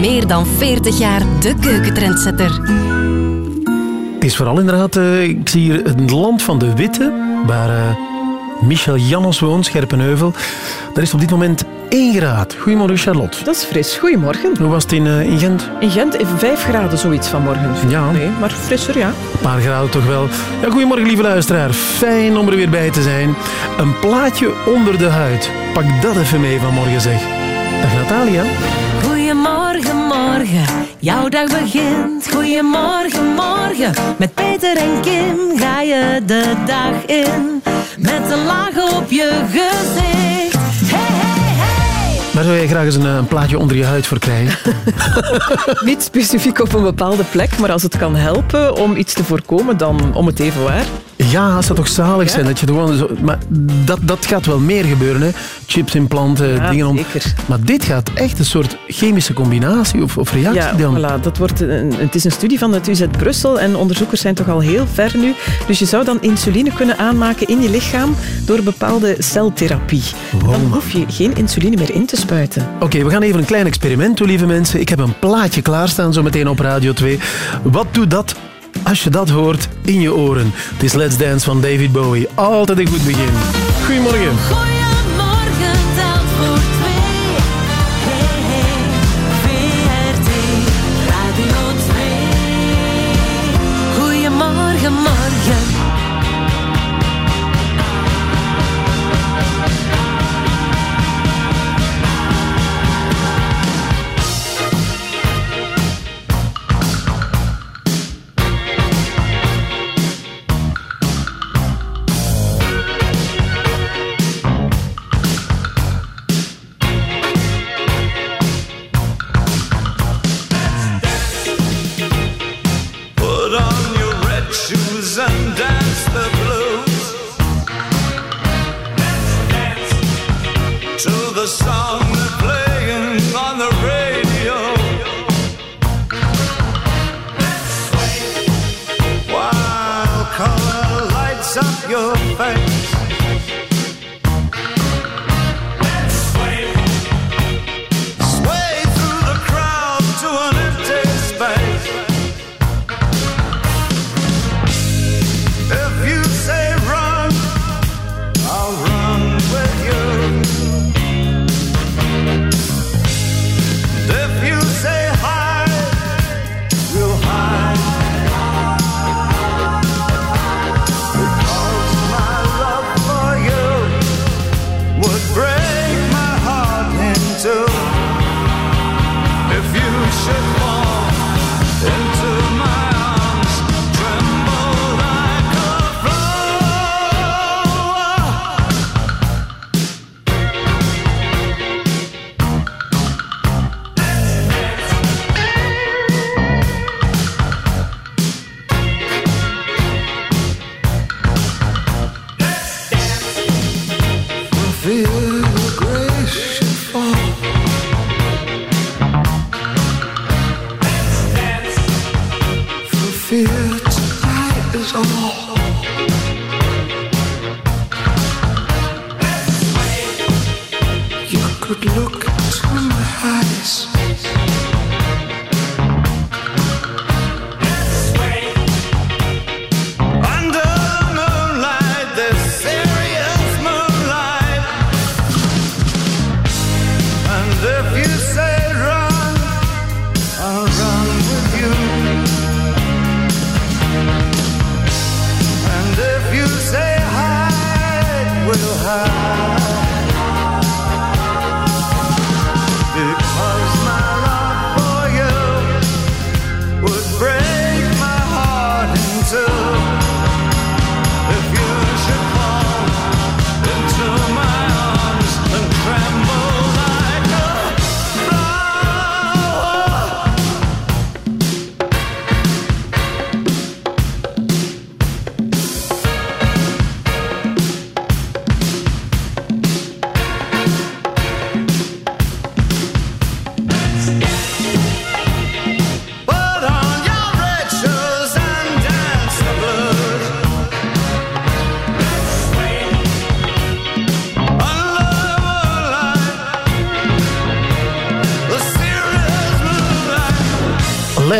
Meer dan 40 jaar de keukentrendsetter. Het is vooral inderdaad, eh, ik zie hier het land van de Witte, waar eh, Michel Jannes woont, Scherpenheuvel. Daar is op dit moment 1 graad. Goedemorgen Charlotte. Dat is fris. Goedemorgen. Hoe was het in, eh, in Gent? In Gent even 5 graden zoiets vanmorgen. Ja. Nee, maar frisser, ja. Een paar graden toch wel. Ja, goedemorgen lieve luisteraar. Fijn om er weer bij te zijn. Een plaatje onder de huid. Pak dat even mee vanmorgen zeg. Dag Natalia. Goedemorgen, morgen. Jouw dag begint. Goedemorgen, morgen. Met Peter en Kim ga je de dag in. Met een laag op je gezicht. Hey, hey, hey. Daar zou jij graag eens een, eh, een plaatje onder je huid voor krijgen. Niet specifiek op een bepaalde plek, maar als het kan helpen om iets te voorkomen, dan om het even waar. Ja, het zou toch zalig zijn dat je gewoon zo... Maar dat, dat gaat wel meer gebeuren, hè. Chips in planten, Ja, dingen om... zeker. Maar dit gaat echt een soort chemische combinatie of, of reactie Ja, dan. voilà, dat wordt een, het is een studie van het UZ Brussel en onderzoekers zijn toch al heel ver nu. Dus je zou dan insuline kunnen aanmaken in je lichaam door bepaalde celtherapie. Dan hoef je geen insuline meer in te spuiten. Oké, we gaan even een klein experiment doen, lieve mensen. Ik heb een plaatje klaarstaan, zo meteen op Radio 2. Wat doet dat als je dat hoort in je oren? Het is Let's Dance van David Bowie. Altijd een goed begin. Goedemorgen.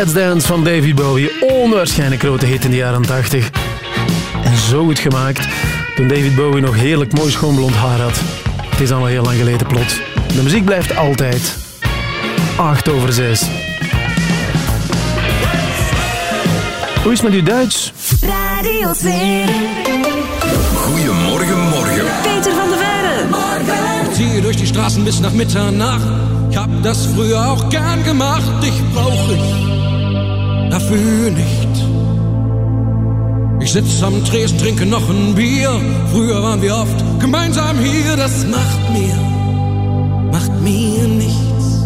Let's Dance van David Bowie. Onwaarschijnlijk grote hit in de jaren 80. En zo goed gemaakt toen David Bowie nog heerlijk mooi schoon blond haar had. Het is al heel lang geleden plots. De muziek blijft altijd 8 over 6. Hoe is het met uw Duits? Radio 2. Goedemorgen, morgen. Peter van der Veijden. ziehe durch die Straßen bis nach Mitternacht. Ich hab das früher auch gern gemacht, dich brauch ich dafür nicht. Ich sitz am Tresen, trinke noch ein Bier. Früher waren wir oft gemeinsam hier, das macht mir, macht mir nichts.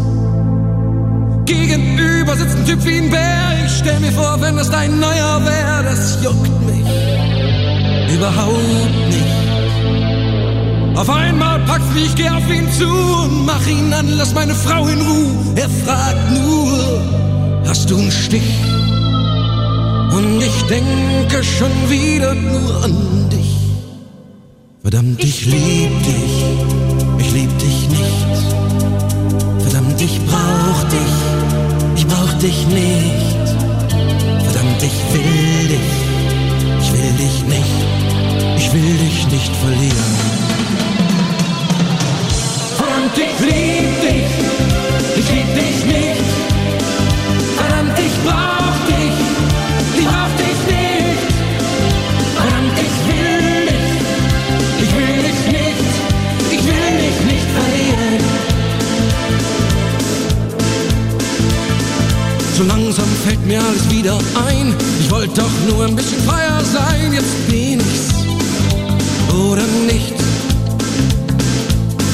Gegenüber sitzt ein Typ wie ein Bär. Ich stell mir vor, wenn das dein neuer wär, das juckt mich überhaupt nicht. Auf einmal packt's mich, geh auf ihn zu und mach ihn an, lass meine Frau in Ruhe. Er fragt nur, hast du einen Stich? Und ich denke schon wieder nur an dich. Verdammt, ich lieb dich, ich lieb dich nicht. Verdammt, ich brauch dich, ich brauch dich nicht. Verdammt, ich will dich, ich will dich nicht, ich will dich nicht verlieren. Verdammt, ich lieb dich, mir alles wieder ein. Ich wollte doch nur ein bisschen freier sein. Jetzt bin ich's oder nicht.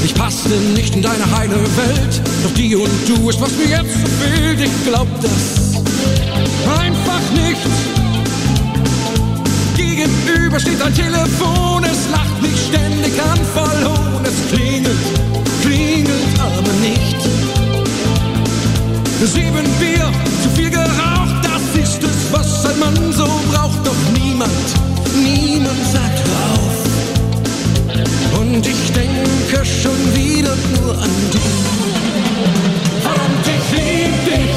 Ich passte nicht in deine heile Welt. Doch die und du ist, was mir jetzt so fehlt. Ich glaub das einfach nicht. Gegenüber steht ein Telefon. Es lacht mich ständig an, voll Hohn. Es klingelt, klingelt aber nicht. Sieben Bier, zu viel ist Mann so braucht. Doch niemand, niemand sagt auf. Und ich denke schon wieder nur an dich. Verdammt, ich lieb dich,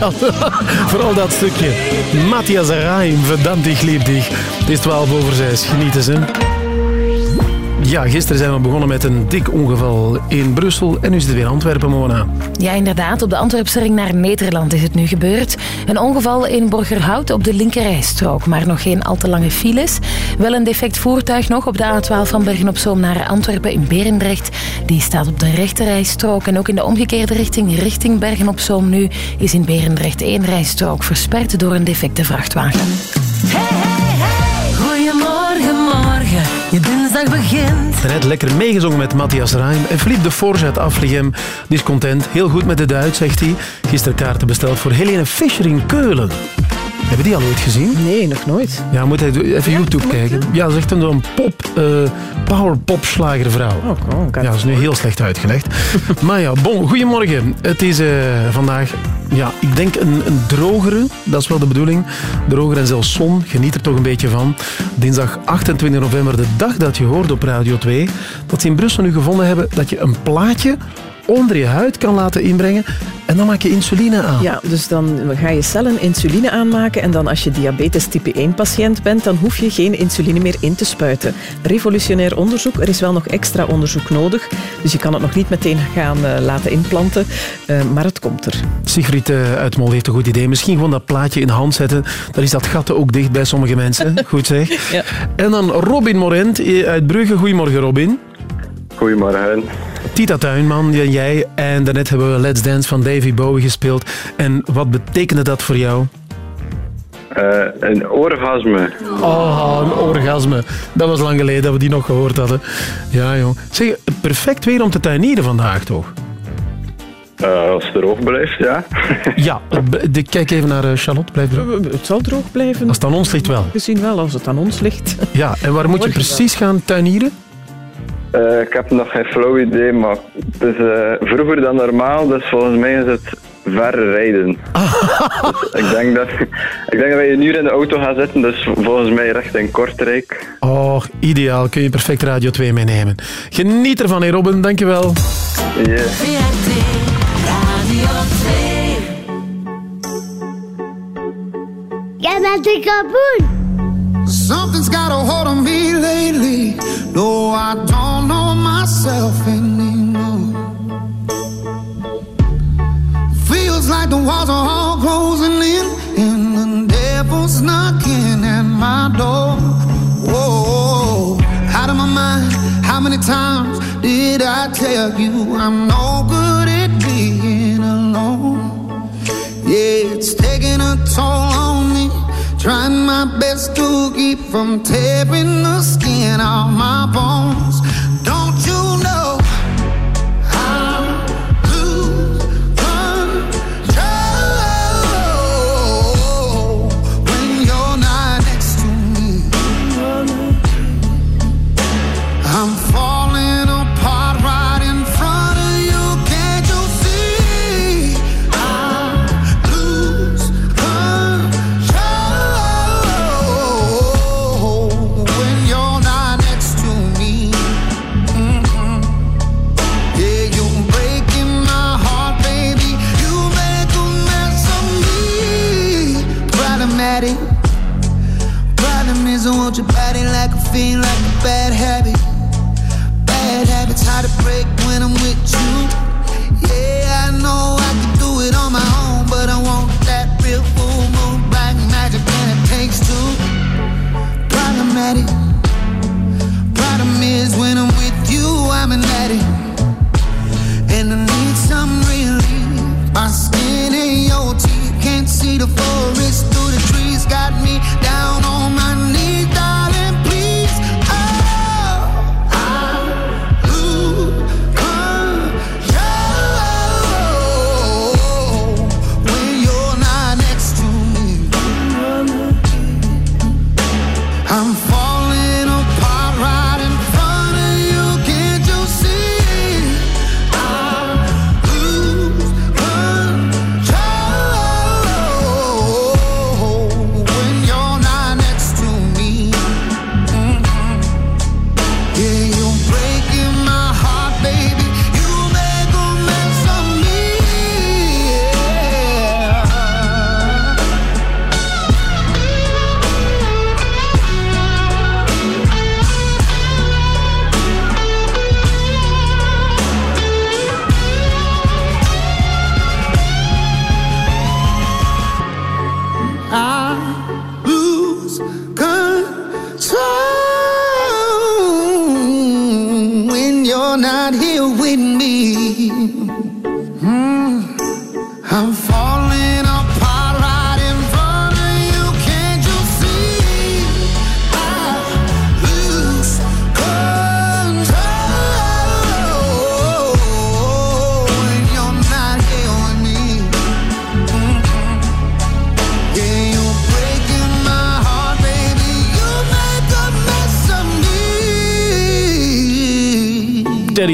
Vooral dat stukje. Matthias Raim, verdammt, ik liep dich. Het is 12 over 6. Geniet eens, hè. Ja, gisteren zijn we begonnen met een dik ongeval in Brussel. En nu is het weer Antwerpen, Mona. Ja, inderdaad. Op de Antwerpse ring naar Nederland is het nu gebeurd. Een ongeval in Borgerhout op de linkerrijstrook, maar nog geen al te lange files. Wel een defect voertuig nog op de A12 van Bergen-op-Zoom naar Antwerpen in Berendrecht. Die staat op de rechterrijstrook. En ook in de omgekeerde richting, richting Bergen-op-Zoom nu, is in Berendrecht één rijstrook versperd door een defecte vrachtwagen. Hey, hey, hey! Goedemorgen, morgen. Je dinsdag begint. Net lekker meegezongen met Matthias Raim. En Philippe de Forge uit Afligem, die is content. Heel goed met de Duits, zegt hij. Gisteren kaarten besteld voor Helene Fischer in Keulen. Hebben die al ooit gezien? Nee, nog nooit. Ja, moet hij even YouTube kijken. Ja, dat is echt een, een pop, eh power pop slagervrouw. Oh, Ja, dat is nu heel slecht uitgelegd. maar ja, bon, goedemorgen. Het is eh, vandaag, ja, ik denk een, een drogere, dat is wel de bedoeling. Droger en zelfs zon, geniet er toch een beetje van. Dinsdag 28 november, de dag dat je hoort op Radio 2, dat ze in Brussel nu gevonden hebben dat je een plaatje onder je huid kan laten inbrengen. En dan maak je insuline aan. Ja, dus dan ga je cellen insuline aanmaken en dan als je diabetes type 1 patiënt bent, dan hoef je geen insuline meer in te spuiten. Revolutionair onderzoek, er is wel nog extra onderzoek nodig, dus je kan het nog niet meteen gaan eh, laten inplanten, eh, maar het komt er. Sigrid uh, uit Mol heeft een goed idee. Misschien gewoon dat plaatje in de hand zetten. Dan is dat gat ook dicht bij sommige mensen. Goed zeg. Ja. En dan Robin Morent uit Brugge. Goedemorgen Robin. Goedemorgen. Tita Tuinman, en jij. En daarnet hebben we Let's Dance van Davy Bowie gespeeld. En wat betekende dat voor jou? Eh, een orgasme. Oh, een orgasme. Dat was lang geleden dat we die nog gehoord hadden. Ja, joh. Zeg, perfect weer om te tuinieren vandaag, toch? Eh, als het droog blijft, ja. Ja, b- de- kijk even naar eh, Charlotte. Blijf er. Het zal droog blijven. Als het aan ons ligt wel. Gezien wel, als het aan ons ligt. Ja, en waar moet je precies gaan tuinieren? Eh, ik heb nog geen flauw idee, maar het is eh, vroeger dan normaal, dus volgens mij is het ver rijden. Dus ik, denk dat, ik denk dat wij een uur in de auto gaan zitten, dus volgens mij richting Kortrijk. Oh, ideaal. Kun je perfect Radio 2 meenemen. Geniet ervan, hè Robin. Dankjewel. Yeah. VRT Radio 2. Jij bent een kapoen. Something's got a hold on me lately. No, I don't know myself anymore. Feels like the walls are all closing in, and the devil's knocking at my door. Whoa, out of my mind. How many times did I tell you I'm no good at being alone? Yeah, it's taking a toll on me. Trying my best to keep from tearing the skin in all my bones.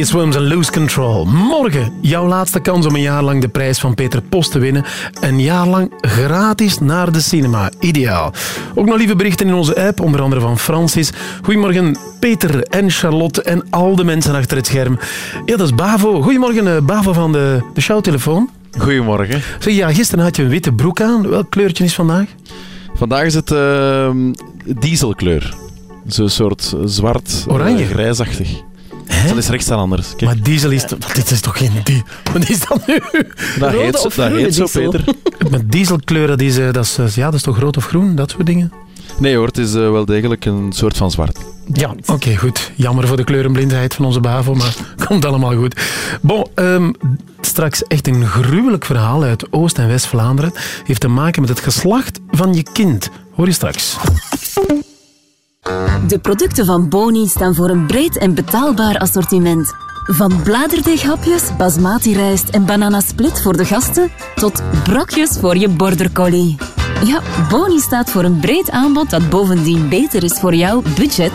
Swims en Lose Control. Morgen jouw laatste kans om een jaar lang de prijs van Peter Post te winnen. Een jaar lang gratis naar de cinema. Ideaal. Ook nog lieve berichten in onze app, onder andere van Francis. Goedemorgen Peter en Charlotte en al de mensen achter het scherm. Ja, dat is Bavo. Goedemorgen eh, Bavo van de, de showtelefoon. Goedemorgen. Zeg, ja, gisteren had je een witte broek aan. Welk kleurtje is vandaag? Vandaag is het ehm, dieselkleur. Zo'n soort zwart, eh, Oranje. grijsachtig. Dat is rechts dan anders. Kijk, Maar diesel is... wat, Dit is toch geen... Die, wat is dat nu? dat rode heet, zo- of dat heet zo? Peter. Met dieselkleur, dat is, eh, dat, is, eh, ja, dat is toch rood of groen? Dat soort dingen? Nee hoor, het is eh, wel degelijk een soort van zwart. Ja, oké, goed. Jammer voor de kleurenblindheid van onze BAVO, maar komt allemaal goed. Bon, ehm, straks echt een gruwelijk verhaal uit Oost- en West-Vlaanderen. Heeft te maken met het geslacht van je kind. Hoor je straks. De producten van Boni staan voor een breed en betaalbaar assortiment. Van bladerdeeghapjes, basmati rijst en bananasplit voor de gasten tot brokjes voor je border collie. Ja, Boni staat voor een breed aanbod dat bovendien beter is voor jouw budget.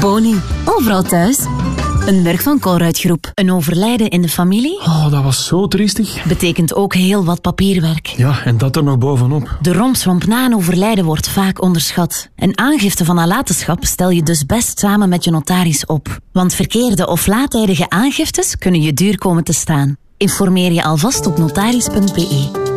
Boni, overal thuis. Een merk van Colruyt Een overlijden in de familie Oh, dat was zo triestig. betekent ook heel wat papierwerk. Ja, en dat er nog bovenop. De romslomp na een overlijden wordt vaak onderschat. Een aangifte van nalatenschap stel je dus best samen met je notaris op. Want verkeerde of laattijdige aangiftes kunnen je duur komen te staan. Informeer je alvast op notaris.be.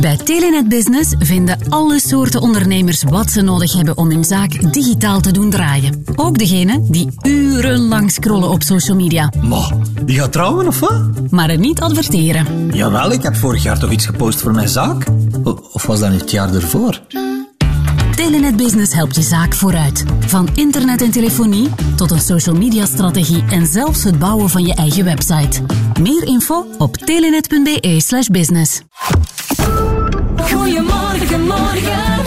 Bij Telenet Business vinden alle soorten ondernemers wat ze nodig hebben om hun zaak digitaal te doen draaien. Ook degenen die urenlang scrollen op social media, Maar, die gaat trouwen of wat? maar er niet adverteren. Jawel, ik heb vorig jaar toch iets gepost voor mijn zaak? Of was dat nu het jaar ervoor? Telenet Business helpt je zaak vooruit. Van internet en telefonie tot een social media strategie en zelfs het bouwen van je eigen website. Meer info op telenet.be slash business. Goedemorgen, morgen.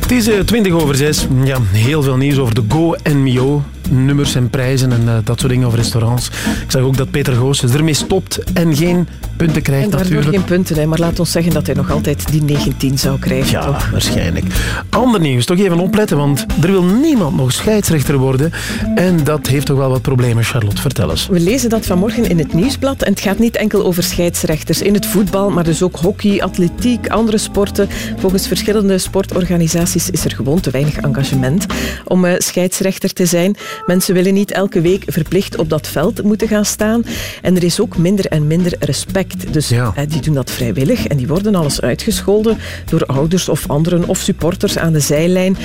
Het is eh, 20 over 6. Ja, heel veel nieuws over de Go en Mio. Nummers en prijzen en eh, dat soort dingen over restaurants. Ik zag ook dat Peter Goossens ermee stopt en geen punten krijgt En natuurlijk. geen punten, hè, maar laat ons zeggen dat hij nog altijd die 19 zou krijgen. Ja, toch? waarschijnlijk. Ander nieuws, toch even opletten, want er wil niemand nog scheidsrechter worden. En dat heeft toch wel wat problemen, Charlotte. Vertel eens. We lezen dat vanmorgen in het nieuwsblad. En het gaat niet enkel over scheidsrechters in het voetbal, maar dus ook hockey, atletiek, andere sporten. Volgens verschillende sportorganisaties is er gewoon te weinig engagement om eh, scheidsrechter te zijn. Mensen willen niet elke week verplicht op dat veld moeten gaan staan. En er is ook minder en minder respect. Dus Ja. eh, die doen dat vrijwillig en die worden alles uitgescholden door ouders of anderen of supporters aan de zijlijn.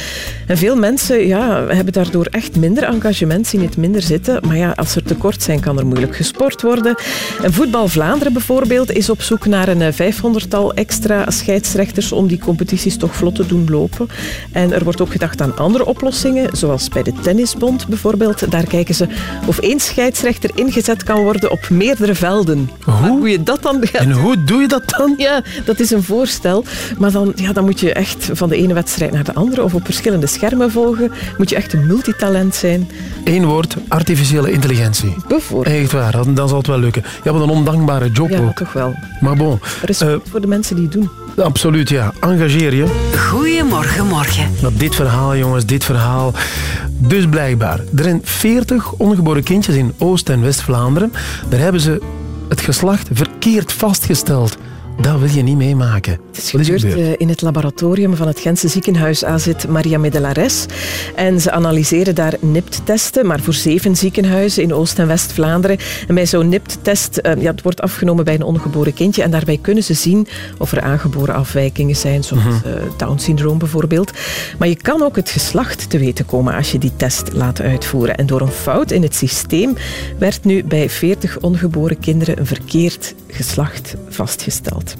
En veel mensen ja, hebben daardoor echt minder engagement, zien het minder zitten. Maar ja, als er tekort zijn, kan er moeilijk gesport worden. En Voetbal Vlaanderen bijvoorbeeld is op zoek naar een eh, 500-tal extra scheidsrechters om die competities toch vlot te doen lopen. En er wordt ook gedacht aan andere oplossingen, zoals bij de Tennisbond bijvoorbeeld. Daar kijken ze of één scheidsrechter ingezet kan worden op meerdere velden. Hoe je dat dan gaat En hoe doe je dat dan? ja, dat is een voorstel. Maar dan, ja, dan moet je echt van de ene wedstrijd naar de andere of op verschillende schermen volgen. Moet je echt een multitalent zijn. Eén woord, artificiële intelligentie. Bijvoorbeeld. Echt waar, dan, dan zal het wel lukken. Ja, wat een ondankbare job Ja, ook. toch wel. Maar bon, Respect voor de mensen die het doen. Absoluut ja. Engageer je. Goedemorgen, morgen. Maar dit verhaal, jongens, dit verhaal. Dus blijkbaar, er zijn 40 ongeboren kindjes in Oost- en West-Vlaanderen. Daar hebben ze het geslacht verkeerd vastgesteld. Dat wil je niet meemaken. Het is Wat is gebeurd gebeurd? eh, in het laboratorium van het Gentse ziekenhuis AZ Maria Medelares. En ze analyseren daar NIPT-testen, maar voor zeven ziekenhuizen in Oost- en West-Vlaanderen. En bij zo'n NIPT-test, eh, ja, het wordt afgenomen bij een ongeboren kindje. En daarbij kunnen ze zien of er aangeboren afwijkingen zijn, zoals Mhm. eh, Down-syndroom bijvoorbeeld. Maar je kan ook het geslacht te weten komen als je die test laat uitvoeren. En door een fout in het systeem werd nu bij 40 ongeboren kinderen een verkeerd geslacht vastgesteld.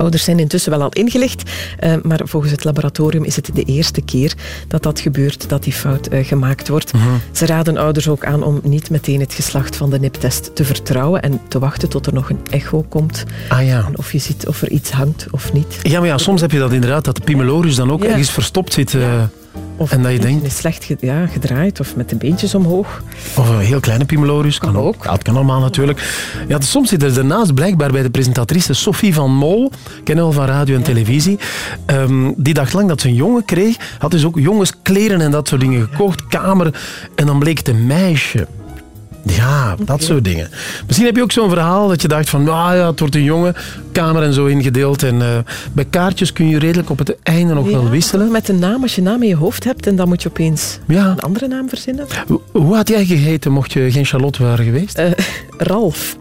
Ouders zijn intussen wel al ingelicht, eh, maar volgens het laboratorium is het de eerste keer dat dat gebeurt, dat die fout eh, gemaakt wordt. Ze raden ouders ook aan om niet meteen het geslacht van de NIP-test te vertrouwen en te wachten tot er nog een echo komt. Ah ja. En of je ziet of er iets hangt of niet. Ja, maar ja, soms heb je dat inderdaad, dat de pimelorus dan ook Ja. ergens verstopt zit. eh, Of En dat je denkt- slecht ge- ja, gedraaid of met de beentjes omhoog. Of een heel kleine pimelorus. Kan Kan ook. het kan allemaal natuurlijk. Ja, dus soms zit er daarnaast blijkbaar bij de presentatrice Sophie van Mol, kennen we al van radio en televisie, ehm, die dacht lang dat ze een jongen kreeg, had dus ook jongenskleren en dat soort dingen gekocht, kamer, en dan bleek het een meisje. Ja, dat soort dingen. Misschien heb je ook zo'n verhaal dat je dacht van, ah ja, het wordt een jongen, kamer en zo ingedeeld. En eh, bij kaartjes kun je redelijk op het einde nog wel wisselen. Met een naam, als je naam in je hoofd hebt en dan moet je opeens een andere naam verzinnen. Hoe, had jij geheten mocht je geen Charlotte waren geweest? Eh, Ralf.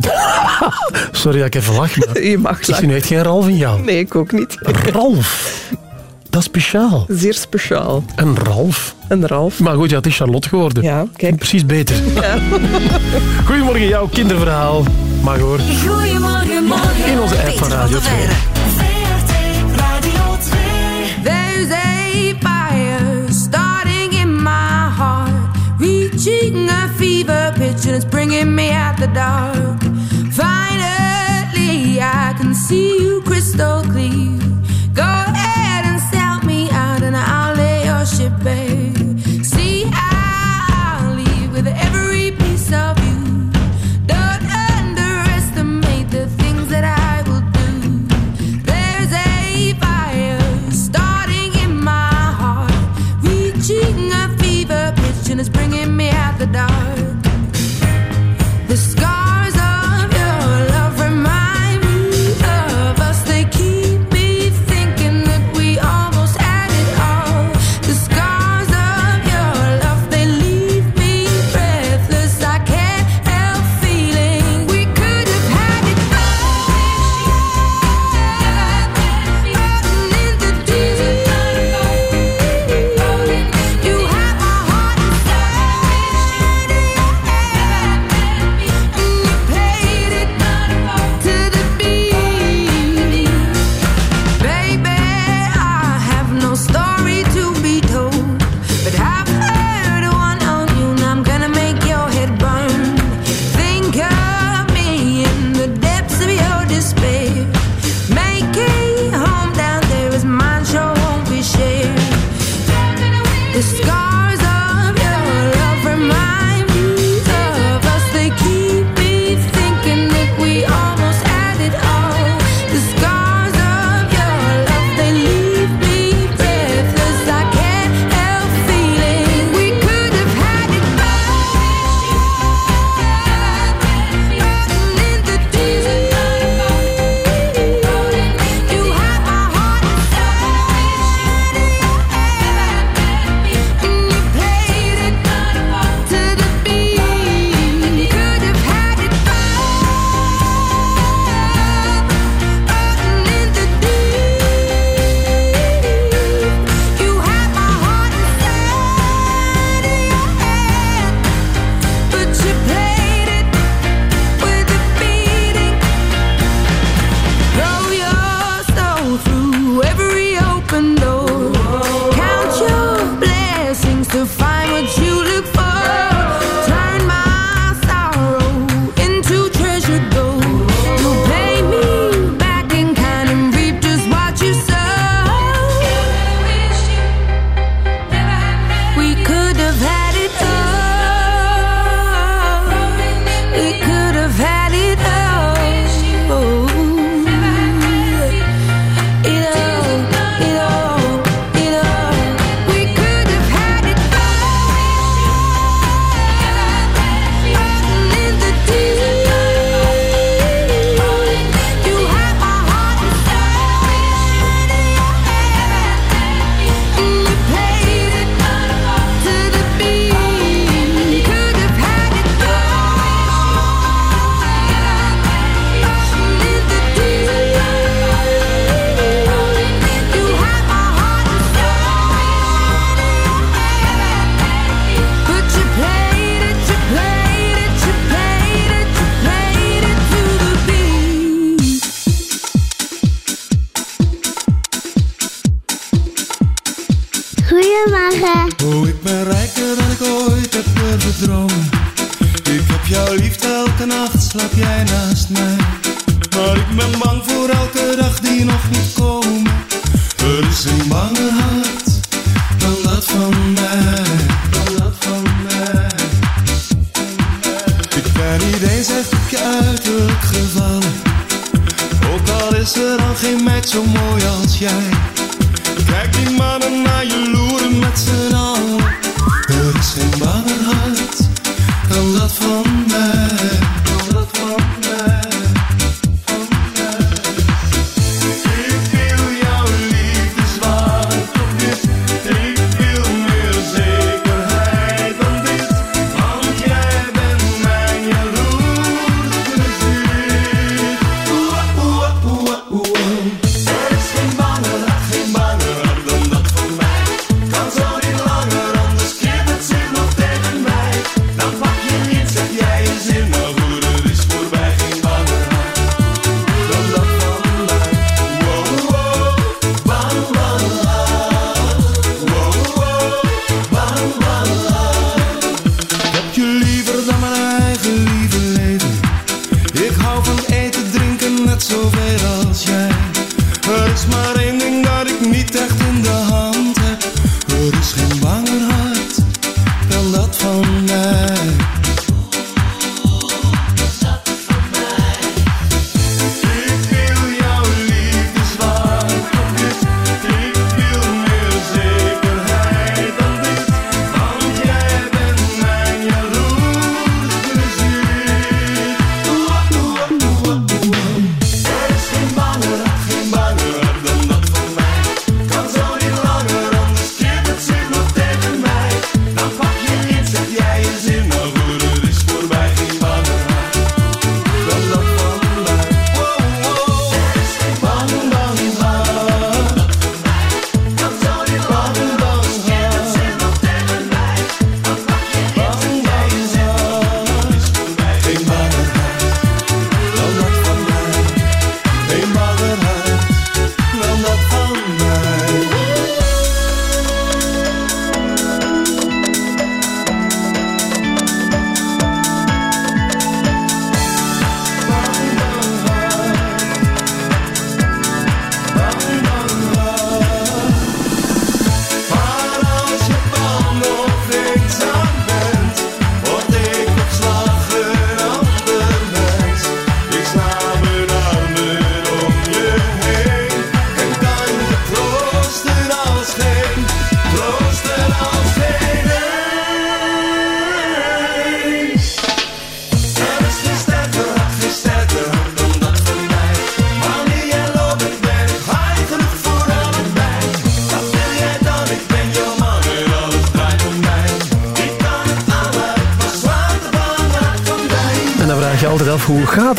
Sorry dat ik even lach, maar je mag lachen je nu geen Ralf in jou. Nee, ik ook niet. Ralf. Dat is speciaal. Zeer speciaal. Een Ralf. En Ralf. Maar goed, ja, het is Charlotte geworden. Ja, kijk. Precies beter. Goedemorgen, jouw kinderverhaal. Maar hoor. Goedemorgen. In onze app van Radio 2. VRT Radio 2. There's a fire starting in my heart. Reaching a fever pitch and bringing me out the dark. Finally I can see you crystal clear.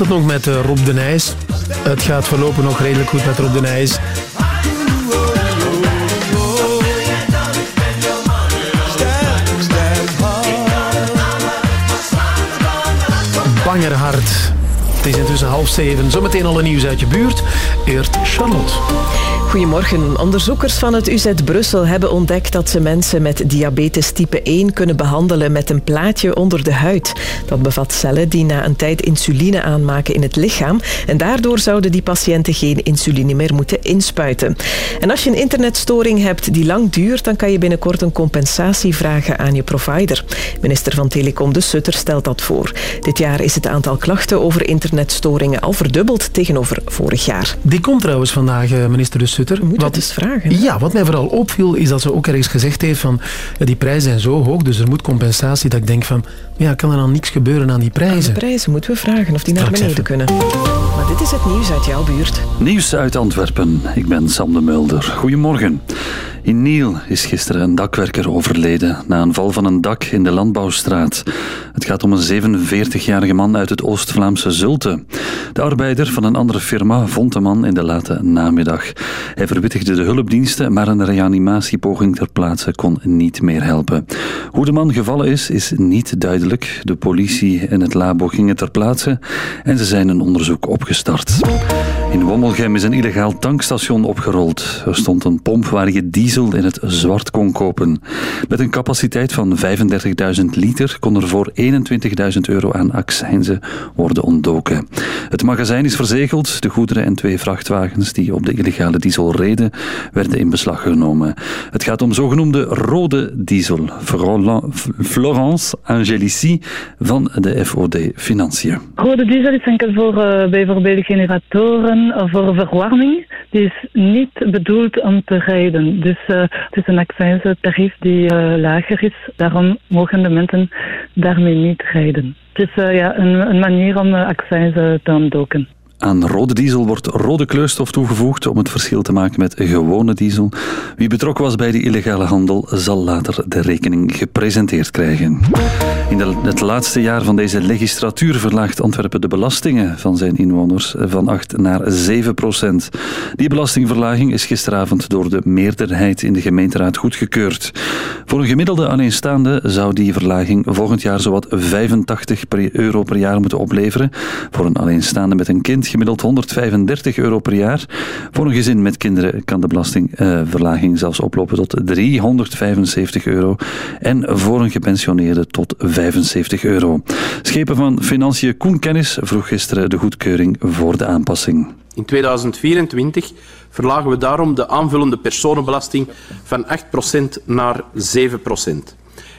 Het nog met eh, Rob de Nijs? Het gaat voorlopig nog redelijk goed met Rob de Nijs. Bangerhard. Het is intussen half zeven. Zometeen alle nieuws uit je buurt. Eerst Charlotte. Goedemorgen. Onderzoekers van het UZ Brussel hebben ontdekt dat ze mensen met diabetes type 1 kunnen behandelen met een plaatje onder de huid. Dat bevat cellen die na een tijd insuline aanmaken in het lichaam. En daardoor zouden die patiënten geen insuline meer moeten inspuiten. En als je een internetstoring hebt die lang duurt, dan kan je binnenkort een compensatie vragen aan je provider. Minister van Telecom De Sutter stelt dat voor. Dit jaar is het aantal klachten over internetstoringen al verdubbeld tegenover vorig jaar. Die komt trouwens vandaag, eh, minister De Sutter. Moet het eens vragen. Ja, wat mij vooral opviel is dat ze ook ergens gezegd heeft van ja, die prijzen zijn zo hoog, dus er moet compensatie. Dat ik denk van, ja, kan er dan niks gebeuren aan die prijzen? De prijzen moeten we vragen of die naar beneden kunnen. Dit is het nieuws uit jouw buurt. Nieuws uit Antwerpen. Ik ben Sam de Mulder. Goedemorgen. In Niel is gisteren een dakwerker overleden na een val van een dak in de Landbouwstraat. Het gaat om een 47-jarige man uit het Oost-Vlaamse Zulte. De arbeider van een andere firma vond de man in de late namiddag. Hij verwittigde de hulpdiensten, maar een reanimatiepoging ter plaatse kon niet meer helpen. Hoe de man gevallen is, is niet duidelijk. De politie en het labo gingen ter plaatse en ze zijn een onderzoek opgestart. In Wommelgem is een illegaal tankstation opgerold. Er stond een pomp waar je diesel in het zwart kon kopen. Met een capaciteit van 35.000 liter kon er voor 21.000 euro aan accijnzen worden ontdoken. Het magazijn is verzegeld. De goederen en twee vrachtwagens die op de illegale diesel reden, werden in beslag genomen. Het gaat om zogenoemde rode diesel. Florence Angelici van de FOD Financiën. Rode diesel is enkel voor eh, bijvoorbeeld generatoren voor verwarming. Die is niet bedoeld om te rijden. Dus eh, het is een accijnstarief die eh, lager is. Daarom mogen de mensen daarmee niet rijden. Het is eh, ja, een, een manier om uh, accijnzen te ontdoken. Aan rode diesel wordt rode kleurstof toegevoegd om het verschil te maken met gewone diesel. Wie betrokken was bij die illegale handel zal later de rekening gepresenteerd krijgen. In het laatste jaar van deze legislatuur verlaagt Antwerpen de belastingen van zijn inwoners van 8 naar 7 procent. Die belastingverlaging is gisteravond door de meerderheid in de gemeenteraad goedgekeurd. Voor een gemiddelde alleenstaande zou die verlaging volgend jaar zowat 85 per- euro per jaar moeten opleveren. Voor een alleenstaande met een kind gemiddeld 135 euro per jaar. Voor een gezin met kinderen kan de belastingverlaging zelfs oplopen tot 375 euro. En voor een gepensioneerde tot 75 euro. Schepen van Financiën Koen Kennis vroeg gisteren de goedkeuring voor de aanpassing. In 2024 verlagen we daarom de aanvullende personenbelasting van 8% naar 7%.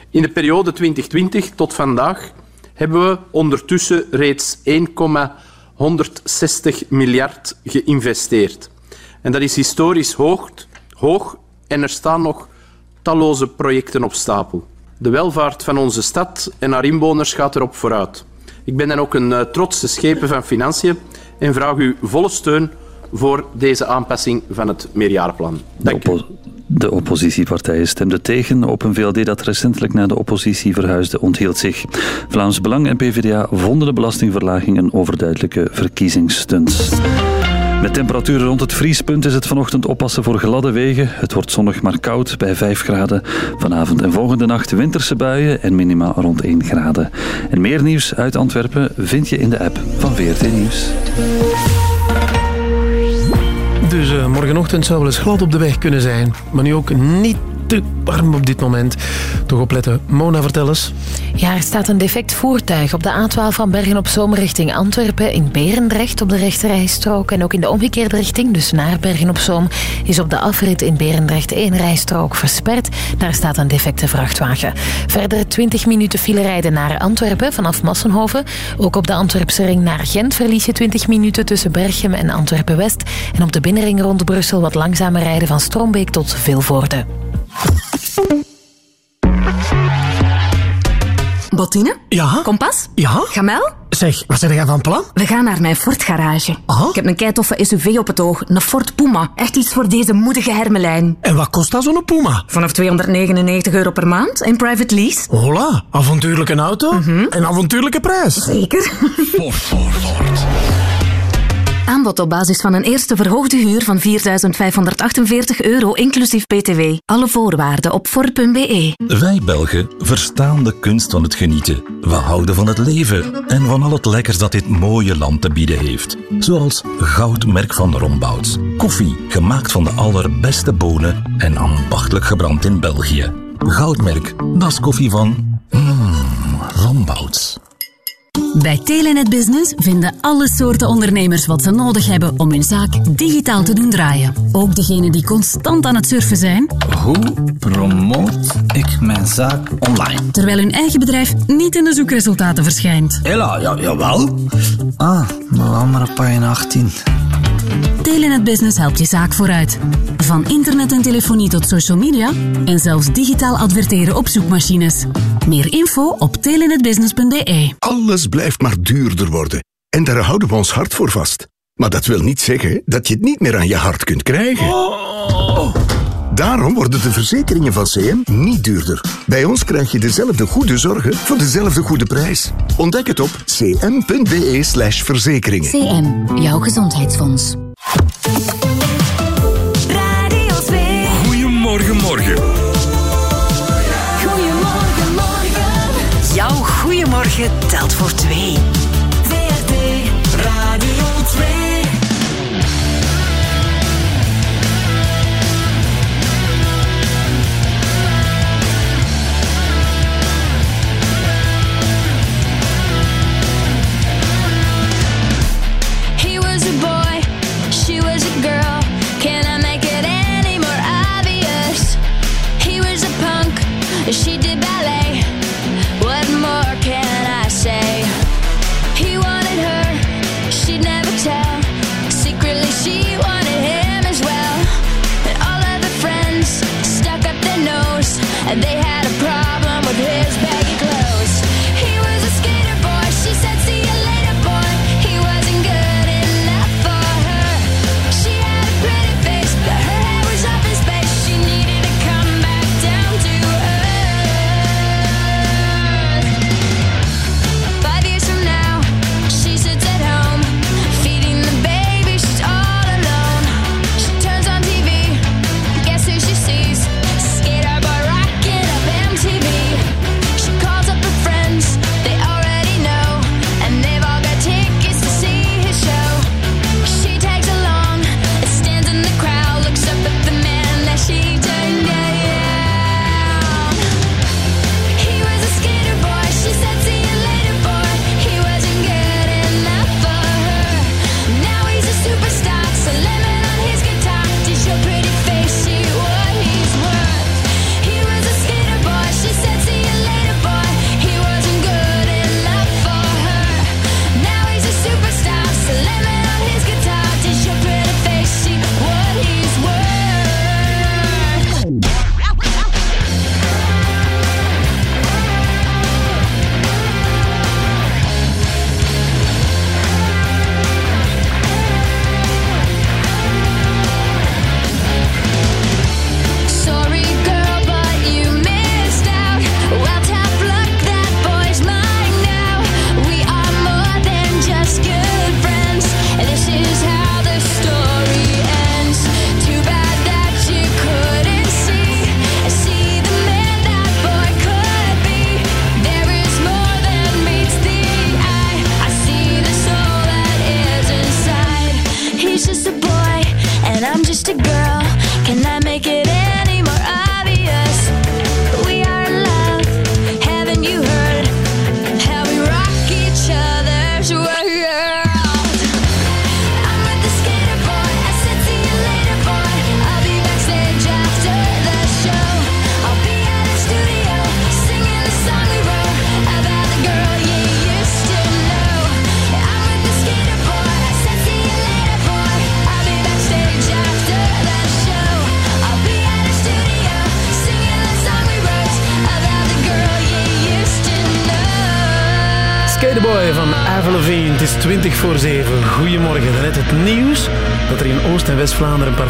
In de periode 2020 tot vandaag hebben we ondertussen reeds 1,160 miljard geïnvesteerd. En dat is historisch hoog, hoog en er staan nog talloze projecten op stapel. De welvaart van onze stad en haar inwoners gaat erop vooruit. Ik ben dan ook een eh, trotse schepen van financiën en vraag u volle steun voor deze aanpassing van het meerjarenplan. De, oppo- de oppositiepartijen stemden tegen. Open VLD dat recentelijk naar de oppositie verhuisde onthield zich. Vlaams Belang en PvdA vonden de belastingverlaging een overduidelijke verkiezingsstunt. Met temperaturen rond het vriespunt is het vanochtend oppassen voor gladde wegen. Het wordt zonnig maar koud bij 5 graden. Vanavond en volgende nacht winterse buien en minima rond 1 graden. En meer nieuws uit Antwerpen vind je in de app van VRT Nieuws. Dus eh, morgenochtend zou wel eens glad op de weg kunnen zijn. Maar nu ook niet te warm op dit moment. Toch opletten. Mona, vertel eens. Ja, er staat een defect voertuig op de A12 van Bergen op Zoom richting Antwerpen in Berendrecht op de rechterrijstrook. En ook in de omgekeerde richting, dus naar Bergen op Zoom, is op de afrit in Berendrecht één rijstrook versperd. Daar staat een defecte vrachtwagen. Verder 20 minuten file rijden naar Antwerpen vanaf Massenhoven. Ook op de Antwerpse ring naar Gent verlies je 20 minuten tussen Berchem en Antwerpen-West. En op de binnenring rond Brussel wat langzamer rijden van Strombeek tot Vilvoorde. Batterie Tine? Ja? Kompas? Ja? Gamel? Zeg, wat zijn jij van plan? We gaan naar mijn Ford-garage. Ik heb een keitoffe SUV op het oog. Een Ford Puma. Echt iets voor deze moedige hermelijn. En wat kost dat zo'n Puma? Vanaf 299 euro per maand in private lease. Hola, avontuurlijke auto en avontuurlijke prijs. Zeker. Aanbod op basis van een eerste verhoogde huur van 4.548 euro inclusief btw. Alle voorwaarden op Ford.be. Wij Belgen verstaan de kunst van het genieten. We houden van het leven en van al het lekkers dat dit mooie land te bieden heeft. Zoals Goudmerk van Rombouts. Koffie, gemaakt van de allerbeste bonen en ambachtelijk gebrand in België. Goudmerk, dat koffie van... Mmm, Rombouts. Bij Telenet Business vinden alle soorten ondernemers wat ze nodig hebben om hun zaak digitaal te doen draaien. Ook degenen die constant aan het surfen zijn, Hoe promoot ik mijn zaak online? terwijl hun eigen bedrijf niet in de zoekresultaten verschijnt. Hela, ja, jawel. Ah, maar wel maar op pagina 18. Telenet Business helpt je zaak vooruit. Van internet en telefonie tot social media en zelfs digitaal adverteren op zoekmachines. Meer info op telenetbusiness.be. Alles blijft maar duurder worden. En daar houden we ons hart voor vast. Maar dat wil niet zeggen dat je het niet meer aan je hart kunt krijgen. Daarom worden de verzekeringen van CM niet duurder. Bij ons krijg je dezelfde goede zorgen voor dezelfde goede prijs. Ontdek het op cm.be slash verzekeringen. CM, jouw gezondheidsfonds. Radio 2. Goedemorgen, morgen. Goedemorgen, morgen. Jouw goeiemorgen telt voor twee.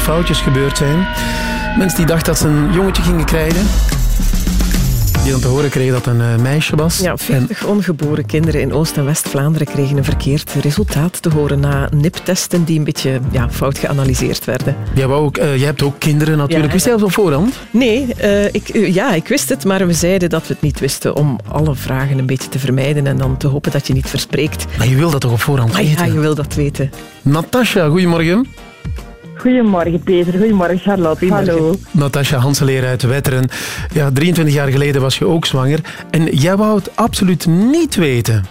Foutjes gebeurd zijn. Mensen die dachten dat ze een jongetje gingen krijgen. Die dan te horen kregen dat een eh, meisje was. Ja, 40 ongeboren kinderen in Oost- en West-Vlaanderen kregen een verkeerd resultaat te horen na niptesten die een beetje ja, fout geanalyseerd werden. Jij, wou ook, eh, jij hebt ook kinderen natuurlijk. Ja. Wist jij dat op voorhand? Nee, eh, ik, ja, ik wist het, maar we zeiden dat we het niet wisten om alle vragen een beetje te vermijden en dan te hopen dat je niet verspreekt. Maar je wil dat toch op voorhand Ah, weten? ja, je wil dat weten. Natasja, goedemorgen. Goedemorgen Peter, goedemorgen Charlotte. Hallo. Natasja Hanseleer uit Wetteren. Ja, 23 jaar geleden was je ook zwanger. En jij wou het absoluut niet weten.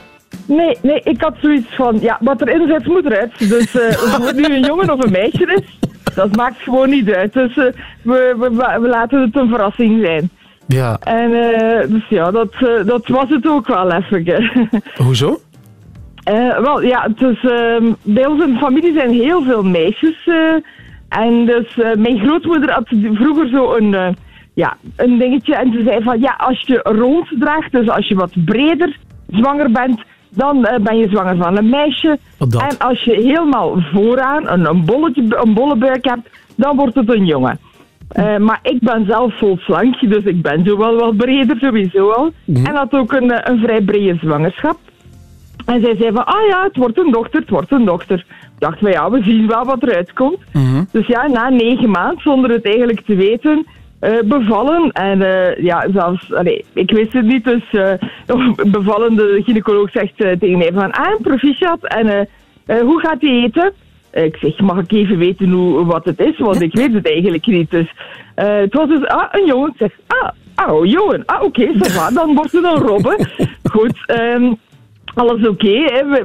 Nee, nee, ik had zoiets van, ja, wat erin zit moet eruit. Dus eh, of het nu een jongen of een meisje is, dat maakt gewoon niet uit. Dus eh, we, we, we laten het een verrassing zijn. Ja. En eh, dus ja, dat, dat was het ook wel even. Hoezo? Eh, wel, ja, dus ehm, bij ons in de familie zijn heel veel meisjes. En dus eh, mijn grootmoeder had vroeger zo een, eh, ja, een dingetje. En ze zei van, ja, als je rond draagt, dus als je wat breder zwanger bent, dan eh, ben je zwanger van een meisje. En als je helemaal vooraan een, een, bolletje, een bolle buik hebt, dan wordt het een jongen. Maar ik ben zelf vol slankje, dus ik ben zo wel wat breder sowieso al. En had ook een, een vrij brede zwangerschap. En zij zei van, ah ja, het wordt een dochter, het wordt een dochter. Ik dacht van ja, we zien wel wat eruit komt. Dus ja, na negen maanden, zonder het eigenlijk te weten, eh, bevallen. En eh, ja, zelfs, allee, ik wist het niet, dus eh bevallen, de gynaecoloog zegt tegen mij van, ah, proficiat, en hoe gaat hij eten? Ik zeg, mag ik even weten hoe, wat het is? Want ik weet het eigenlijk niet. Dus het was dus, ah, een jongen. Ik zeg, ah, oh, jongen. Ah, oké, va, dan wordt het een robben. Goed, ehm, alles oké.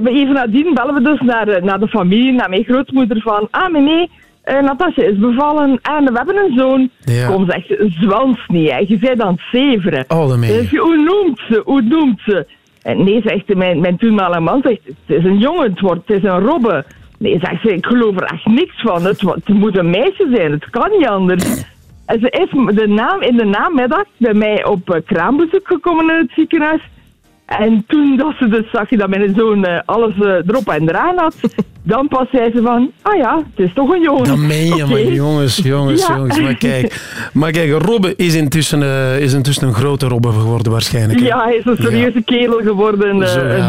we- even nadien bellen we dus naar, de- naar de familie, naar mijn grootmoeder van... Ah, meneer, eh Natasja is bevallen en we hebben een zoon. Ja. Kom, zegt ze, zwans niet, hè. je bent aan het zeveren. Oh. Dus, hoe noemt ze, hoe noemt ze? En nee, zegt mijn, mijn toenmalige man, zegt, het is een jongen, het, wordt, het is een robbe. Nee, zegt ze, ik geloof er echt niks van. Het, het moet een meisje zijn, het kan niet anders. En ze is de naam, in de namiddag bij mij op eh, kraambezoek gekomen in het ziekenhuis. En toen dat ze dus zag dat mijn zoon eh, alles eh, erop en eraan had, dan pas zei ze van, ah ja, het is toch een jongen. Dan meen je, maar jongens, jongens, Ja. jongens. Maar kijk, maar kijk Robbe is intussen, eh, is intussen een grote Robbe geworden waarschijnlijk. hè? Ja, hij is een serieuze kerel geworden, een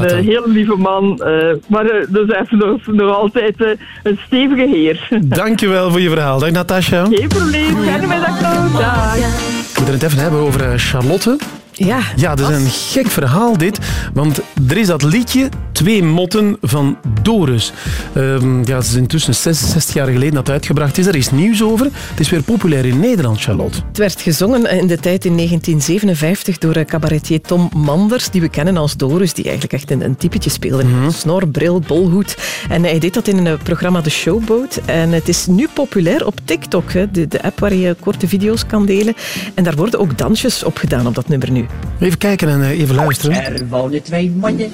dat. heel lieve man. eh, maar dus even nog, nog altijd een stevige heer. Dankjewel voor je verhaal. Dag Natasja. Geen probleem, fijne middag. Dag. We moeten het even hebben over Charlotte. Ja. Ja, dat is een gek verhaal dit. Want er is dat liedje Twee Motten van Doris. Ehm, ja, het is intussen 66 jaar geleden dat het uitgebracht is. Er is nieuws over. Het is weer populair in Nederland, Charlotte. Het werd gezongen in de tijd in 1957 door eh, cabaretier Tom Manders, die we kennen als Doris, die eigenlijk echt een, een typetje speelde. Snor, bril, bolhoed. En hij deed dat in een eh, programma The Showboat. En het is nu populair op TikTok, hè, de, de app waar je korte video's kan delen. En daar worden ook dansjes op gedaan op dat nummer nu. Even kijken en eh, even luisteren. Er wonen twee mannen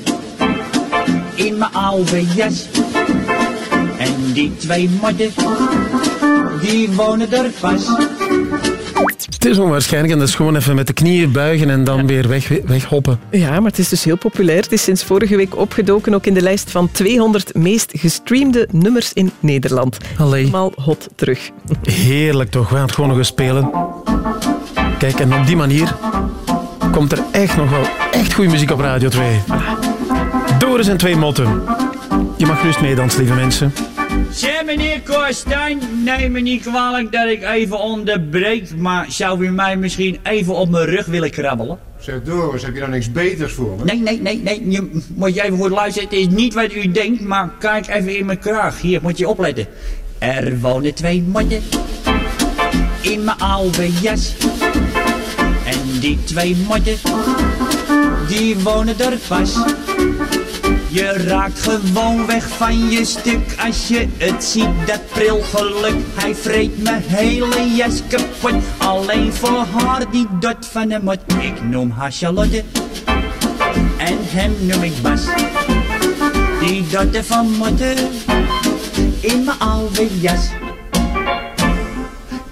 in mijn oude jas. En die twee mannen, die wonen er pas. Het is onwaarschijnlijk en dat is gewoon even met de knieën buigen en dan weer weg, weghoppen. Ja, maar het is dus heel populair. Het is sinds vorige week opgedoken, ook in de lijst van 200 meest gestreamde nummers in Nederland. Allemaal hot terug. Heerlijk toch, we gaan het gewoon nog eens spelen. Kijk, en op die manier komt er echt nog wel echt goede muziek op Radio 2. Doris en twee motten. Je mag gerust meedansen, lieve mensen. Zeg meneer Korstijn, neem me niet kwalijk dat ik even onderbreek, maar zou u mij misschien even op mijn rug willen krabbelen? Zeg Doris, heb je dan niks beters voor me? Nee, nee, nee, nee, je moet je even goed luisteren. Het is niet wat u denkt, maar kijk even in mijn kraag. Hier, moet je opletten. Er wonen twee mannen in mijn oude jas. Die twee mannen, die wonen er pas. Je raakt gewoon weg van je stuk als je het ziet, dat prilgeluk. Hij vreet mijn hele jas kapot, alleen voor haar die dot van de mot. Ik noem haar Charlotte en hem noem ik Bas. Die dotte van motten in mijn oude jas.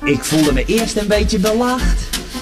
Ik voelde me eerst een beetje belacht.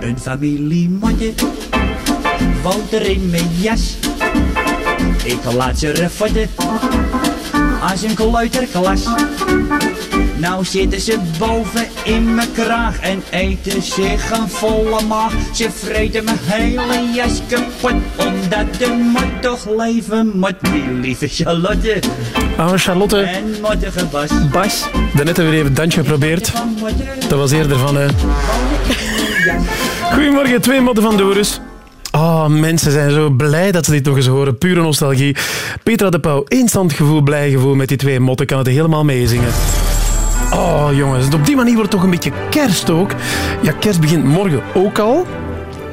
Een familie motten woont er in mijn jas. Ik laat ze refotten als een kleuterklas. Nou zitten ze boven in mijn kraag en eten zich een volle maag. Ze vreten mijn hele jas kapot, omdat de mot toch leven moet. Die lieve Charlotte Ah, Charlotte. en mottige Bas. Bas. Daarnet hebben we even een dansje geprobeerd. Dat was eerder van... eh Goedemorgen, twee motten van Doris. Oh, mensen zijn zo blij dat ze dit nog eens horen. Pure nostalgie. Petra de Pauw, instant gevoel, blij gevoel met die twee motten. Kan het helemaal meezingen. Oh, jongens. Op die manier wordt het toch een beetje kerst ook. Ja, kerst begint morgen ook al.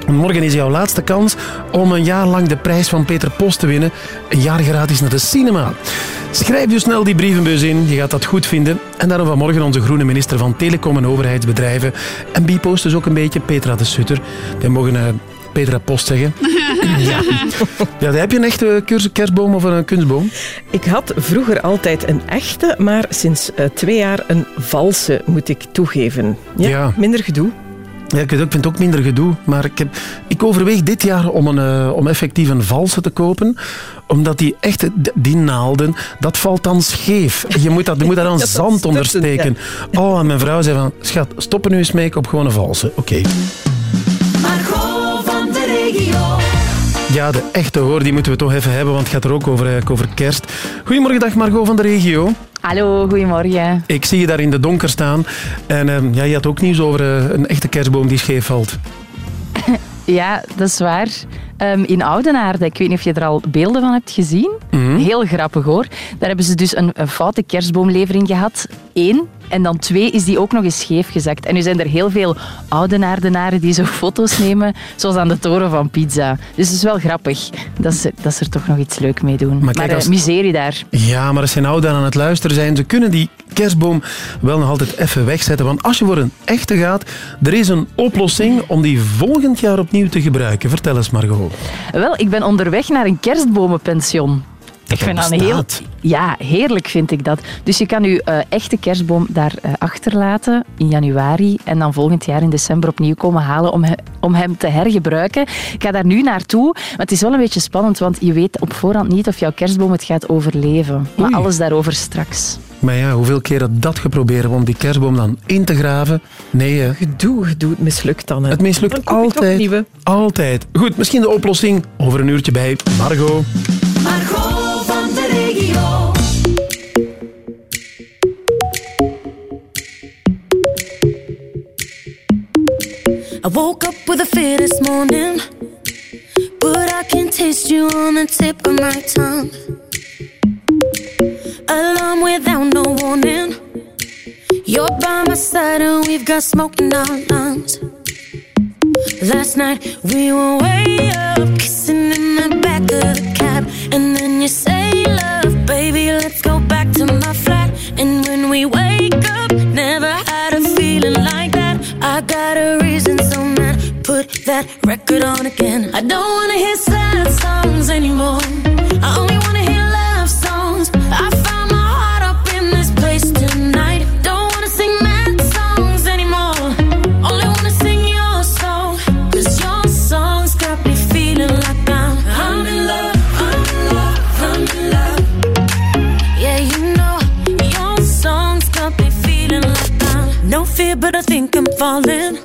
Morgen is jouw laatste kans om een jaar lang de prijs van Peter Post te winnen. Een jaar gratis naar de cinema. Schrijf je snel die brievenbus in, je gaat dat goed vinden. En daarom vanmorgen onze groene minister van Telecom en Overheidsbedrijven. En Bipost dus ook een beetje, Petra de Sutter. Die mogen eh, Petra Post zeggen. ja. ja, heb je een echte kers- kerstboom of een kunstboom? Ik had vroeger altijd een echte, maar sinds eh, twee jaar een valse, moet ik toegeven. Ja, Ja. minder gedoe. Ja, ik, weet ook- ik vind het ook minder gedoe, maar ik, heb, ik overweeg dit jaar om, een, eh, om effectief een valse te kopen, omdat die echte, d- die naalden, dat valt dan scheef. Je moet, dat, je moet daar dan zand onder steken. Oh, en mijn vrouw zei van, schat, stop er nu eens mee, ik koop gewoon een valse. Oké. Ja, de echte hoor, die moeten we toch even hebben, want het gaat er ook over, over kerst. Goedemorgen, dag Margot van de regio. Hallo, goedemorgen. Ik zie je daar in de donker staan. En ehm, ja, je had ook nieuws over eh, een echte kerstboom die scheef valt. Ja, dat is waar. Ehm, in Oudenaarde, ik weet niet of je er al beelden van hebt gezien. Mhm. Heel grappig hoor. Daar hebben ze dus een, een foute kerstboomlevering gehad. Eén. En dan twee is die ook nog eens scheef gezakt. En nu zijn er heel veel Oudenaardenaren die zo foto's nemen, zoals aan de toren van Pizza. Dus het is wel grappig dat ze, dat ze er toch nog iets leuk mee doen. Maar Maar, kijk, eh, als- miserie daar. Ja, maar als nou daar aan het luisteren zijn, ze kunnen die kerstboom wel nog altijd even wegzetten. Want als je voor een echte gaat, er is een oplossing om die volgend jaar opnieuw te gebruiken. Vertel eens, Margot. Wel, ik ben onderweg naar een kerstbomenpension. Ik vind dat heel... Ja, heerlijk vind ik dat. Dus je kan je eh, echte kerstboom daar eh, achterlaten in januari en dan volgend jaar in december opnieuw komen halen om, he- om hem te hergebruiken. Ik ga daar nu naartoe, maar het is wel een beetje spannend, want je weet op voorhand niet of jouw kerstboom het gaat overleven. Maar Oei. alles daarover straks. Maar ja, hoeveel keer had dat geprobeerd om die kerstboom dan in te graven? Nee, hè. Gedoe, gedoe, het mislukt dan. Hè. Het mislukt Dan je altijd. nieuwe. Altijd. Goed, misschien de oplossing over een uurtje bij. Margot I woke up with a fear this morning, but I can taste you on the tip of my tongue. Alarm without no warning. You're by my side and we've got smoke in our lungs. Last night we were way up, kissing in the back of the cab, and then you say, Put that record on again. I don't wanna hear sad songs anymore. I only wanna hear love songs. I found my heart up in this place tonight. Don't wanna sing mad songs anymore. Only wanna sing your song. Cause your songs got me feeling like I'm, I'm in love, I'm in love, I'm in love. Yeah, you know, your songs got me feeling like I'm no fear, but I think I'm falling.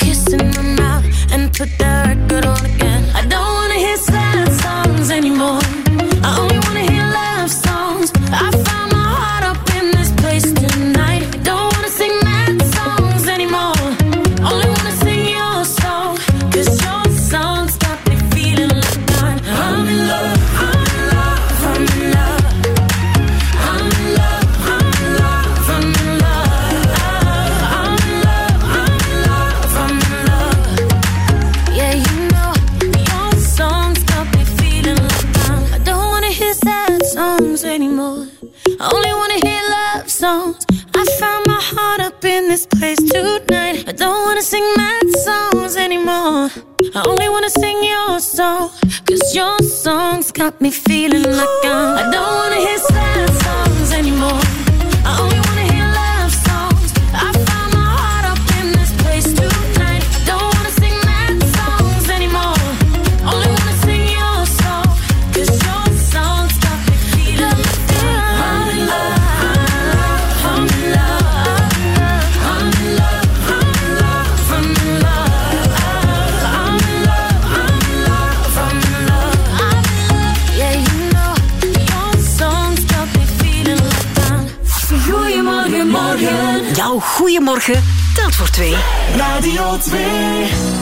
it on again. Got me feeling like I'm. I don't wanna Jouw goeiemorgen telt voor twee. Radio 2.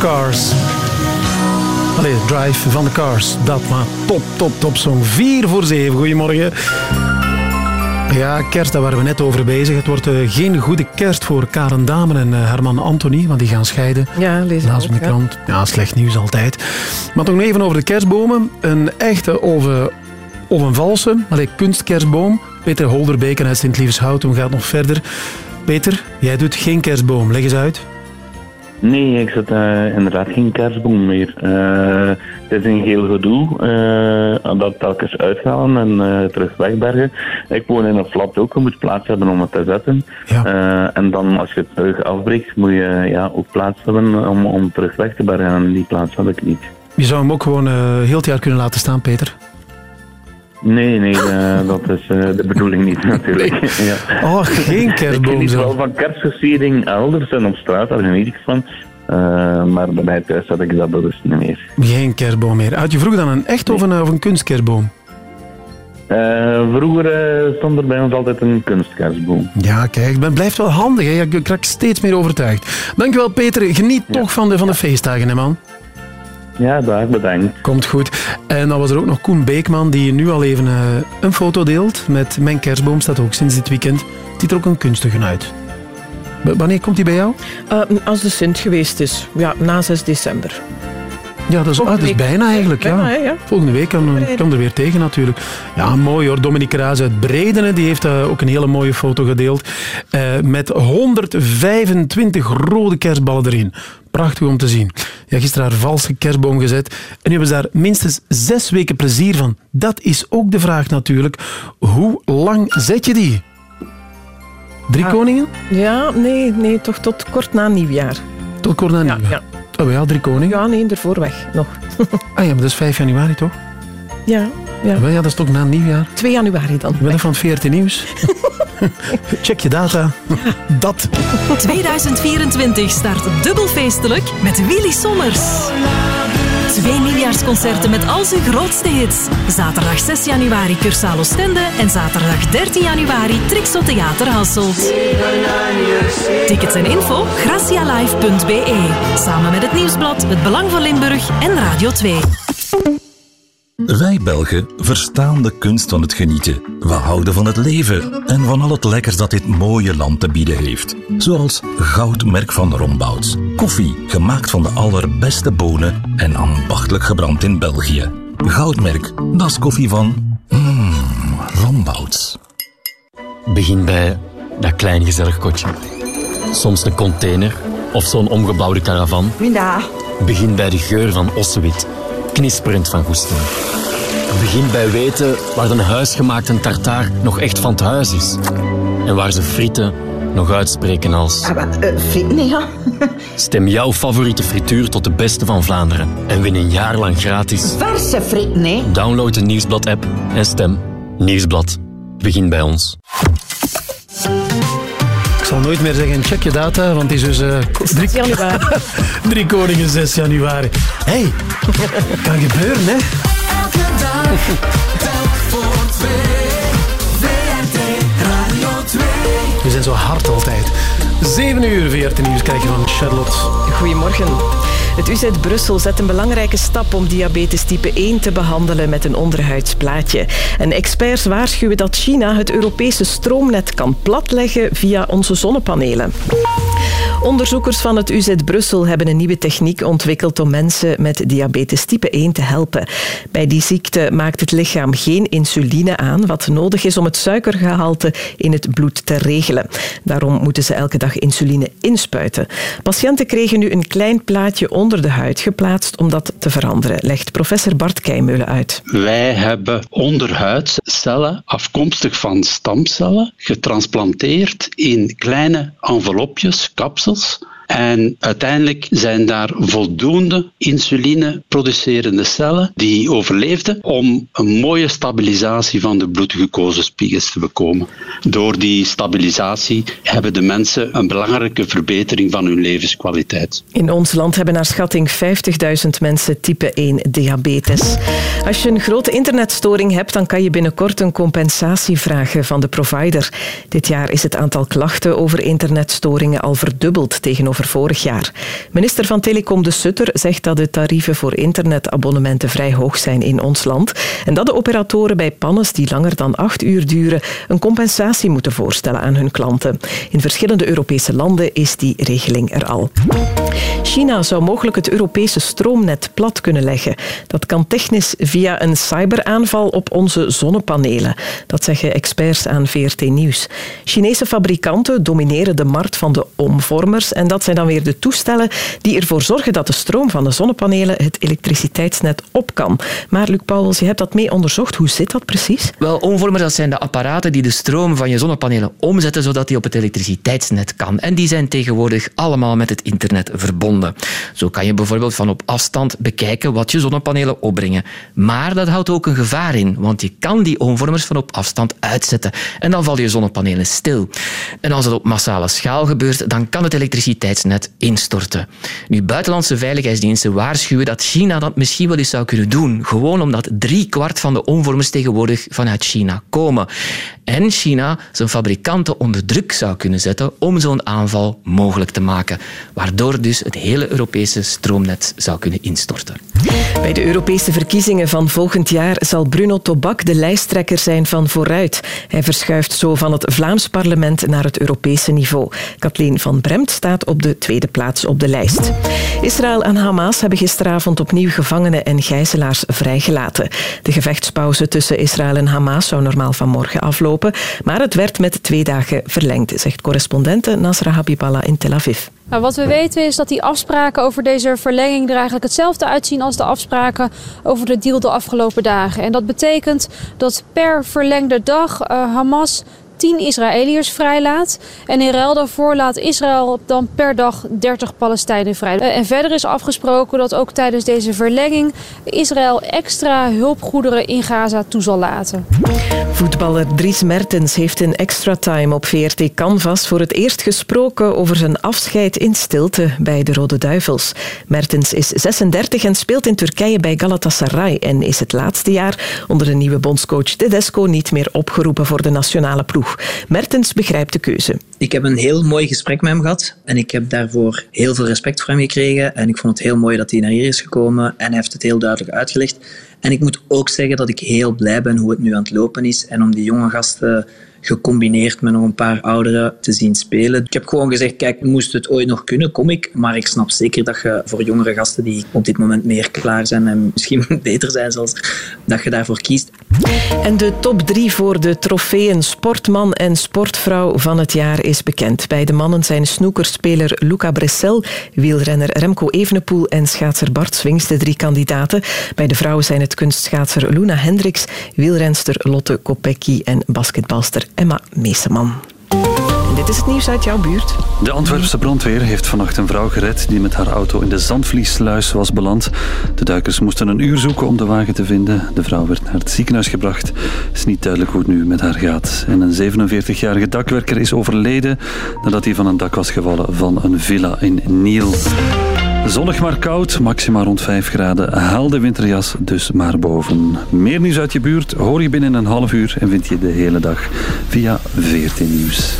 Cars. Allee, Drive van de Cars. Dat maar top, top, top song. 4 voor 7. Goedemorgen. Ja, kerst, daar waren we net over bezig. Het wordt eh, geen goede kerst voor Karen Damen en eh, Herman Anthony, want die gaan scheiden. Ja, lees in de krant. Ja, slecht nieuws altijd. Maar toch nog even over de kerstbomen. Een echte of, of een valse. Allee, kunstkerstboom. Peter Holderbeek uit Sint-Lievenshouten gaat nog verder. Peter, jij doet geen kerstboom. Leg eens uit. Nee, ik zet eh, inderdaad geen kerstboom meer. Eh, het is een heel gedoe. eh dat telkens uithalen en terug wegbergen. Ik woon in een flat ook. Je moet plaats hebben om het te zetten. En dan als je het terug afbreekt, moet je ja, ook plaats hebben om, om terug weg te bergen. En die plaats heb ik niet. Je zou hem ook gewoon heel het jaar kunnen laten staan, Peter. Nee, nee, eh, dat is eh, de bedoeling niet natuurlijk. ja. Oh, geen kerstboom Ik geniet wel van kerstversiering elders en op straat, daar geniet ik van. Eh, maar bij thuis had ik dat dus niet meer. Geen kerstboom meer. Had je vroeger dan een echt of een, of een kunstkerstboom? Vroeger stond er bij ons altijd een kunstkerstboom. Ja, kijk, het blijft wel handig. Hè. Je raakt steeds meer overtuigd. Dankjewel, Peter. Geniet toch van de, van de feestdagen, hè, man. Ja, daar bedankt. Komt goed. En dan was er ook nog Koen Beekman, die nu al even eh, een foto deelt met Mijn kerstboom. Staat ook sinds dit weekend. Het ziet er ook een kunstige uit. Wanneer komt die bij jou? Eh, als de Sint geweest is, ja, na 6 december. Ja, dat is, ah, dat is week. bijna eigenlijk. Bijna, ja. Volgende week kan, kan er weer tegen natuurlijk. Ja, mooi hoor. Dominique Raas uit Bredene die heeft eh, ook een hele mooie foto gedeeld. eh, met 125 rode kerstballen erin. Prachtig om te zien. Ja, gisteren haar valse kerstboom gezet. En nu hebben ze daar minstens zes weken plezier van. Dat is ook de vraag natuurlijk. Hoe lang zet je die? Drie Ah. koningen? Ja, nee, nee, toch tot kort na nieuwjaar. Tot kort na nieuwjaar? Ja. Oh ja, drie koningen? Ja, nee, ervoor weg nog. Ah ja, maar dat is 5 januari toch? Ja, ja. Wel, ja, dat is toch na nieuwjaar? 2 januari dan. Ik ben van het VRT Nieuws. Check je data. Dat. 2024 start dubbel feestelijk met Willy Sommers. Twee nieuwjaarsconcerten met al zijn grootste hits. Zaterdag 6 januari Cursaal Oostende en zaterdag 13 januari Trixo Theater Hasselt. Tickets en info gracialive.be. Samen met het Nieuwsblad, het Belang van Limburg en Radio 2. Wij Belgen verstaan de kunst van het genieten. We houden van het leven en van al het lekkers dat dit mooie land te bieden heeft. Zoals Goudmerk van Rombouts. Koffie, gemaakt van de allerbeste bonen en ambachtelijk gebrand in België. Goudmerk, dat is koffie van... Mmm, Rombouts. Begin bij dat klein gezellig kotje. Soms een container of zo'n omgebouwde caravan. Begin bij de geur van ossewit, knisperend van goesting. Begin bij weten waar een huisgemaakte tartaar nog echt van het huis is. En waar ze frieten nog uitspreken als... frieten, ja. Stem jouw favoriete frituur tot de beste van Vlaanderen. En win een jaar lang gratis. Verse frieten, hè. Download de Nieuwsblad-app en stem. Nieuwsblad. Begin bij ons. Ik zal nooit meer zeggen, check je data, want het is dus... eh, drie, januari. drie koningen 6 januari. Hé, hey, kan gebeuren, hè? Elke dag, telk voor twee. VRT Radio 2. We zijn zo hard altijd. 7 uur VRT Nieuws krijg je van Charlotte. Goedemorgen. Het UZ Brussel zet een belangrijke stap om diabetes type 1 te behandelen met een onderhuidsplaatje. En experts waarschuwen dat China het Europese stroomnet kan platleggen via onze zonnepanelen. Onderzoekers van het UZ Brussel hebben een nieuwe techniek ontwikkeld om mensen met diabetes type 1 te helpen. Bij die ziekte maakt het lichaam geen insuline aan, wat nodig is om het suikergehalte in het bloed te regelen. Daarom moeten ze elke dag insuline inspuiten. Patiënten kregen nu een klein plaatje onder de huid geplaatst om dat te veranderen, legt professor Bart Keimeulen uit. Wij hebben onderhuidscellen afkomstig van stamcellen getransplanteerd in kleine envelopjes, kapsels. vessels En uiteindelijk zijn daar voldoende insuline producerende cellen die overleefden om een mooie stabilisatie van de bloedglucosespiegels te bekomen. Door die stabilisatie hebben de mensen een belangrijke verbetering van hun levenskwaliteit. In ons land hebben naar schatting 50.000 mensen type 1 diabetes. Als je een grote internetstoring hebt, dan kan je binnenkort een compensatie vragen van de provider. Dit jaar is het aantal klachten over internetstoringen al verdubbeld tegenover vorig jaar. Minister van Telecom De Sutter zegt dat de tarieven voor internetabonnementen vrij hoog zijn in ons land en dat de operatoren bij pannes die langer dan acht uur duren een compensatie moeten voorstellen aan hun klanten. In verschillende Europese landen is die regeling er al. China zou mogelijk het Europese stroomnet plat kunnen leggen. Dat kan technisch via een cyberaanval op onze zonnepanelen. Dat zeggen experts aan VRT Nieuws. Chinese fabrikanten domineren de markt van de omvormers en dat zijn dan weer de toestellen die ervoor zorgen dat de stroom van de zonnepanelen het elektriciteitsnet op kan. Maar Luc Pauwels, je hebt dat mee onderzocht. Hoe zit dat precies? Wel, omvormers dat zijn de apparaten die de stroom van je zonnepanelen omzetten zodat die op het elektriciteitsnet kan. En die zijn tegenwoordig allemaal met het internet verbonden. Zo kan je bijvoorbeeld van op afstand bekijken wat je zonnepanelen opbrengen. Maar dat houdt ook een gevaar in, want je kan die omvormers van op afstand uitzetten. En dan vallen je zonnepanelen stil. En als het op massale schaal gebeurt, dan kan het elektriciteitsnet instorten. Nu, buitenlandse veiligheidsdiensten waarschuwen dat China dat misschien wel eens zou kunnen doen. Gewoon omdat drie kwart van de omvormers tegenwoordig vanuit China komen. En China zijn fabrikanten onder druk zou kunnen zetten om zo'n aanval mogelijk te maken. Waardoor dus het hele Europese stroomnet zou kunnen instorten. Bij de Europese verkiezingen van volgend jaar zal Bruno Tobak de lijsttrekker zijn van Vooruit. Hij verschuift zo van het Vlaams parlement naar het Europese niveau. Kathleen van Bremt staat op de tweede plaats op de lijst. Israël en Hamas hebben gisteravond opnieuw gevangenen en gijzelaars vrijgelaten. De gevechtspauze tussen Israël en Hamas zou normaal vanmorgen aflopen, maar het werd met twee dagen verlengd, zegt correspondente Nasra Habiballah in Tel Aviv. Wat we weten is dat die afspraken over deze verlenging er eigenlijk hetzelfde uitzien als de afspraken over de deal de afgelopen dagen. En dat betekent dat per verlengde dag eh, Hamas 10 Israëliërs vrijlaat. En in ruil daarvoor laat Israël dan per dag 30 Palestijnen vrij. Eh, En verder is afgesproken dat ook tijdens deze verlenging Israël extra hulpgoederen in Gaza toe zal laten. Voetballer Dries Mertens heeft in extra time op VRT Canvas voor het eerst gesproken over zijn afscheid in stilte bij de Rode Duivels. Mertens is 36 en speelt in Turkije bij Galatasaray en is het laatste jaar onder de nieuwe bondscoach Tedesco niet meer opgeroepen voor de nationale ploeg. Mertens begrijpt de keuze. Ik heb een heel mooi gesprek met hem gehad en ik heb daarvoor heel veel respect voor hem gekregen. En ik vond het heel mooi dat hij naar hier is gekomen en hij heeft het heel duidelijk uitgelegd. En ik moet ook zeggen dat ik heel blij ben hoe het nu aan het lopen is en om die jonge gasten gecombineerd met nog een paar ouderen te zien spelen. Ik heb gewoon gezegd, kijk, moest het ooit nog kunnen, kom ik. Maar ik snap zeker dat je voor jongere gasten die op dit moment meer klaar zijn en misschien beter zijn zelfs, dat je daarvoor kiest. En de top drie voor de trofeeën sportman en sportvrouw van het jaar is bekend. Bij de mannen zijn snoekerspeler Luca Bressel, wielrenner Remco Evenepoel en schaatser Bart Swings de drie kandidaten. Bij de vrouwen zijn het kunstschaatser Luna Hendricks, wielrenster Lotte Kopecky en basketbalster Emma Meeseman. En dit is het nieuws uit jouw buurt. De Antwerpse brandweer heeft vannacht een vrouw gered die met haar auto in de Zandvliesluis was beland. De duikers moesten een uur zoeken om de wagen te vinden. De vrouw werd naar het ziekenhuis gebracht. Het is niet duidelijk hoe het nu met haar gaat. En een 47-jarige dakwerker is overleden nadat hij van een dak was gevallen van een villa in Niel. Zonnig maar koud, maxima rond 5 graden. Haal de winterjas dus maar boven. Meer nieuws uit je buurt hoor je binnen een half uur en vind je de hele dag via 14 Nieuws.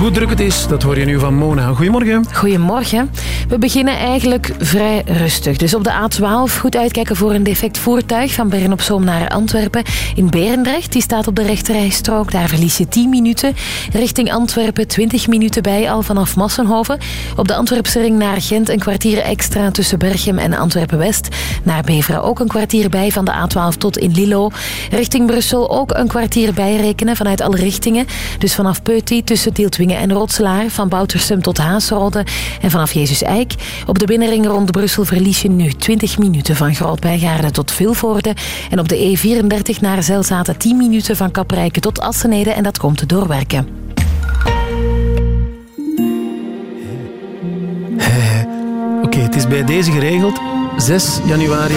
Hoe druk het is, dat hoor je nu van Mona. Goedemorgen. Goedemorgen. We beginnen eigenlijk vrij rustig. Dus op de A12 goed uitkijken voor een defect voertuig van Bern op Zoom naar Antwerpen. In Berendrecht, die staat op de rechterrijstrook. Daar verlies je 10 minuten. Richting Antwerpen 20 minuten bij al vanaf Massenhoven. Op de Antwerpse ring naar Gent een kwartier extra tussen Berchem en Antwerpen-West. Naar Beveren ook een kwartier bij van de A12 tot in Lillo. Richting Brussel ook een kwartier bijrekenen vanuit alle richtingen. Dus vanaf Peuty tussen Tieltwingen en Rotselaar. Van Boutersum tot Haasrode. En vanaf Jezus Eik. Op de binnenring rond Brussel verlies je nu 20 minuten van Grootbijgaarden tot Vilvoorde. En op de E34 naar Zelzaten 10 minuten van Kaprijke tot Assenede. En dat komt te doorwerken. Oké, het is bij deze geregeld. 6 januari.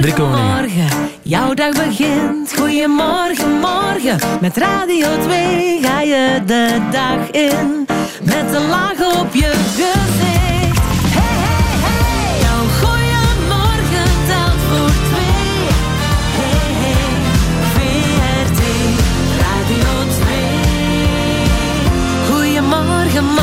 Drie koningen. morgen. Jouw dag begint. Goedemorgen, morgen. Met Radio 2 ga je de dag in. Met een laag op je gezicht. Hey, hey, hey. Jouw goeiemorgen telt voor twee. Hey, hey. VRT Radio 2. Goedemorgen, konden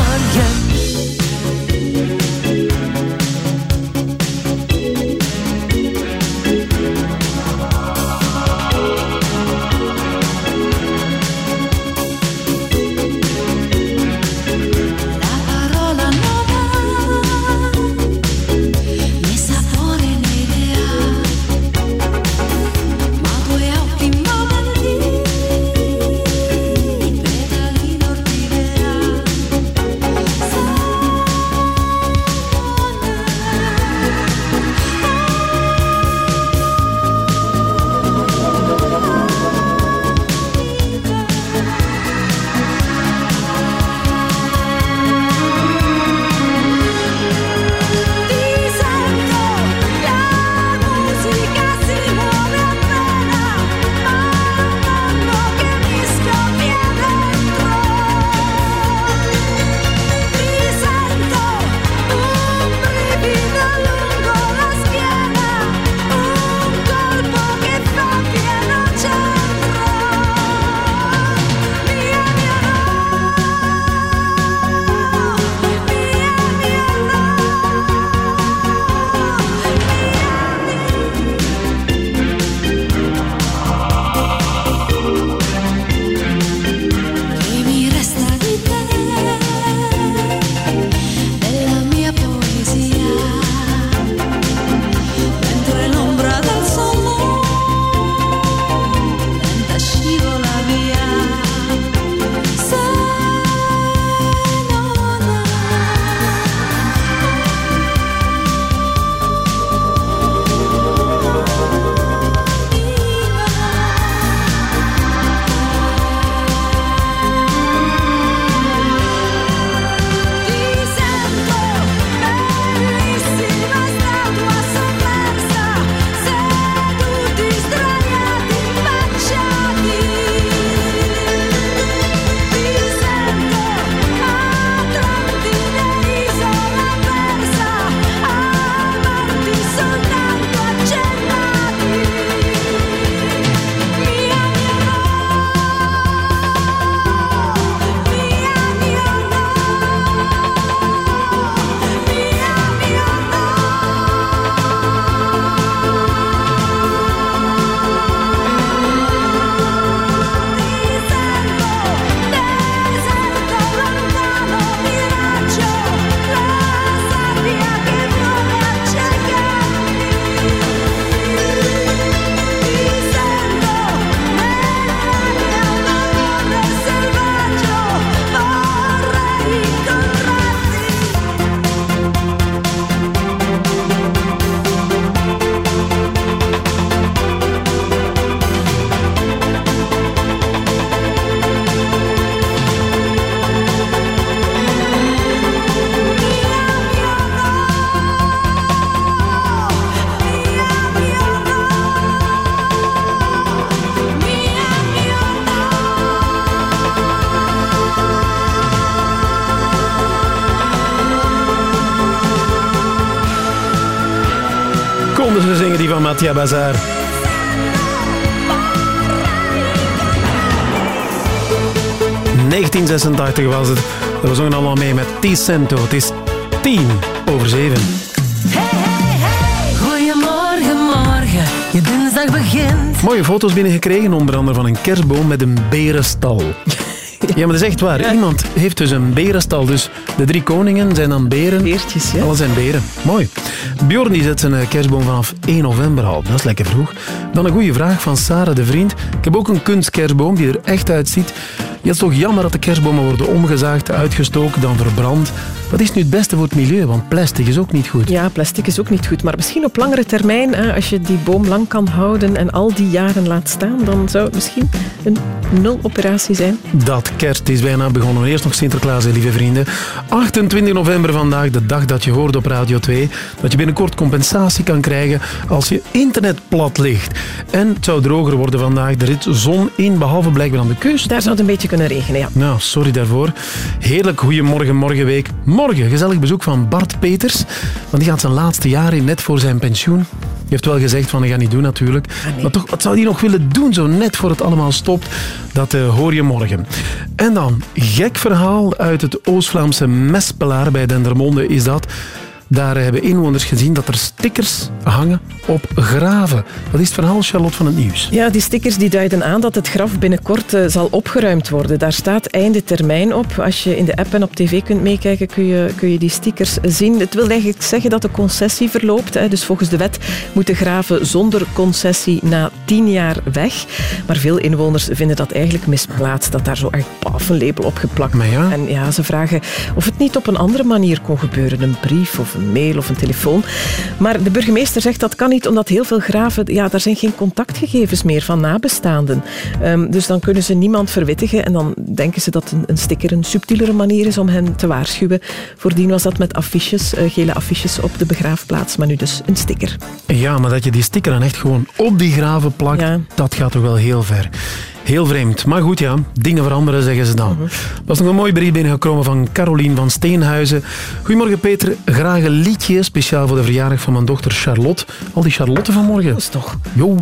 zingen, die van Mattia Bazaar. ...1986 was het. We zongen allemaal mee met T-Cento. Het is 10 over 7. Goedemorgen, morgen. Je dinsdag begint. Mooie foto's binnengekregen, onder andere van een kerstboom met een berenstal. Ja, maar dat is echt waar. Iemand heeft dus een berenstal. Dus de drie koningen zijn dan beren. Beertjes, ja. Alles zijn beren. Mooi. Bjorn die zet zijn eh, kerstboom vanaf 1 november al. Dat is lekker vroeg. Dan een goede vraag van Sarah de Vriend. Ik heb ook een kunstkerstboom die er echt uitziet. Ja, het is toch jammer dat de kerstbomen worden omgezaagd, uitgestoken, dan verbrand. Wat is nu het beste voor het milieu? Want plastic is ook niet goed. Ja, plastic is ook niet goed. Maar misschien op langere termijn, als je die boom lang kan houden en al die jaren laat staan, dan zou het misschien een nul-operatie zijn. Dat kerst is bijna begonnen. Eerst nog Sinterklaas, lieve vrienden. 28 november vandaag, de dag dat je hoort op Radio 2, dat je binnenkort compensatie kan krijgen als je internet plat ligt. En het zou droger worden vandaag. Er zit zon in, behalve blijkbaar aan de kust. Daar zou het een beetje kunnen regenen, ja. Nou, sorry daarvoor. Heerlijk goeiemorgen, morgenweek. Morgen gezellig bezoek van Bart Peters. Want die gaat zijn laatste jaar in, net voor zijn pensioen. Die heeft wel gezegd van, ik ga niet doen natuurlijk. Maar toch, wat zou hij nog willen doen, zo net voor het allemaal stopt? Dat eh, hoor je morgen. En dan, gek verhaal uit het Oost-Vlaamse Mespelaar bij Dendermonde is dat. Daar hebben inwoners gezien dat er stickers hangen op graven. Wat is het verhaal, Charlotte van het Nieuws? Ja, die stickers die duiden aan dat het graf binnenkort eh, zal opgeruimd worden. Daar staat einde termijn op. Als je in de app en op tv kunt meekijken, kun je, kun je die stickers zien. Het wil eigenlijk zeggen dat de concessie verloopt. Hè. Dus volgens de wet moeten graven zonder concessie na tien jaar weg. Maar veel inwoners vinden dat eigenlijk misplaatst, dat daar zo echt paf een label op geplakt wordt. En ja, ze vragen of het niet op een andere manier kon gebeuren. Een brief of een mail of een telefoon. Maar de burgemeester zegt dat kan niet, omdat heel veel graven, ja, daar zijn geen contactgegevens meer van nabestaanden. Ehm, dus dan kunnen ze niemand verwittigen en dan denken ze dat een, een sticker een subtielere manier is om hen te waarschuwen. Voordien was dat met affiches, eh, gele affiches op de begraafplaats, maar nu dus een sticker. Ja, maar dat je die sticker dan echt gewoon op die graven plakt, dat gaat toch wel heel ver. Heel vreemd. Maar goed, ja, dingen veranderen, zeggen ze dan. Er was nog een mooi brief binnengekomen van Carolien van Steenhuizen. Goedemorgen, Peter. Graag een liedje, speciaal voor de verjaardag van mijn dochter Charlotte. Al die Charlotte vanmorgen. Dat is toch... Jo.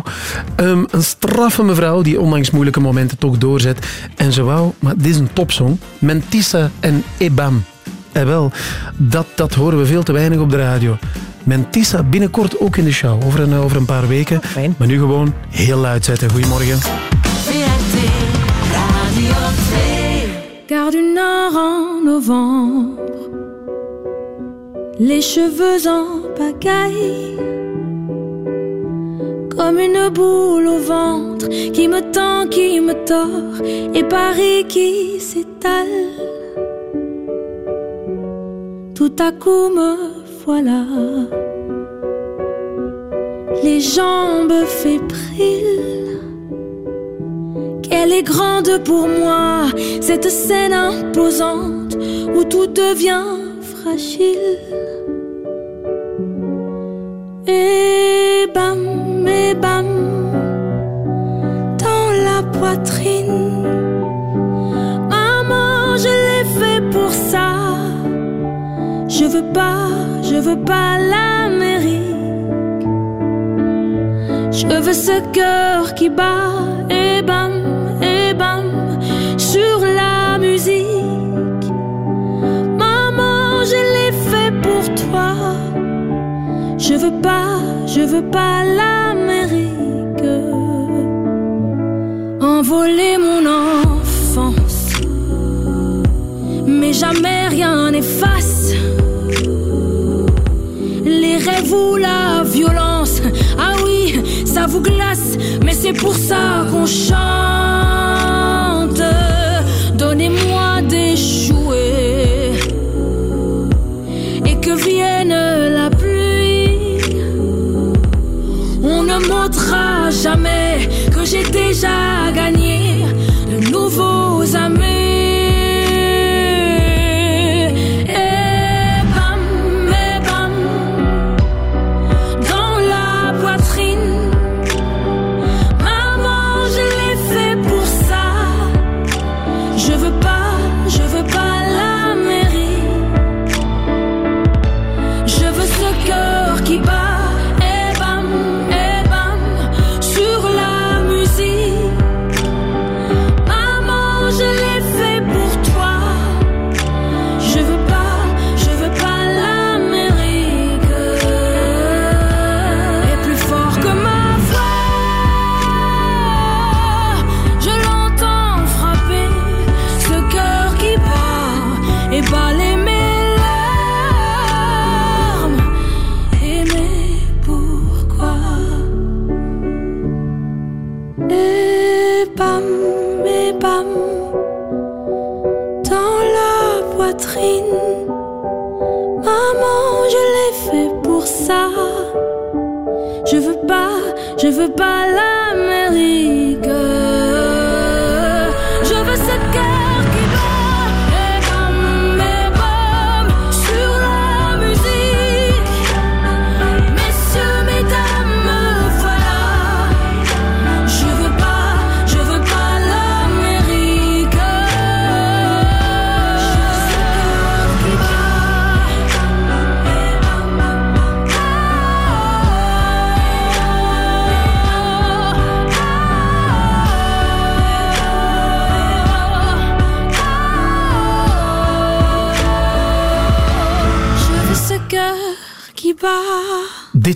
Ehm, een straffe mevrouw die ondanks moeilijke momenten toch doorzet. En ze wou, maar dit is een topsong, Mentissa en Ebam. En wel, dat, dat horen we veel te weinig op de radio. Mentissa binnenkort ook in de show, over een, over een paar weken. Maar nu gewoon heel luid zetten. Goedemorgen. Car du nord en novembre, les cheveux en pagaille, comme une boule au ventre qui me tend, qui me tord, et Paris qui s'étale. Tout à coup me voilà, les jambes fébriles. Qu'elle est grande pour moi, cette scène imposante où tout devient fragile. Et bam, et bam, dans la poitrine. Maman, je l'ai fait pour ça. Je veux pas, je veux pas l'Amérique. Je veux ce cœur qui bat et bam, et bam sur la musique. Maman, je l'ai fait pour toi. Je veux pas, je veux pas l'Amérique. Envoler mon enfance, mais jamais rien n'efface les rêves ou la violence. Ça vous glace, mais c'est pour ça qu'on chante. Donnez-moi des jouets et que vienne la pluie. On ne montrera jamais que j'ai déjà gagné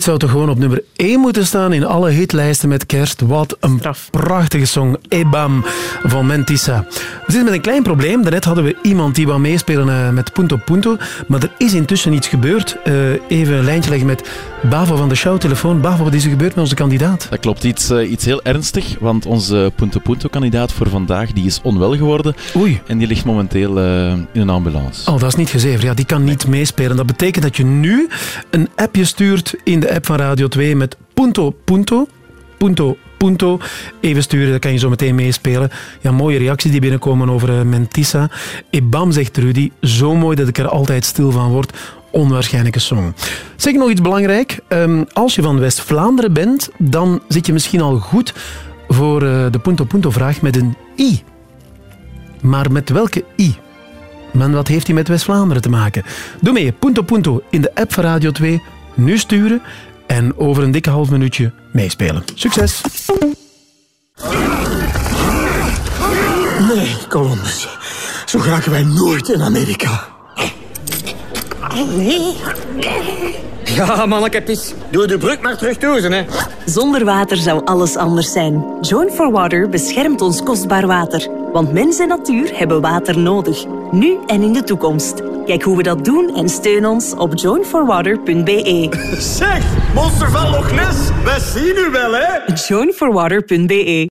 Dit zou toch gewoon op nummer 1 moeten staan in alle hitlijsten met kerst. Wat een prachtige song. Ebam van Mentissa. We zitten met een klein probleem. Daarnet hadden we iemand die wou meespelen eh, met Punto Punto. Maar er is intussen iets gebeurd. Eh, even een lijntje leggen met Bavo van de showtelefoon. Bavo, wat is er gebeurd met onze kandidaat? Dat klopt, iets, eh, iets heel ernstig, want onze Punto Punto-kandidaat voor vandaag die is onwel geworden. Oei. En die ligt momenteel eh, in een ambulance. Oh, dat is niet gezever. Ja, die kan niet meespelen. Dat betekent dat je nu een appje stuurt in de app van Radio 2 met Punto Punto. Punto Punto. Even sturen, dan kan je zo meteen meespelen. Ja, mooie reacties die binnenkomen over eh, Mentissa. Ebam, zegt Rudy. Zo mooi dat ik er altijd stil van word. Onwaarschijnlijke song. Zeg nog iets belangrijk. Ehm, als je van West-Vlaanderen bent, dan zit je misschien al goed voor eh, de Punto Punto vraag met een i. Maar met welke i? Maar wat heeft hij met West-Vlaanderen te maken? Doe mee, Punto Punto, in de app van Radio 2. Nu sturen en over een dikke half minuutje meespelen. Succes! Nee, Columbus. Zo geraken wij nooit in Amerika. Nee. Ja, mannekepjes. Doe de brug maar terug toe, hè. Zonder water zou alles anders zijn. Join for Water beschermt ons kostbaar water. Want mens en natuur hebben water nodig. Nu en in de toekomst. Kijk hoe we dat doen en steun ons op joinforwater.be. Zeg, monster van Loch Ness. Wij zien u wel, hè? joinforwater.be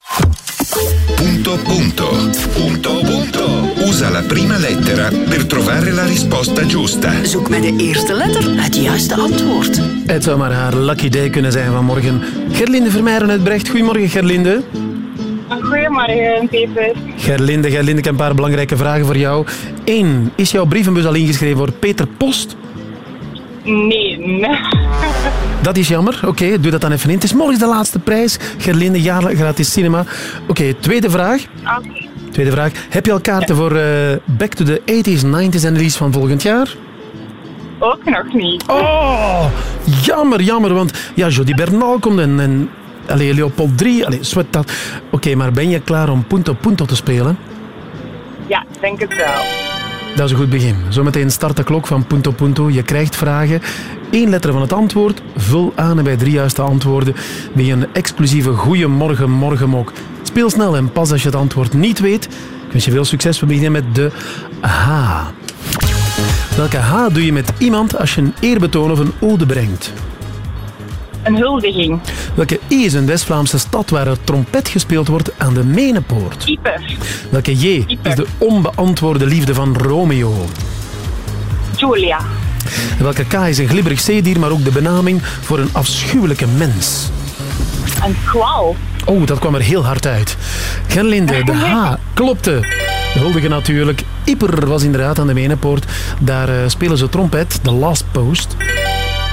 Punto punto. Punto punto. Usa la prima lettera per trovare la risposta giusta. Zoek met de eerste letter het juiste antwoord. Het zou maar haar lucky day kunnen zijn vanmorgen. Gerlinde Vermeijren uit Brecht. Goedemorgen, Gerlinde. Goedemorgen, Peter. Gerlinde, Gerlinde, ik heb een paar belangrijke vragen voor jou. Eén, is jouw brievenbus al ingeschreven voor Peter Post? Nee. Dat is jammer. Oké, doe dat dan even in. Het is morgen de laatste prijs. Gerlinde, jaarlijks gratis cinema. Oké, tweede vraag. Oké. Tweede vraag. Heb je al kaarten voor eh, Back to the 80s, 90s en release van volgend jaar? Ook nog niet. Oh, jammer, jammer. Want ja, Jody Bernal komt en, en allee, Leopold 3. Allee, zwet dat. Oké, maar ben je klaar om punto punto te spelen? Ja, denk het wel. Dat is een goed begin. Zometeen start de klok van Punto Punto. Je krijgt vragen. Eén letter van het antwoord. Vul aan en bij drie juiste antwoorden ben je een exclusieve Goeiemorgen Morgenmok. Speel snel en pas als je het antwoord niet weet. Ik wens je veel succes. We beginnen met de H. Welke H doe je met iemand als je een eerbetoon of een ode brengt? Een huldiging. Welke I is een West-Vlaamse stad waar er trompet gespeeld wordt aan de Menepoort? Ieper. Welke J is de onbeantwoorde liefde van Romeo? Julia. En welke K is een glibberig zeedier, maar ook de benaming voor een afschuwelijke mens? Een kwal. Oh, dat kwam er heel hard uit. Gerlinde, de H klopte. De huldige natuurlijk. Ieper was inderdaad aan de Menepoort. Daar eh, spelen ze trompet, de Last Post.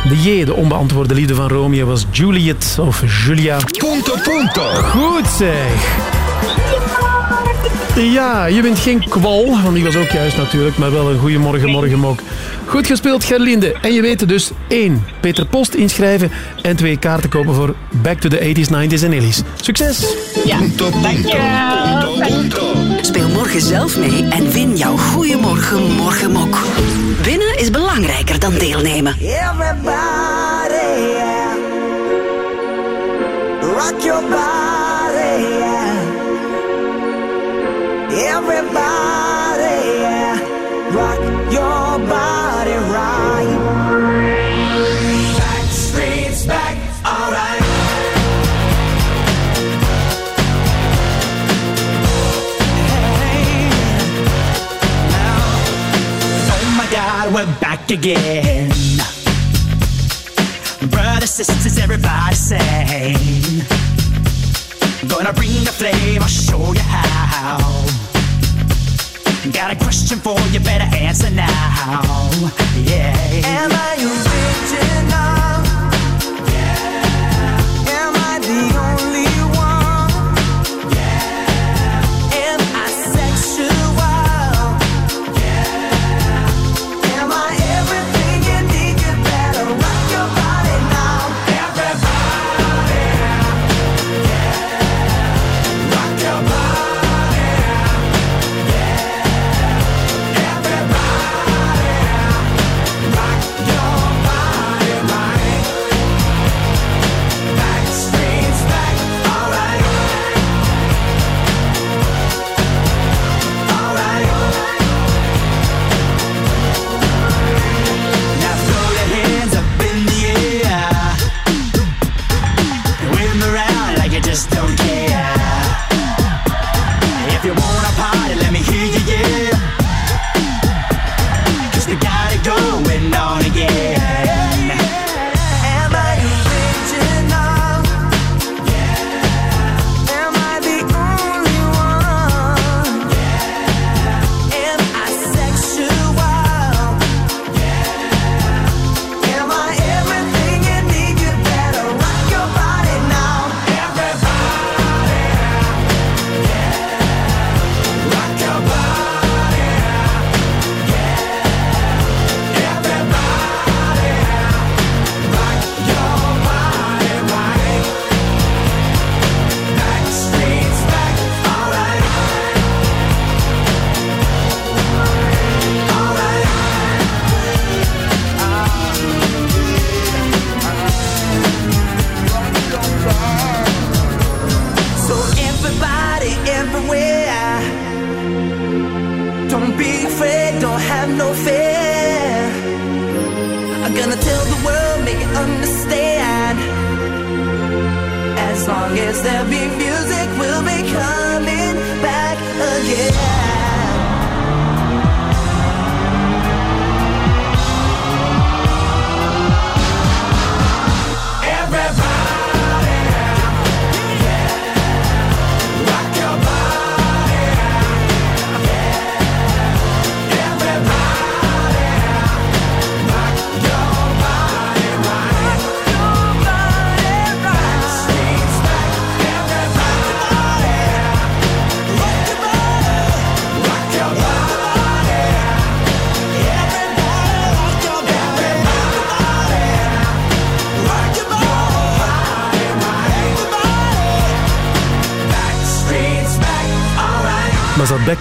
De J, de onbeantwoorde liefde van Romeo, was Juliet of Julia. Punto punto. Goed zeg. Ja, je bent geen kwal, want die was ook juist natuurlijk, maar wel een goede morgen, morgen mok. Goed gespeeld, Gerlinde. En je weet het dus, één, Peter Post inschrijven en twee kaarten kopen voor Back to the 80s, 90s en Illies. Succes! Ja, dankjewel. Speel morgen zelf mee en win jouw Goeiemorgen Morgenmok. Winnen is belangrijker dan deelnemen. Everybody, yeah. Rock your body, Everybody. Rock your body right. Back streets back, alright. Oh my god, we're back again. brothers, sisters, everybody sing. Gonna bring the flame, I'll show you how. Got a question for you, better answer now. Yeah. Am I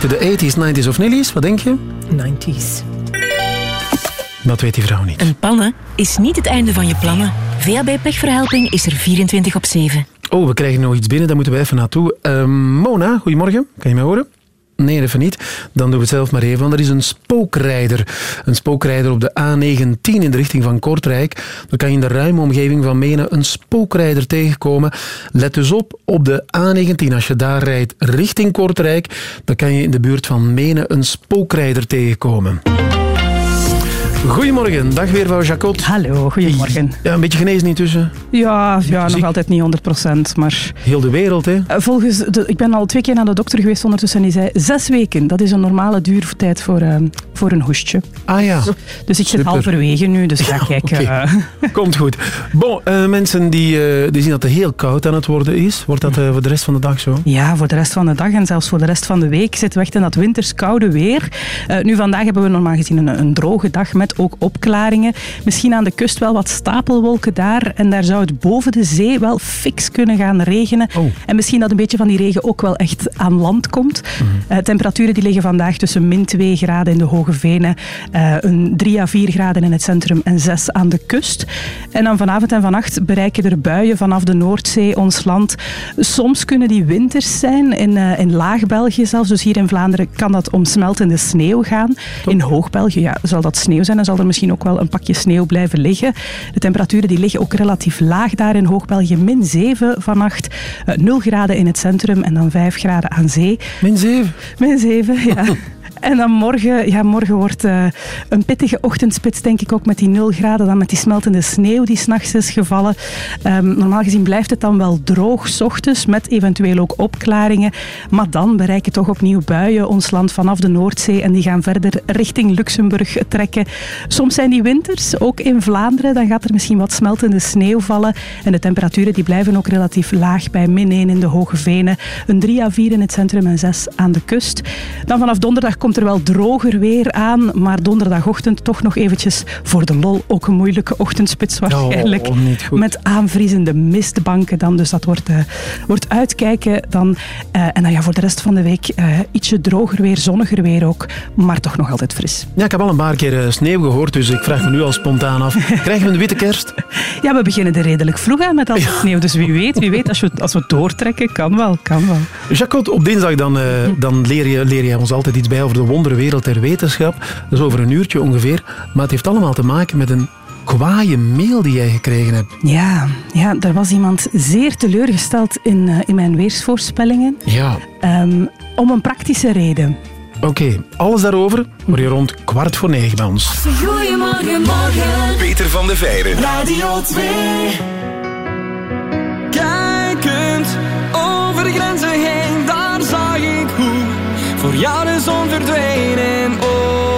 The 80s, 90s of Nillies? Wat denk je? 90s. Dat weet die vrouw niet. Een pannen is niet het einde van je plannen. VAB Pechverhelping is er 24 op 7. Oh, we krijgen nog iets binnen, daar moeten we even naartoe. Ehm, Mona, goedemorgen. Kan je mij horen? Nee, even niet. Dan doen we het zelf maar even. Want er is een spookrijder. Een spookrijder op de A19 in de richting van Kortrijk. Dan kan je in de ruime omgeving van Menen een spookrijder tegenkomen. Let dus op, op de A19. Als je daar rijdt richting Kortrijk, dan kan je in de buurt van Menen een spookrijder tegenkomen. Goedemorgen, dag weer van Jacot. Hallo, goedemorgen. Ja, een beetje genezen intussen. Ja, ja nog altijd niet 100%, maar... Heel de wereld, hè? Eh, Volgens de, ik ben al twee keer naar de dokter geweest ondertussen en die zei zes weken. Dat is een normale duurtijd voor, eh, voor een hoestje. Ah ja. Dus ik zit Super. halverwege nu, dus ja, kijk... Oké. eh, Komt goed. Bon, eh, mensen die, die zien dat het heel koud aan het worden is. Wordt dat voor de rest van de dag zo? Ja, voor de rest van de dag en zelfs voor de rest van de week zitten we echt in dat winters koude weer. Nu, vandaag hebben we normaal gezien een, een droge dag met ook opklaringen. Misschien aan de kust wel wat stapelwolken daar. En daar zou het boven de zee wel fix kunnen gaan regenen. En misschien dat een beetje van die regen ook wel echt aan land komt. Eh, temperaturen die liggen vandaag tussen min 2 graden in de Hoge Venen, eh, een 3 à 4 graden in het centrum en 6 aan de kust. En dan vanavond en vannacht bereiken er buien vanaf de Noordzee ons land. Soms kunnen die winters zijn, in, eh, in Laag-België zelfs. Dus hier in Vlaanderen kan dat om smeltende sneeuw gaan. In Hoog-België ja, zal dat sneeuw zijn dan zal er misschien ook wel een pakje sneeuw blijven liggen. De temperaturen die liggen ook relatief laag daar in Hoog-België. Min 7 vannacht, eh, 0 graden in het centrum en dan 5 graden aan zee. Min 7? Min 7, ja. En dan morgen, ja, morgen wordt eh, een pittige ochtendspits, denk ik ook met die 0 graden, dan met die smeltende sneeuw die s'nachts is gevallen. Ehm, normaal gezien blijft het dan wel droog, 's ochtends, met eventueel ook opklaringen. Maar dan bereiken toch opnieuw buien ons land vanaf de Noordzee en die gaan verder richting Luxemburg trekken. Soms zijn die winters, ook in Vlaanderen, dan gaat er misschien wat smeltende sneeuw vallen. En de temperaturen die blijven ook relatief laag bij min 1 in de Hoge Venen, een 3 à 4 in het centrum en 6 aan de kust. Dan vanaf donderdag komt er wel droger weer aan, maar donderdagochtend toch nog eventjes voor de lol ook een moeilijke ochtendspits waarschijnlijk. Oh, niet goed. Met aanvriezende mistbanken dan, dus dat wordt, eh, wordt uitkijken dan. Eh, en dan ja, voor de rest van de week eh, ietsje droger weer, zonniger weer ook, maar toch nog altijd fris. Ja, ik heb al een paar keer eh, gehoord, dus ik vraag me nu al spontaan af. Krijgen we een witte kerst? Ja, we beginnen er redelijk vroeg aan met al die sneeuw, dus wie weet, wie weet, als we, als we doortrekken, kan wel, kan wel. Jacques, op dinsdag dan, eh, dan leer, je, leer jij ons altijd iets bij over de wonderwereld der wetenschap. Dat is over een uurtje ongeveer. Maar het heeft allemaal te maken met een kwaaie mail die jij gekregen hebt. Ja, ja, er was iemand zeer teleurgesteld in, eh, in mijn weersvoorspellingen. Ja. Ehm, om een praktische reden. Oké, alles daarover hoor je rond kwart voor negen bij ons. Goedemorgen, morgen. Peter van de Veijren. Radio 2. Kijkend over grenzen heen, daar zag ik hoe voor jou de zon verdween. En oh,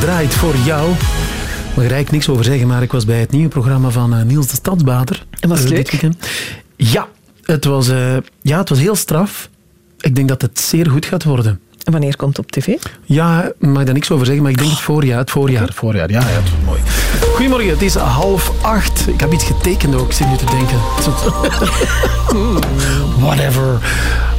Draait voor jou. Ik mag er eigenlijk niks over zeggen, maar ik was bij het nieuwe programma van eh, Niels de Stadsbader. En was het Eh, leuk? Ja, het was, eh, ja, het was heel straf. Ik denk dat het zeer goed gaat worden. En wanneer komt het op tv? Ja, ik mag daar niks over zeggen, maar ik denk het voorjaar. Het voorjaar, het voorjaar. Ja, ja, het was mooi. Goedemorgen, het is half acht. Ik heb iets getekend ook, ik zit nu te denken. Whatever.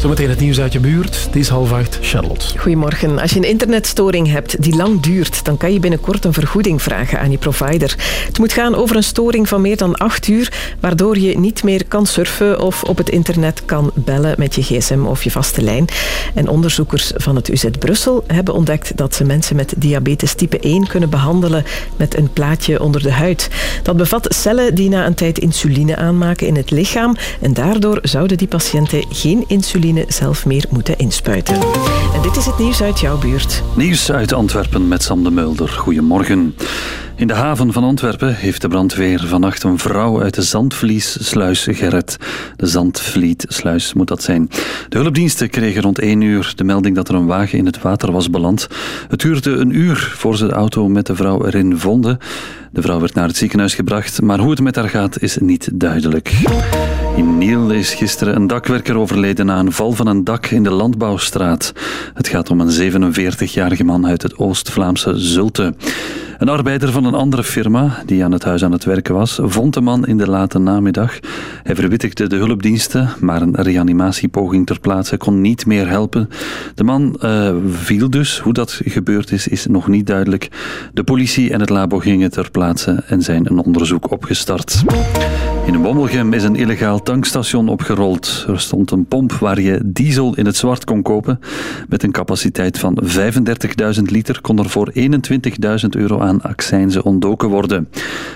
Zometeen het nieuws uit je buurt. Het is half acht. Charlotte. Goedemorgen. Als je een internetstoring hebt die lang duurt, dan kan je binnenkort een vergoeding vragen aan je provider. Het moet gaan over een storing van meer dan acht uur, waardoor je niet meer kan surfen of op het internet kan bellen met je gsm of je vaste lijn. En onderzoekers van het UZ Brussel hebben ontdekt dat ze mensen met diabetes type 1 kunnen behandelen met een plaatje onder de huid. Dat bevat cellen die na een tijd insuline aanmaken in het lichaam en daardoor zouden die patiënten geen insuline zelf meer moeten inspuiten. En dit is het nieuws uit jouw buurt. Nieuws uit Antwerpen met Sam de Mulder. Goedemorgen. In de haven van Antwerpen heeft de brandweer vannacht een vrouw uit de Zandvliessluis gered. De Zandvlietsluis moet dat zijn. De hulpdiensten kregen rond 1 uur de melding dat er een wagen in het water was beland. Het duurde een uur voor ze de auto met de vrouw erin vonden. De vrouw werd naar het ziekenhuis gebracht, maar hoe het met haar gaat is niet duidelijk. In Niel is gisteren een dakwerker overleden na een val van een dak in de Landbouwstraat. Het gaat om een 47-jarige man uit het Oost-Vlaamse Zulte. Een arbeider van een andere firma, die aan het huis aan het werken was, vond de man in de late namiddag. Hij verwittigde de hulpdiensten, maar een reanimatiepoging ter plaatse kon niet meer helpen. De man eh, viel dus. Hoe dat gebeurd is, is nog niet duidelijk. De politie en het labo gingen ter plaatse en zijn een onderzoek opgestart. In Wommelgem is een illegaal tankstation opgerold. Er stond een pomp waar je diesel in het zwart kon kopen. Met een capaciteit van 35.000 liter kon er voor 21.000 euro aan accijnzen ontdoken worden.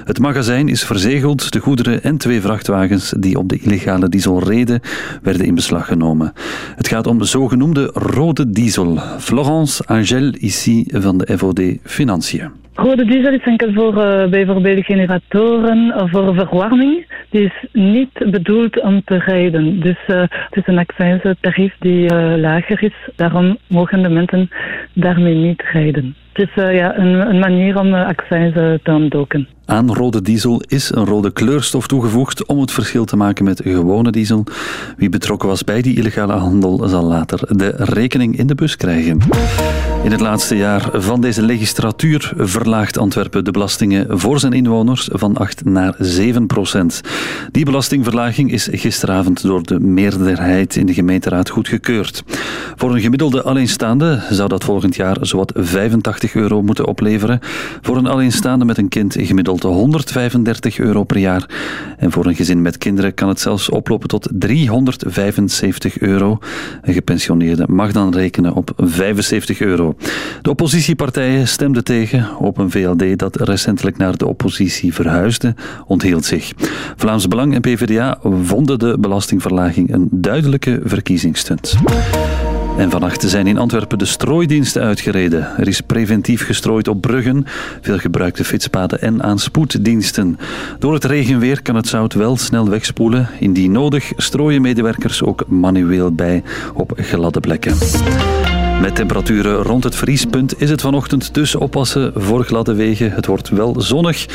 Het magazijn is verzegeld. De goederen en twee vrachtwagens die op de illegale diesel reden, werden in beslag genomen. Het gaat om de zogenoemde rode diesel. Florence Angel, ici van de FOD Financiën. Rode diesel is enkel voor eh, bijvoorbeeld generatoren voor verwarming. Die is niet bedoeld om te rijden. Dus eh, het is een accijnstarief die eh, lager is. Daarom mogen de mensen daarmee niet rijden. Is eh, ja, een, een manier om uh, accijnzen te ontdoken. Aan rode diesel is een rode kleurstof toegevoegd om het verschil te maken met gewone diesel. Wie betrokken was bij die illegale handel zal later de rekening in de bus krijgen. In het laatste jaar van deze legislatuur verlaagt Antwerpen de belastingen voor zijn inwoners van 8 naar 7 procent. Die belastingverlaging is gisteravond door de meerderheid in de gemeenteraad goedgekeurd. Voor een gemiddelde alleenstaande zou dat volgend jaar zowat 85 euro moeten opleveren. Voor een alleenstaande met een kind gemiddeld 135 euro per jaar. En voor een gezin met kinderen kan het zelfs oplopen tot 375 euro. Een gepensioneerde mag dan rekenen op 75 euro. De oppositiepartijen stemden tegen. Op een VLD dat recentelijk naar de oppositie verhuisde, onthield zich. Vlaams Belang en PvdA vonden de belastingverlaging een duidelijke verkiezingsstunt. En vannacht zijn in Antwerpen de strooidiensten uitgereden. Er is preventief gestrooid op bruggen, veel gebruikte fietspaden en aan spoeddiensten. Door het regenweer kan het zout wel snel wegspoelen. Indien nodig strooien medewerkers ook manueel bij op gladde plekken. Met temperaturen rond het vriespunt is het vanochtend dus oppassen voor gladde wegen. Het wordt wel zonnig,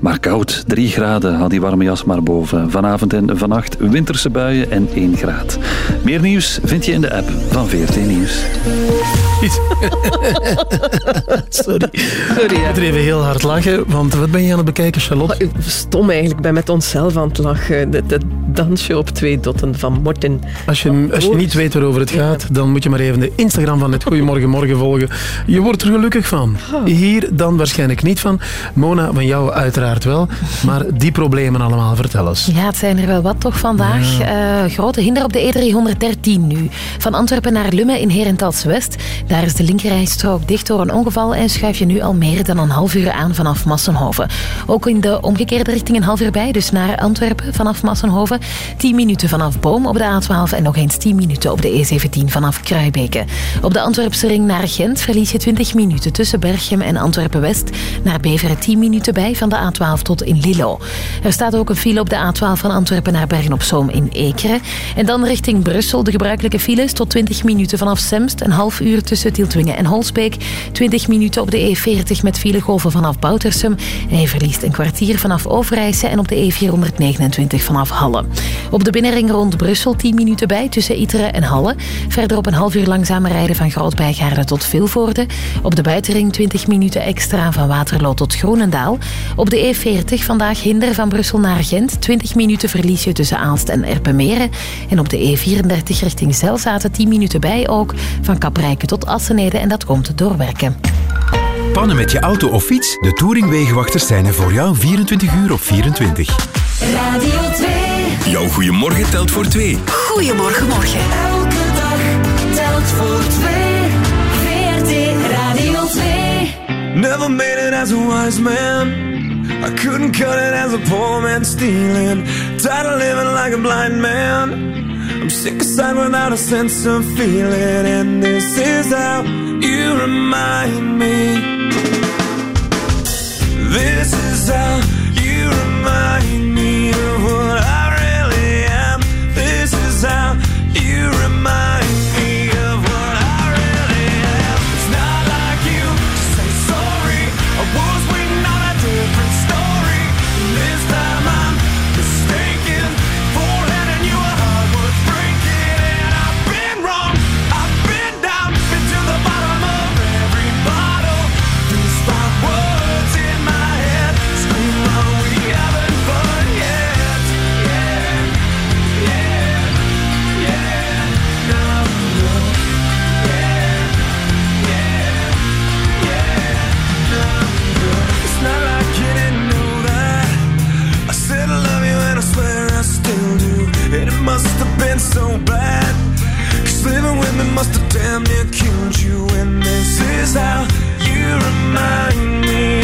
maar koud. 3 graden, haal die warme jas maar boven. Vanavond en vannacht winterse buien en 1 graad. Meer nieuws vind je in de app van VRT Nieuws. Sorry. Sorry, Ik moet er even heel hard lachen, want wat ben je aan het bekijken, Charlotte? Stom eigenlijk, ik ben met onszelf aan het lachen. Dat, dat dansje op twee dotten van Morten. Als je, als je niet weet waarover het gaat, dan moet je maar even de Instagram van het Goedemorgen Morgen volgen. Je wordt er gelukkig van. Hier dan waarschijnlijk niet van. Mona, van jou uiteraard wel. Maar die problemen allemaal, vertel eens. Ja, het zijn er wel wat toch vandaag. Eh, grote hinder op de E313 nu. Van Antwerpen naar Lummen in Herentals-West. Daar is de linkerrijstrook dicht door een ongeval en schuif je nu al meer dan een half uur aan vanaf Massenhoven. Ook in de omgekeerde richting een half uur bij, dus naar Antwerpen vanaf Massenhoven. 10 minuten vanaf Boom op de A12 en nog eens 10 minuten op de E17 vanaf Kruibeke. Op de Antwerpse ring naar Gent verlies je 20 minuten tussen Berchem en Antwerpen-West. Naar Beveren 10 minuten bij van de A12 tot in Lillo. Er staat ook een file op de A12 van Antwerpen naar Bergen-op-Zoom in Ekeren. En dan richting Brussel de gebruikelijke files tot 20 minuten vanaf Semst. Een half uur tussen Tieltwingen en Holsbeek. 20 minuten op de E40 met filegolven vanaf Boutersum. En je verliest een kwartier vanaf Overijse en op de E429 vanaf Halle. Op de binnenring rond Brussel 10 minuten bij tussen Iteren en Halle. Verder op een half uur langzamer rijden van Grootbijgaarden tot Vilvoorde. Op de buitenring 20 minuten extra van Waterloo tot Groenendaal. Op de E40 vandaag hinder van Brussel naar Gent. 20 minuten verlies je tussen Aalst en Erpenmeren. En op de E34 richting Zelzaten 10 minuten bij ook. Van Kaprijke tot Assenede en dat komt door werken. Pannen met je auto of fiets? De Touringwegenwachters zijn er voor jou 24 uur op 24. Radio 2. Jouw goeiemorgen telt voor twee. Goedemorgen, morgen. Elke dag voor twee. VRT Radio 2. Never made it as a wise man. I couldn't cut it as a poor man stealing. Tired of living like a blind man. I'm sick of aside without a sense of feeling. And this is how you remind me. This is how been so bad. Cause living with me must have damn near killed you. And this is how you remind me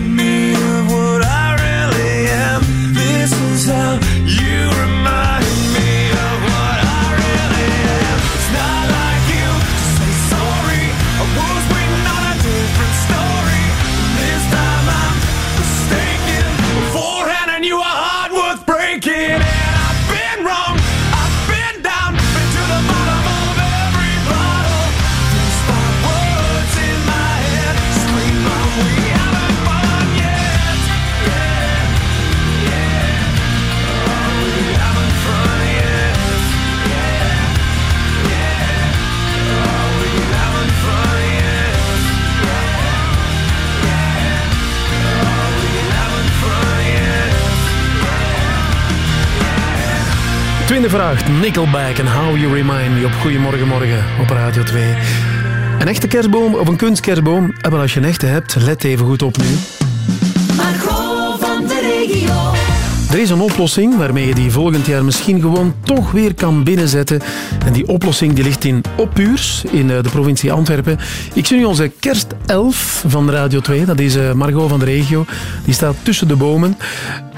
Tweede vraag, Nickelback en How You Remind Me op Goedemorgen Morgen op Radio 2. Een echte kerstboom of een kunstkerstboom? Eh, wel, als je een echte hebt, let even goed op nu. Er is een oplossing waarmee je die volgend jaar misschien gewoon toch weer kan binnenzetten. En die oplossing die ligt in Oppuurs, in eh, de provincie Antwerpen. Ik zie nu onze kerstelf van Radio 2, dat is eh, Margot van de regio. Die staat tussen de bomen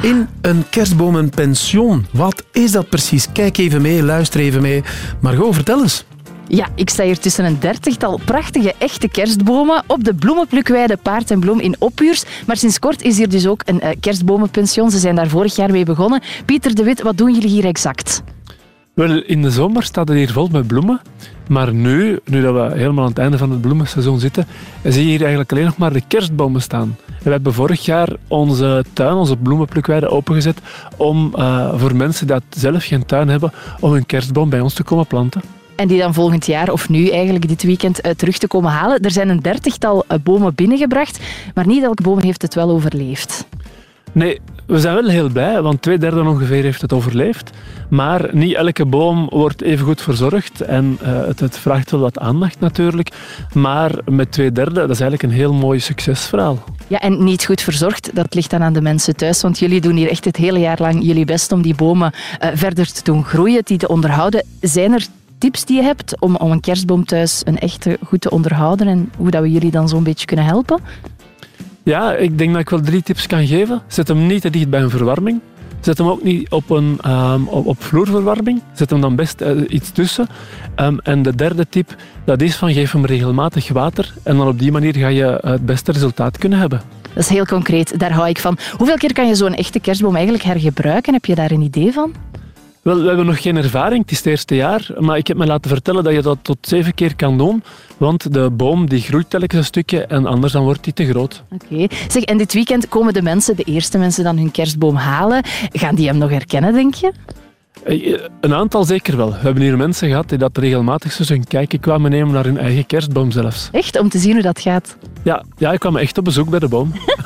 in een kerstbomenpension. Wat is dat precies? Kijk even mee, luister even mee. Margot, vertel eens. Ja, ik sta hier tussen een dertigtal prachtige echte kerstbomen op de bloemenplukweide Paard en Bloem in Oppuurs. Maar sinds kort is hier dus ook een eh, kerstbomenpension. Ze zijn daar vorig jaar mee begonnen. Pieter de Wit, wat doen jullie hier exact? Wel, in de zomer staat het hier vol met bloemen. Maar nu, nu dat we helemaal aan het einde van het bloemenseizoen zitten, zie je hier eigenlijk alleen nog maar de kerstbomen staan. We hebben vorig jaar onze tuin, onze bloemenplukweide opengezet om eh, voor mensen die zelf geen tuin hebben, om een kerstboom bij ons te komen planten. En die dan volgend jaar, of nu eigenlijk dit weekend, eh, terug te komen halen. Er zijn een dertigtal eh, bomen binnengebracht, maar niet elke boom heeft het wel overleefd. Nee, we zijn wel heel blij, want twee derde ongeveer heeft het overleefd. Maar niet elke boom wordt even goed verzorgd en eh, het, het vraagt wel wat aandacht natuurlijk. Maar met twee derde, dat is eigenlijk een heel mooi succesverhaal. Ja, en niet goed verzorgd, dat ligt dan aan de mensen thuis. Want jullie doen hier echt het hele jaar lang jullie best om die bomen verder te doen groeien, die te onderhouden. Zijn er tips die je hebt om, om een kerstboom thuis een echte goed te onderhouden en hoe dat we jullie dan zo'n beetje kunnen helpen? Ja, ik denk dat ik wel drie tips kan geven. Zet hem niet te dicht bij een verwarming. Zet hem ook niet op, een, ehm, op, op vloerverwarming. Zet hem dan best eh, iets tussen. Ehm, en de derde tip, dat is van geef hem regelmatig water. En dan op die manier ga je het beste resultaat kunnen hebben. Dat is heel concreet, daar hou ik van. Hoeveel keer kan je zo'n echte kerstboom eigenlijk hergebruiken? Heb je daar een idee van? Wel, we hebben nog geen ervaring, het is het eerste jaar, maar ik heb me laten vertellen dat je dat tot zeven keer kan doen, want de boom die groeit telkens een stukje en anders dan wordt die te groot. Oké. Zeg, en dit weekend komen de mensen, de eerste mensen, dan hun kerstboom halen. Gaan die hem nog herkennen, denk je? Eh, Een aantal zeker wel. We hebben hier mensen gehad die dat regelmatig zo een kijkje kwamen nemen naar hun eigen kerstboom zelfs. Echt, om te zien hoe dat gaat. Ja, ja ik kwam echt op bezoek bij de boom.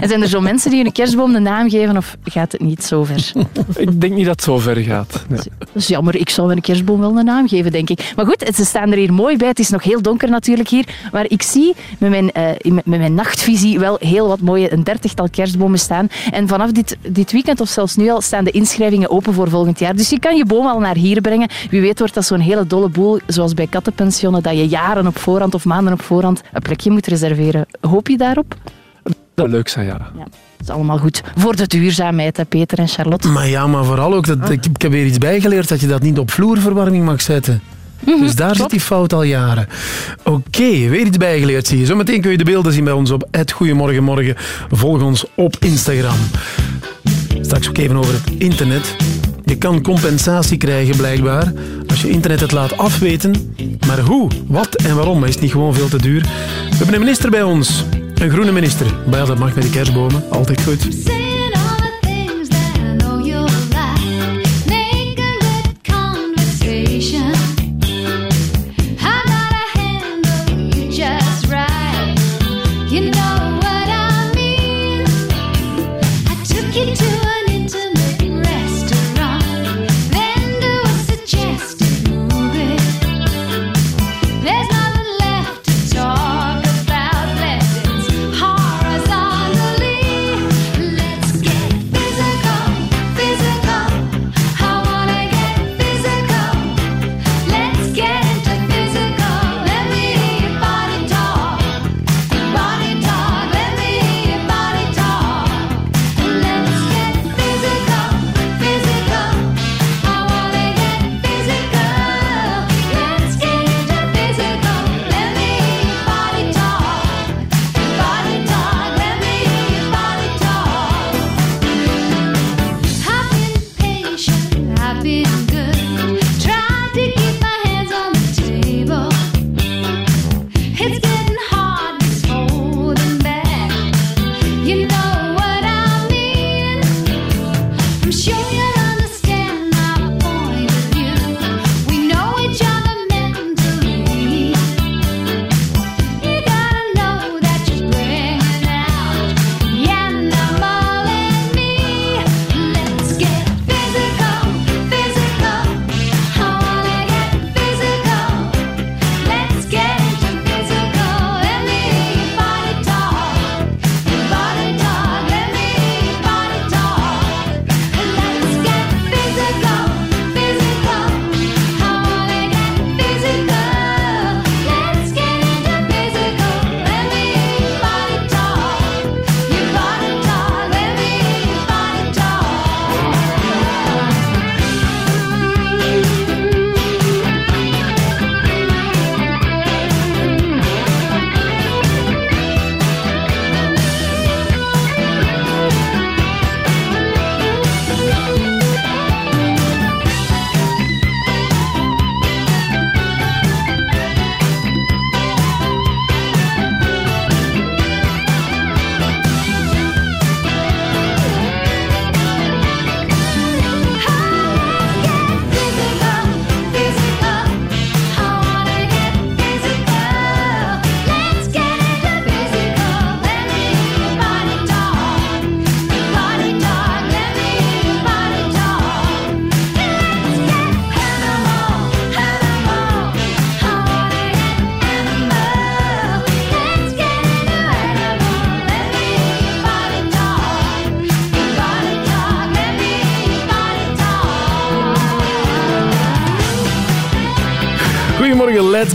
En zijn er zo mensen die hun kerstboom de naam geven of gaat het niet zo ver? ik denk niet dat het zo ver gaat. Nee. Dat is jammer, ik zou mijn kerstboom wel een naam geven, denk ik. Maar goed, ze staan er hier mooi bij. Het is nog heel donker natuurlijk hier. Maar ik zie met mijn, eh, met met mijn nachtvisie wel heel wat mooie, een dertigtal kerstbomen staan. En vanaf dit, dit weekend, of zelfs nu al, staan de inschrijvingen open voor volgend jaar. Dus je kan je boom al naar hier brengen. Wie weet wordt dat zo'n hele dolle boel, zoals bij kattenpensionen, dat je jaren op voorhand of maanden op voorhand een plekje moet reserveren. Hoop je daarop? Zou leuk zijn, ja. Dat is allemaal goed. Voor de duurzaamheid, hè, Peter en Charlotte. Maar ja, maar vooral ook, dat, ik, ik heb weer iets bijgeleerd, dat je dat niet op vloerverwarming mag zetten. Mhm, dus daar zit die fout al jaren. Oké, weer iets bijgeleerd zie je. Zometeen kun je de beelden zien bij ons op het Goedemorgenmorgen. Volg ons op Instagram. Straks ook even over het internet. Je kan compensatie krijgen blijkbaar als je internet het laat afweten. Maar hoe, wat en waarom is het niet gewoon veel te duur? We hebben een minister bij ons. Een groene minister. Ja, dat mag met die kerstbomen. Altijd goed.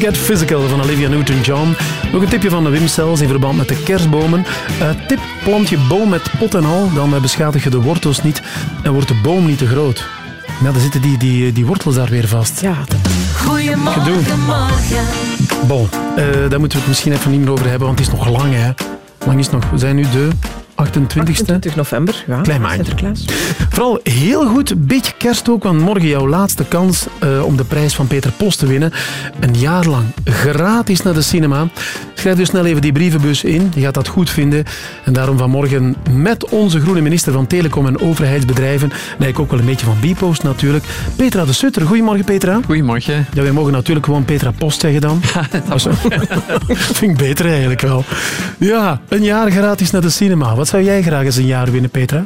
Get Physical van Olivia Newton-John. Nog een tipje van de Wim Cels in verband met de kerstbomen. Eh, tip, plant je boom met pot en al, dan eh, beschadig je de wortels niet en wordt de boom niet te groot. Ja, dan zitten die, die, die wortels daar weer vast. Ja, Gedoe. Goedemorgen, morgen. Bon, eh, daar moeten we het misschien even niet meer over hebben, want het is nog lang, hè. Lang is het nog. We zijn nu de 28e. 28 november, ja. Klein maandje. Vooral heel goed, een beetje kerst ook, want morgen jouw laatste kans eh, om de prijs van Peter Post te winnen. Een jaar lang gratis naar de cinema. Schrijf dus snel even die brievenbus in, je gaat dat goed vinden. En daarom vanmorgen met onze groene minister van Telecom en Overheidsbedrijven, en eigenlijk ook wel een beetje van Bpost natuurlijk, Petra de Sutter. Goedemorgen Petra. Goedemorgen. Ja, wij mogen natuurlijk gewoon Petra Post zeggen dan. dat vind ik beter eigenlijk wel. Ja, een jaar gratis naar de cinema. Wat zou jij graag eens een jaar winnen, Petra?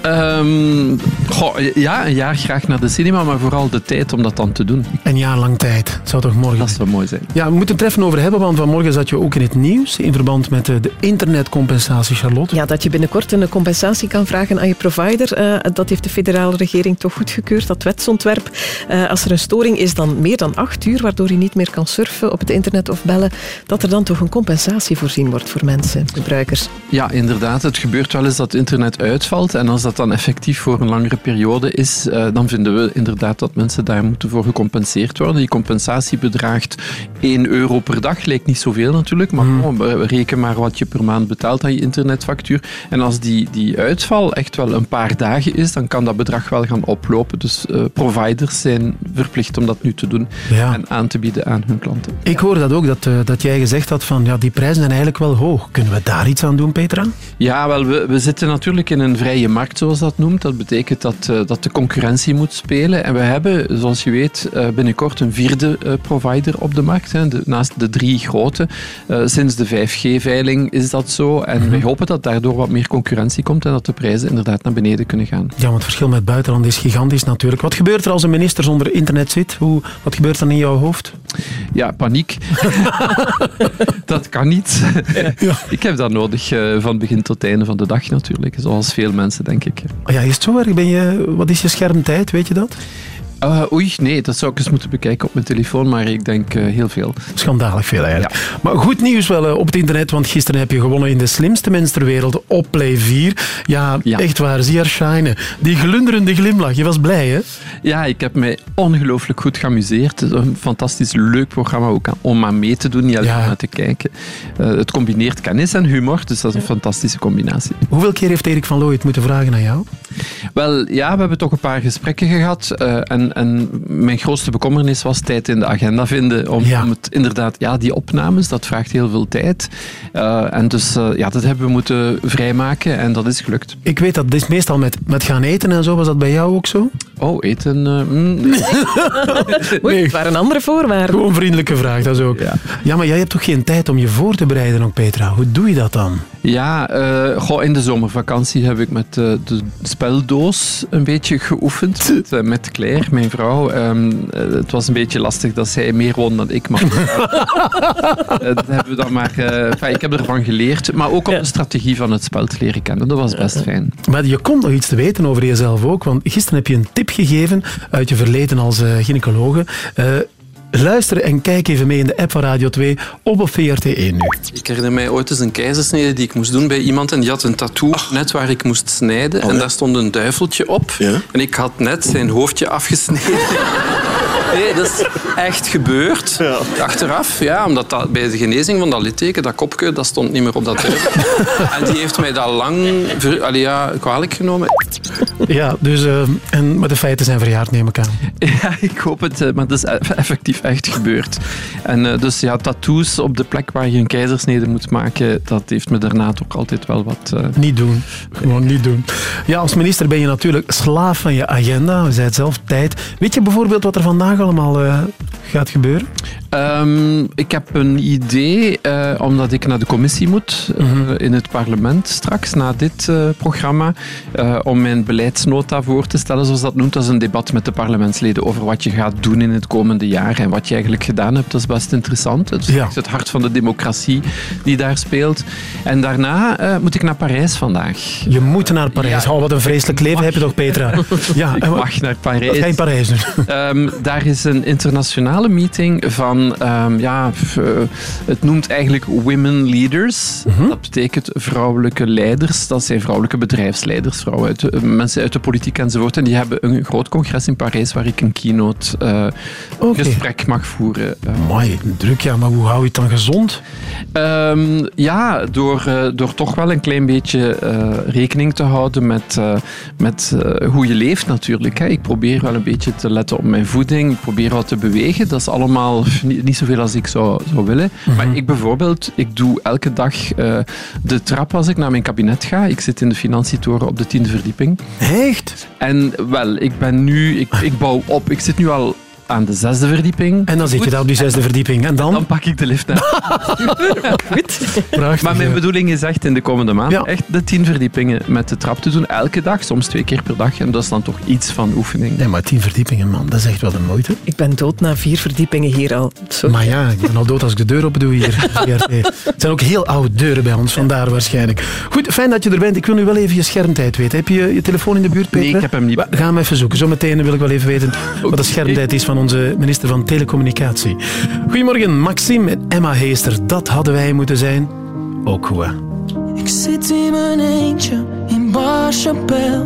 Ehm, goh, ja, een jaar graag naar de cinema, maar vooral de tijd om dat dan te doen. Een jaar lang tijd. Zou toch morgen... Dat zou mooi zijn. Ja, we moeten het er even over hebben, want vanmorgen zat je ook in het nieuws in verband met eh, de internetcompensatie, Charlotte. Ja, dat je binnenkort een compensatie kan vragen aan je provider. Eh, dat heeft de federale regering toch goedgekeurd, dat wetsontwerp. Eh, als er een storing is dan meer dan acht uur, waardoor je niet meer kan surfen op het internet of bellen, dat er dan toch een compensatie voorzien wordt voor mensen, gebruikers. Ja, inderdaad. Het gebeurt wel eens dat internet uitvalt. En als dat dan effectief voor een langere periode is, eh, dan vinden we inderdaad dat mensen daar moeten voor gecompenseerd worden. Die compensatie bedraagt 1 euro per dag. Lijkt niet zoveel natuurlijk, maar bon, we- reken maar wat je per maand betaalt aan je internetfactuur. En als die, die uitval echt wel een paar dagen is, dan kan dat bedrag wel gaan oplopen. Dus eh, providers zijn verplicht om dat nu te doen Ja. en aan te bieden aan hun klanten. Ik hoor dat ook, dat, dat jij gezegd had van ja, die prijzen zijn eigenlijk wel hoog. Kunnen we daar iets aan doen, Petra? Ja, wel, we, we zitten natuurlijk in een vrije markt, zoals dat noemt. Dat betekent dat, eh, dat de concurrentie moet spelen. En we hebben, zoals je weet, eh, binnenkort een vierde eh, provider op de markt. Hè, naast de drie grote. Sinds de 5G-veiling is dat zo. En wij hopen dat daardoor wat meer concurrentie komt en dat de prijzen inderdaad naar beneden kunnen gaan. Ja, want het verschil met buitenland is gigantisch natuurlijk. Wat gebeurt er als een minister zonder internet zit? Hoe, wat gebeurt dan in jouw hoofd? Ja, paniek. dat kan niet. Ik heb dat nodig van begin tot einde van de dag natuurlijk. Zoals veel mensen, denk ik. Oh ja, is het zo erg? Ben je, wat is je schermtijd, weet je dat? Eh, oei, nee, dat zou ik eens moeten bekijken op mijn telefoon, maar ik denk eh, heel veel. Schandalig veel eigenlijk. Maar goed nieuws wel eh, op het internet, want gisteren heb je gewonnen in de slimste mens ter wereld op Play 4. Ja, echt waar, zie haar shinen. Die glunderende glimlach, je was blij hè? Ja, ik heb mij ongelooflijk goed geamuseerd. Het is een fantastisch leuk programma ook aan- om aan mee te doen, niet alleen om naar te kijken. Het combineert kennis en humor, dus dat is een fantastische combinatie. Hoeveel keer heeft Erik van Looy het moeten vragen aan jou? Wel, ja, we hebben toch een paar gesprekken gehad. eh, en, en mijn grootste bekommernis was tijd in de agenda vinden. Om, om het inderdaad, ja, die opnames, dat vraagt heel veel tijd. Eh, en dus, eh, ja, dat hebben we moeten vrijmaken en dat is gelukt. Ik weet dat, dit is meestal met, met gaan eten en zo. Was dat bij jou ook zo? Oh, eten... eh, mm, nee. Oei, het waren andere voorwaarden. Gewoon vriendelijke vraag, dat is ook. Ja. maar jij hebt toch geen tijd om je voor te bereiden ook, Petra? Hoe doe je dat dan? Ja, goh, in de zomervakantie heb ik met eh, de speldoos een beetje geoefend. Met, eh, met Claire, mijn vrouw. Ehm, eh, het was een beetje lastig dat zij meer won dan ik. Maar dat hebben we dan maar, ik heb ervan geleerd. Maar ook om de strategie van het spel te leren kennen. Dat was best fijn. Maar je komt nog iets te weten over jezelf ook. Want gisteren heb je een tip gegeven uit je verleden als gynaecologe. Luister en kijk even mee in de app van Radio 2 op op VRT1 nu. Ik herinner mij ooit eens een keizersnede die ik moest doen bij iemand en die had een tattoo net waar ik moest snijden. en daar stond een duiveltje op. En ik had net zijn hoofdje afgesneden. Nee, dat is echt gebeurd. Achteraf, ja, omdat dat, bij de genezing van dat litteken, dat kopje, dat stond niet meer op dat duivel. en die heeft mij dat lang ver, allee, ja, kwalijk genomen. Ja, dus, eh, en, maar de feiten zijn verjaard, neem ik aan. Ja, ik hoop het, eh, maar dat is eff- effectief echt gebeurd. En eh, dus ja, tattoos op de plek waar je een keizersnede moet maken, dat heeft me daarna toch altijd wel wat... eh, Niet doen. Gewoon niet doen. Ja, als minister ben je natuurlijk slaaf van je agenda. We zei het zelf, tijd. Weet je bijvoorbeeld wat er vandaag allemaal eh, gaat gebeuren? Ehm, ik heb een idee, eh, omdat ik naar de commissie moet eh, in het parlement straks, na dit eh, programma, om mijn beleidsnota voor te stellen, zoals dat noemt. Dat is een debat met de parlementsleden over wat je gaat doen in het komende jaar en wat je eigenlijk gedaan hebt. Dat is best interessant. Het is het hart van de democratie die daar speelt. En daarna moet ik naar Parijs vandaag. Je moet naar Parijs. Oh, wat een vreselijk leven heb je toch, Petra? Ja, Ik mag naar Parijs. Ga in Parijs doen? Ehm, daar is een internationale internationale meeting van, ehm, ja, eh, het noemt eigenlijk Women Leaders. Dat betekent vrouwelijke leiders. Dat zijn vrouwelijke bedrijfsleiders, vrouwen uit, de- mensen uit de politiek enzovoort. En die hebben een groot congres in Parijs waar ik een keynote eh, gesprek mag voeren. Eh, Mooi, druk ja, maar hoe hou je het dan gezond? Ehm, ja, door, door toch wel een klein beetje rekening te houden met, met hoe je leeft natuurlijk. Hè. Ik probeer wel een beetje te letten op mijn voeding. Ik probeer wat te bewegen. Dat is allemaal niet, niet zoveel als ik zou, zou willen. Maar ik bijvoorbeeld, ik doe elke dag eh, de trap als ik naar mijn kabinet ga. Ik zit in de financietoren op de tiende verdieping. Echt? En wel, ik ben nu, ik, ik bouw op. Ik zit nu al aan de zesde verdieping. En dan zit je daar op die zesde verdieping. En dan? Dan pak ik de lift naar. Prachtig, Maar mijn ja. bedoeling is echt in de komende maand echt de tien verdiepingen met de trap te doen. Elke dag, soms twee keer per dag. En dat is dan toch iets van oefening. Nee, maar tien verdiepingen, man. Dat is echt wel een moeite. Ik ben dood na vier verdiepingen hier al. Sorry. Maar ja, ik ben al dood als ik de deur open doe hier. Het zijn ook heel oude deuren bij ons, vandaar waarschijnlijk. Goed, fijn dat je er bent. Ik wil nu wel even je schermtijd weten. Heb je je telefoon in de buurt, Peter? Nee, ik heb hem niet. Gaan hem even zoeken. Zometeen wil ik wel even weten wat de schermtijd is van onze minister van Telecommunicatie. Goedemorgen, Maxime en Emma Heester. Dat hadden wij moeten zijn. Ook hè? Ik zit in mijn eentje in Bar Chapelle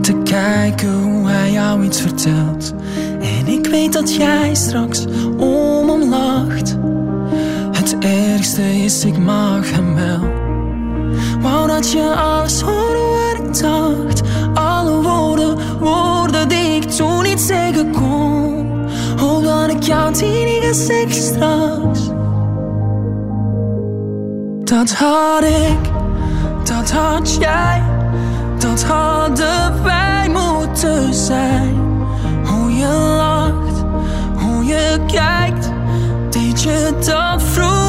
Te kijken hoe hij jou iets vertelt En ik weet dat jij straks om hem lacht Het ergste is, ik mag hem wel Wou dat je alles hoorde wat ik dacht Alle woorden, die ik toen niet zeggen kon. Hoop dat ik jou die niet ga straks. Dat had ik, dat had jij, dat hadden wij moeten zijn. Hoe je lacht, hoe je kijkt, deed je dat vroeger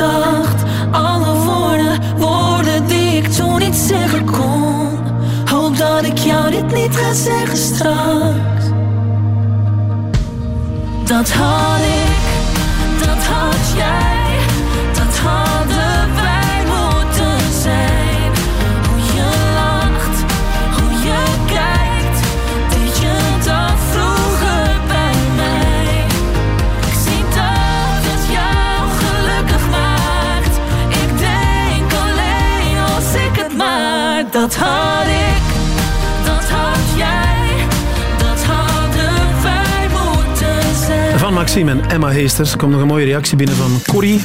Alle woorden, woorden die ik toen niet zeggen kon. Hoop dat ik jou dit niet ga zeggen straks. Dat had ik, dat had jij, Maxime en Emma Heesters. Er komt nog een mooie reactie binnen van Corrie.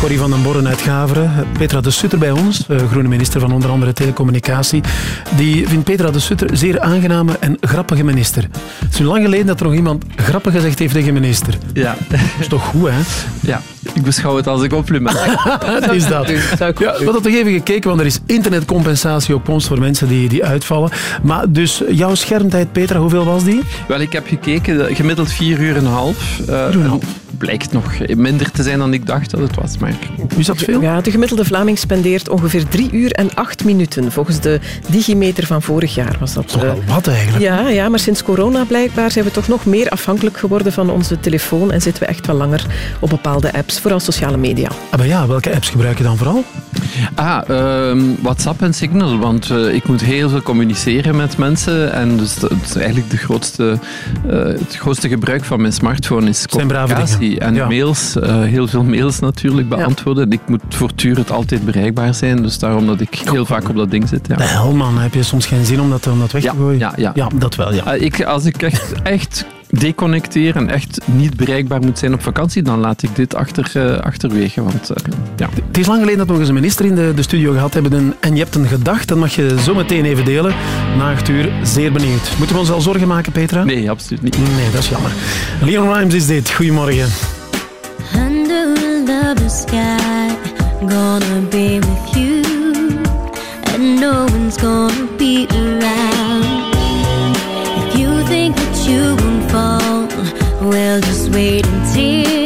Corrie van den Borren uit Gaveren. Petra de Sutter bij ons, eh, groene minister van onder andere telecommunicatie. Die vindt Petra de Sutter zeer aangename en grappige minister. Het is nu lang geleden dat er nog iemand grappig gezegd heeft tegen minister. Ja. Dat is toch goed, hè? Ja, ik beschouw het als een compliment. dat is dat. Ja, we hadden toch even gekeken, want er is internetcompensatie op ons voor mensen die, die uitvallen. Maar dus jouw schermtijd, Petra, hoeveel was die? Wel, ik heb gekeken, eh, gemiddeld vier uur en een half. Eh, en blijkt nog minder te zijn dan ik dacht dat het was. Maar... Is dat veel? Ja, de gemiddelde Vlaming spendeert ongeveer drie uur en acht minuten. Volgens de digimeter van vorig jaar was dat. Toch eh, wel wat eigenlijk? Ja, ja, maar sinds corona blijkbaar zijn we toch nog meer afhankelijk geworden van onze telefoon en zitten we echt wel langer op bepaalde apps, vooral sociale media. Ah, maar ja, welke apps gebruik je dan vooral? Ah, ehm, WhatsApp en Signal, want eh, ik moet heel veel communiceren met mensen en dus dat is eigenlijk de grootste, eh, het grootste gebruik van mijn smartphone is communicatie en Ja. mails, eh, heel veel mails natuurlijk beantwoorden. Ik moet voortdurend altijd bereikbaar zijn, dus daarom dat ik heel vaak op dat ding zit. Ja. De hel, man. Heb je soms geen zin om dat, om dat weg te gooien? Ja, ja. ja, dat wel, ja. Ik, als ik echt, echt deconnecteer en echt niet bereikbaar moet zijn op vakantie, dan laat ik dit achter, eh, achterwege. Want, eh, ja. Het is lang geleden dat we nog eens een minister in de, de studio gehad hebben en, en je hebt een gedacht, dat mag je zo meteen even delen. Na acht uur, zeer benieuwd. Moeten we ons al zorgen maken, Petra? Nee, absoluut niet. Nee, dat is jammer. Leon Rimes is dit. Goedemorgen. Under sky, gonna be with you, and no one's gonna be around. If you think that you well, just wait until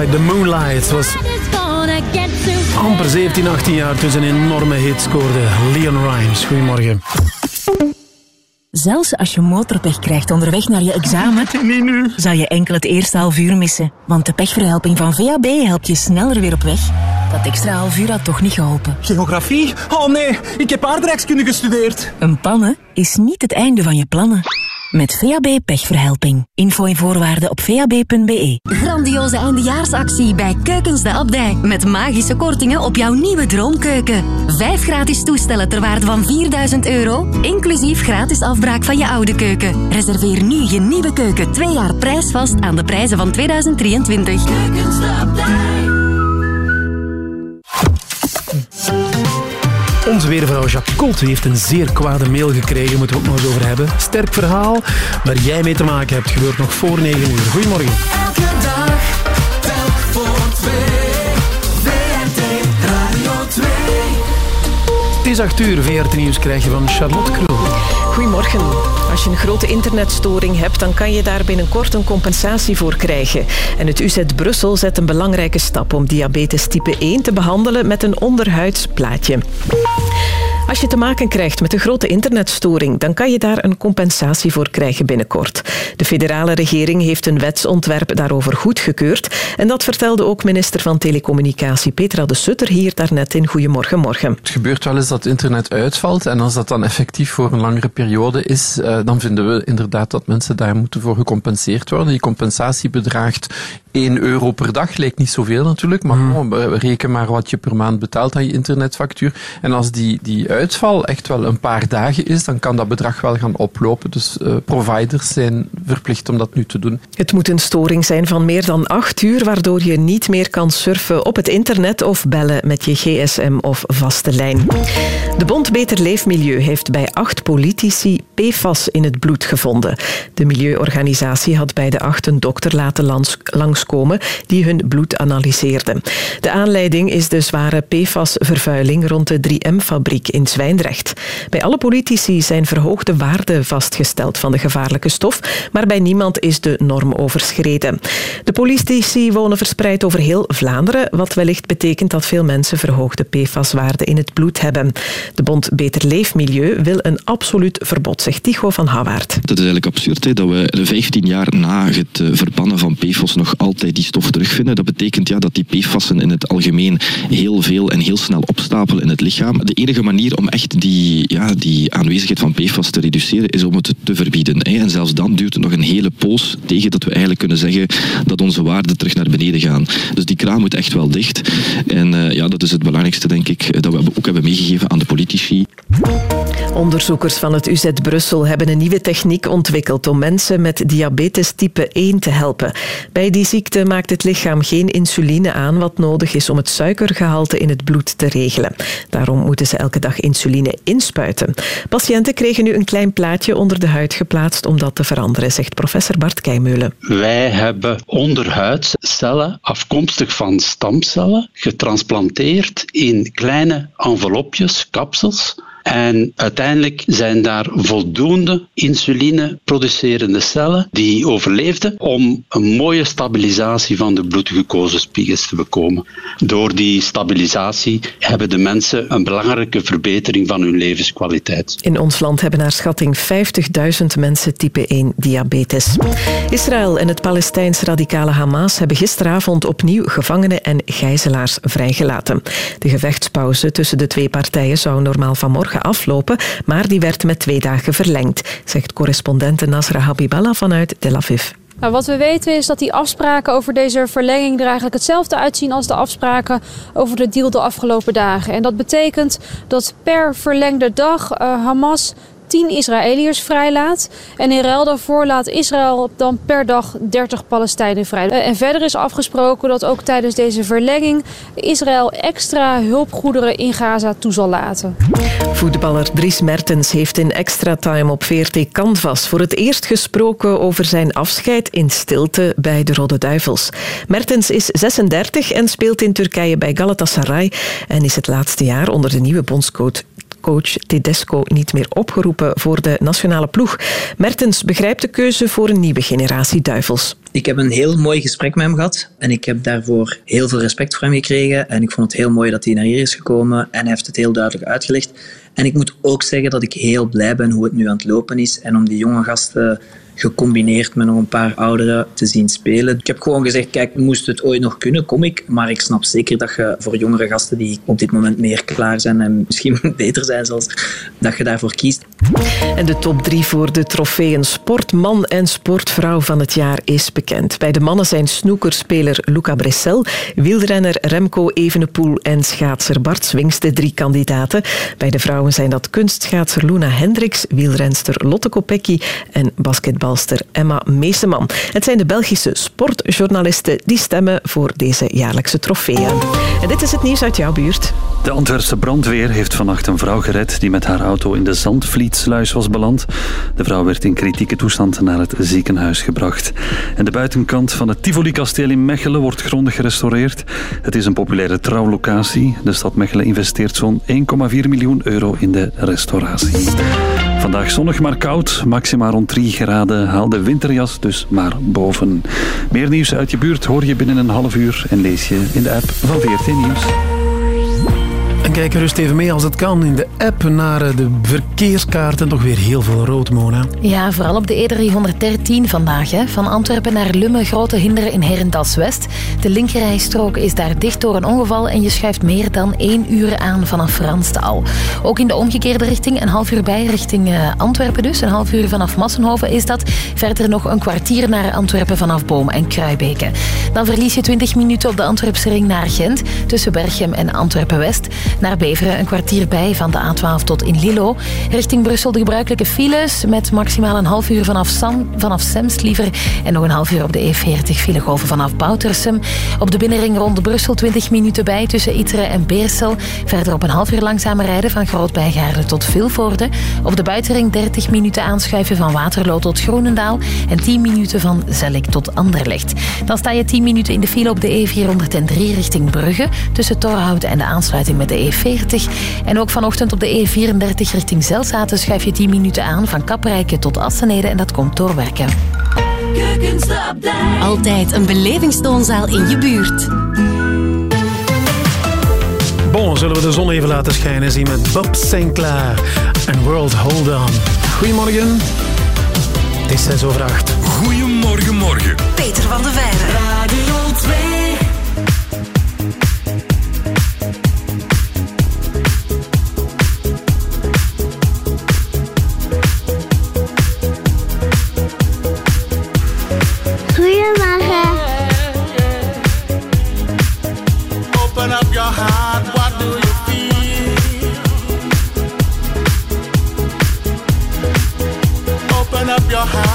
Fight the Moonlight was amper 17, 18 jaar tussen een enorme hit scoorde. Leon Rimes, goedemorgen. Zelfs als je motorpech krijgt onderweg naar je examen, zou je enkel het eerste half uur missen. Want de pechverhelping van VAB helpt je sneller weer op weg. Dat extra half uur had toch niet geholpen. Geografie? Oh nee, ik heb aardrijkskunde gestudeerd. Een pannen is niet het einde van je plannen. Met VAB Pechverhelping. Info en voorwaarden op vab.be. Grandioze eindejaarsactie bij Keukens de Abdij. Met magische kortingen op jouw nieuwe droomkeuken. Vijf gratis toestellen ter waarde van 4000 euro. Inclusief gratis afbraak van je oude keuken. Reserveer nu je nieuwe keuken twee jaar prijsvast aan de prijzen van 2023. Keukens de Abdij. Onze weervrouw Jacques Colt heeft een zeer kwade mail gekregen, moeten we het nog eens over hebben. Sterk verhaal, waar jij mee te maken hebt, gebeurt nog voor 9 uur. Goedemorgen. Elke dag, telk voor twee. VRT Radio 2. Het is 8 uur, VRT Nieuws krijg je van Charlotte Krul. Goedemorgen. Als je een grote internetstoring hebt, dan kan je daar binnenkort een compensatie voor krijgen. En het UZ Brussel zet een belangrijke stap om diabetes type 1 te behandelen met een onderhuidsplaatje. Als je te maken krijgt met een grote internetstoring, dan kan je daar een compensatie voor krijgen binnenkort. De federale regering heeft een wetsontwerp daarover goedgekeurd. En dat vertelde ook minister van Telecommunicatie Petra de Sutter hier daarnet in Goedemorgen Morgen. Het gebeurt wel eens dat internet uitvalt en als dat dan effectief voor een langere periode is, eh, dan vinden we inderdaad dat mensen daar moeten voor gecompenseerd worden. Die compensatie bedraagt 1 euro per dag, lijkt niet zoveel natuurlijk, maar bon, reken maar wat je per maand betaalt aan je internetfactuur. En als die, die uitval echt wel een paar dagen is, dan kan dat bedrag wel gaan oplopen. Dus eh, providers zijn verplicht om dat nu te doen. Het moet een storing zijn van meer dan acht uur, waardoor je niet meer kan surfen op het internet of bellen met je gsm of vaste lijn. De Bond Beter Leefmilieu heeft bij acht politici PFAS in het bloed gevonden. De milieuorganisatie had bij de acht een dokter laten langs- langskomen die hun bloed analyseerde. De aanleiding is de zware PFAS-vervuiling rond de 3M-fabriek in Zwijndrecht. Bij alle politici zijn verhoogde waarden vastgesteld van de gevaarlijke stof, maar bij niemand is de norm overschreden. De politici wonen verspreid over heel Vlaanderen, wat wellicht betekent dat veel mensen verhoogde PFAS-waarden in het bloed hebben. De Bond Beter Leefmilieu wil een absoluut verbod, zegt Tycho van Houwaard. Dat is eigenlijk absurd hè, dat we 15 jaar na het eh, verbannen van PFOS nog altijd die stof terugvinden. Dat betekent ja, dat die PFAS'en in het algemeen heel veel en heel snel opstapelen in het lichaam. De enige manier om echt die, ja, die aanwezigheid van PFAS te reduceren is om het te verbieden. En zelfs dan duurt het nog een hele poos tegen dat we eigenlijk kunnen zeggen dat onze waarden terug naar beneden gaan. Dus die kraan moet echt wel dicht. En eh, ja, dat is het belangrijkste, denk ik, dat we ook hebben meegegeven aan de politici. Onderzoekers van het UZ Brussel hebben een nieuwe techniek ontwikkeld om mensen met diabetes type 1 te helpen. Bij die ziekte maakt het lichaam geen insuline aan wat nodig is om het suikergehalte in het bloed te regelen. Daarom moeten ze elke dag insuline inspuiten. Patiënten kregen nu een klein plaatje onder de huid geplaatst om dat te veranderen, zegt professor Bart Keimeulen. Wij hebben onderhuidscellen afkomstig van stamcellen getransplanteerd in kleine envelopjes, kapsels. En uiteindelijk zijn daar voldoende insuline producerende cellen die overleefden om een mooie stabilisatie van de bloedglucosespiegels te bekomen. Door die stabilisatie hebben de mensen een belangrijke verbetering van hun levenskwaliteit. In ons land hebben naar schatting 50.000 mensen type 1 diabetes. Israël en het Palestijns radicale Hamas hebben gisteravond opnieuw gevangenen en gijzelaars vrijgelaten. De gevechtspauze tussen de twee partijen zou normaal vanmorgen aflopen, maar die werd met twee dagen verlengd, zegt correspondente Nasra Habiballah vanuit Tel Aviv. Nou, wat we weten is dat die afspraken over deze verlenging er eigenlijk hetzelfde uitzien als de afspraken over de deal de afgelopen dagen. En dat betekent dat per verlengde dag eh, Hamas 10 Israëliërs vrijlaat. En in ruil daarvoor laat Israël dan per dag 30 Palestijnen vrij. Eh, En verder is afgesproken dat ook tijdens deze verlenging Israël extra hulpgoederen in Gaza toe zal laten. Voetballer Dries Mertens heeft in extra time op VRT Canvas voor het eerst gesproken over zijn afscheid in stilte bij de Rode Duivels. Mertens is 36 en speelt in Turkije bij Galatasaray en is het laatste jaar onder de nieuwe bondscoach coach Tedesco niet meer opgeroepen voor de nationale ploeg. Mertens begrijpt de keuze voor een nieuwe generatie duivels. Ik heb een heel mooi gesprek met hem gehad en ik heb daarvoor heel veel respect voor hem gekregen. En ik vond het heel mooi dat hij naar hier is gekomen en hij heeft het heel duidelijk uitgelegd. En ik moet ook zeggen dat ik heel blij ben hoe het nu aan het lopen is en om die jonge gasten gecombineerd met nog een paar ouderen te zien spelen. Ik heb gewoon gezegd, kijk, moest het ooit nog kunnen, kom ik. Maar ik snap zeker dat je voor jongere gasten die op dit moment meer klaar zijn en misschien beter zijn zelfs, dat je daarvoor kiest. En de top drie voor de trofeeën sportman en sportvrouw van het jaar is bekend. Bij de mannen zijn snoekerspeler Luca Bressel, wielrenner Remco Evenepoel en schaatser Bart Swings de drie kandidaten. Bij de vrouwen zijn dat kunstschaatser Luna Hendricks, wielrenster Lotte Kopecky en Emma Meeseman. Het zijn de Belgische sportjournalisten die stemmen voor deze jaarlijkse trofeeën. En dit is het nieuws uit jouw buurt. De Antwerpse brandweer heeft vannacht een vrouw gered die met haar auto in de Zandvlietsluis was beland. De vrouw werd in kritieke toestand naar het ziekenhuis gebracht. En de buitenkant van het Tivoli-kasteel in Mechelen wordt grondig gerestaureerd. Het is een populaire trouwlocatie. De stad Mechelen investeert zo'n 1,4 miljoen euro in de restauratie. Vandaag zonnig maar koud, maxima rond 3 graden. Haal de winterjas dus maar boven. Meer nieuws uit je buurt hoor je binnen een half uur en lees je in de app van VRT Nieuws. En kijk gerust even mee als het kan in de app naar eh, de verkeerskaarten. Toch weer heel veel rood, Mona. Ja, vooral op de E313 vandaag. Hè. Van Antwerpen naar Lummen grote hinderen in Herentals-West. De linkerrijstrook is daar dicht door een ongeval en je schuift meer dan één uur aan vanaf Franstaal. Ook in de omgekeerde richting, een half uur bij richting eh, Antwerpen dus. Een half uur vanaf Massenhoven is dat. Verder nog een kwartier naar Antwerpen vanaf Boom en Kruibeke. Dan verlies je 20 minuten op de Antwerpse ring naar Gent tussen Berchem en Antwerpen-West. Naar Beveren een kwartier bij van de A12 tot in Lillo. Richting Brussel de gebruikelijke files met maximaal een half uur vanaf, Sam, vanaf Semst liever. En nog een half uur op de E40 filegolven vanaf Boutersum. Op de binnenring rond Brussel 20 minuten bij tussen Itteren en Beersel. Verder op een half uur langzamer rijden van Groot-Bijgaarde tot Vilvoorde. Op de buitenring 30 minuten aanschuiven van Waterloo tot Groenendaal. En 10 minuten van Zellik tot Anderlecht. Dan sta je 10 minuten in de file op de E403 richting Brugge. Tussen Torhout en de aansluiting met de E40. En ook vanochtend op de E34 richting Zelzaten schuif je 10 minuten aan van Kaprijke tot Assenede. En dat komt doorwerken. Altijd een belevingstoonzaal in je buurt. Bon, zullen we de zon even laten schijnen zien met Bob Sinclair en World Hold On. Goedemorgen. Het is 6 over 8. Goedemorgen, morgen. Peter van de Veijren. Your heart,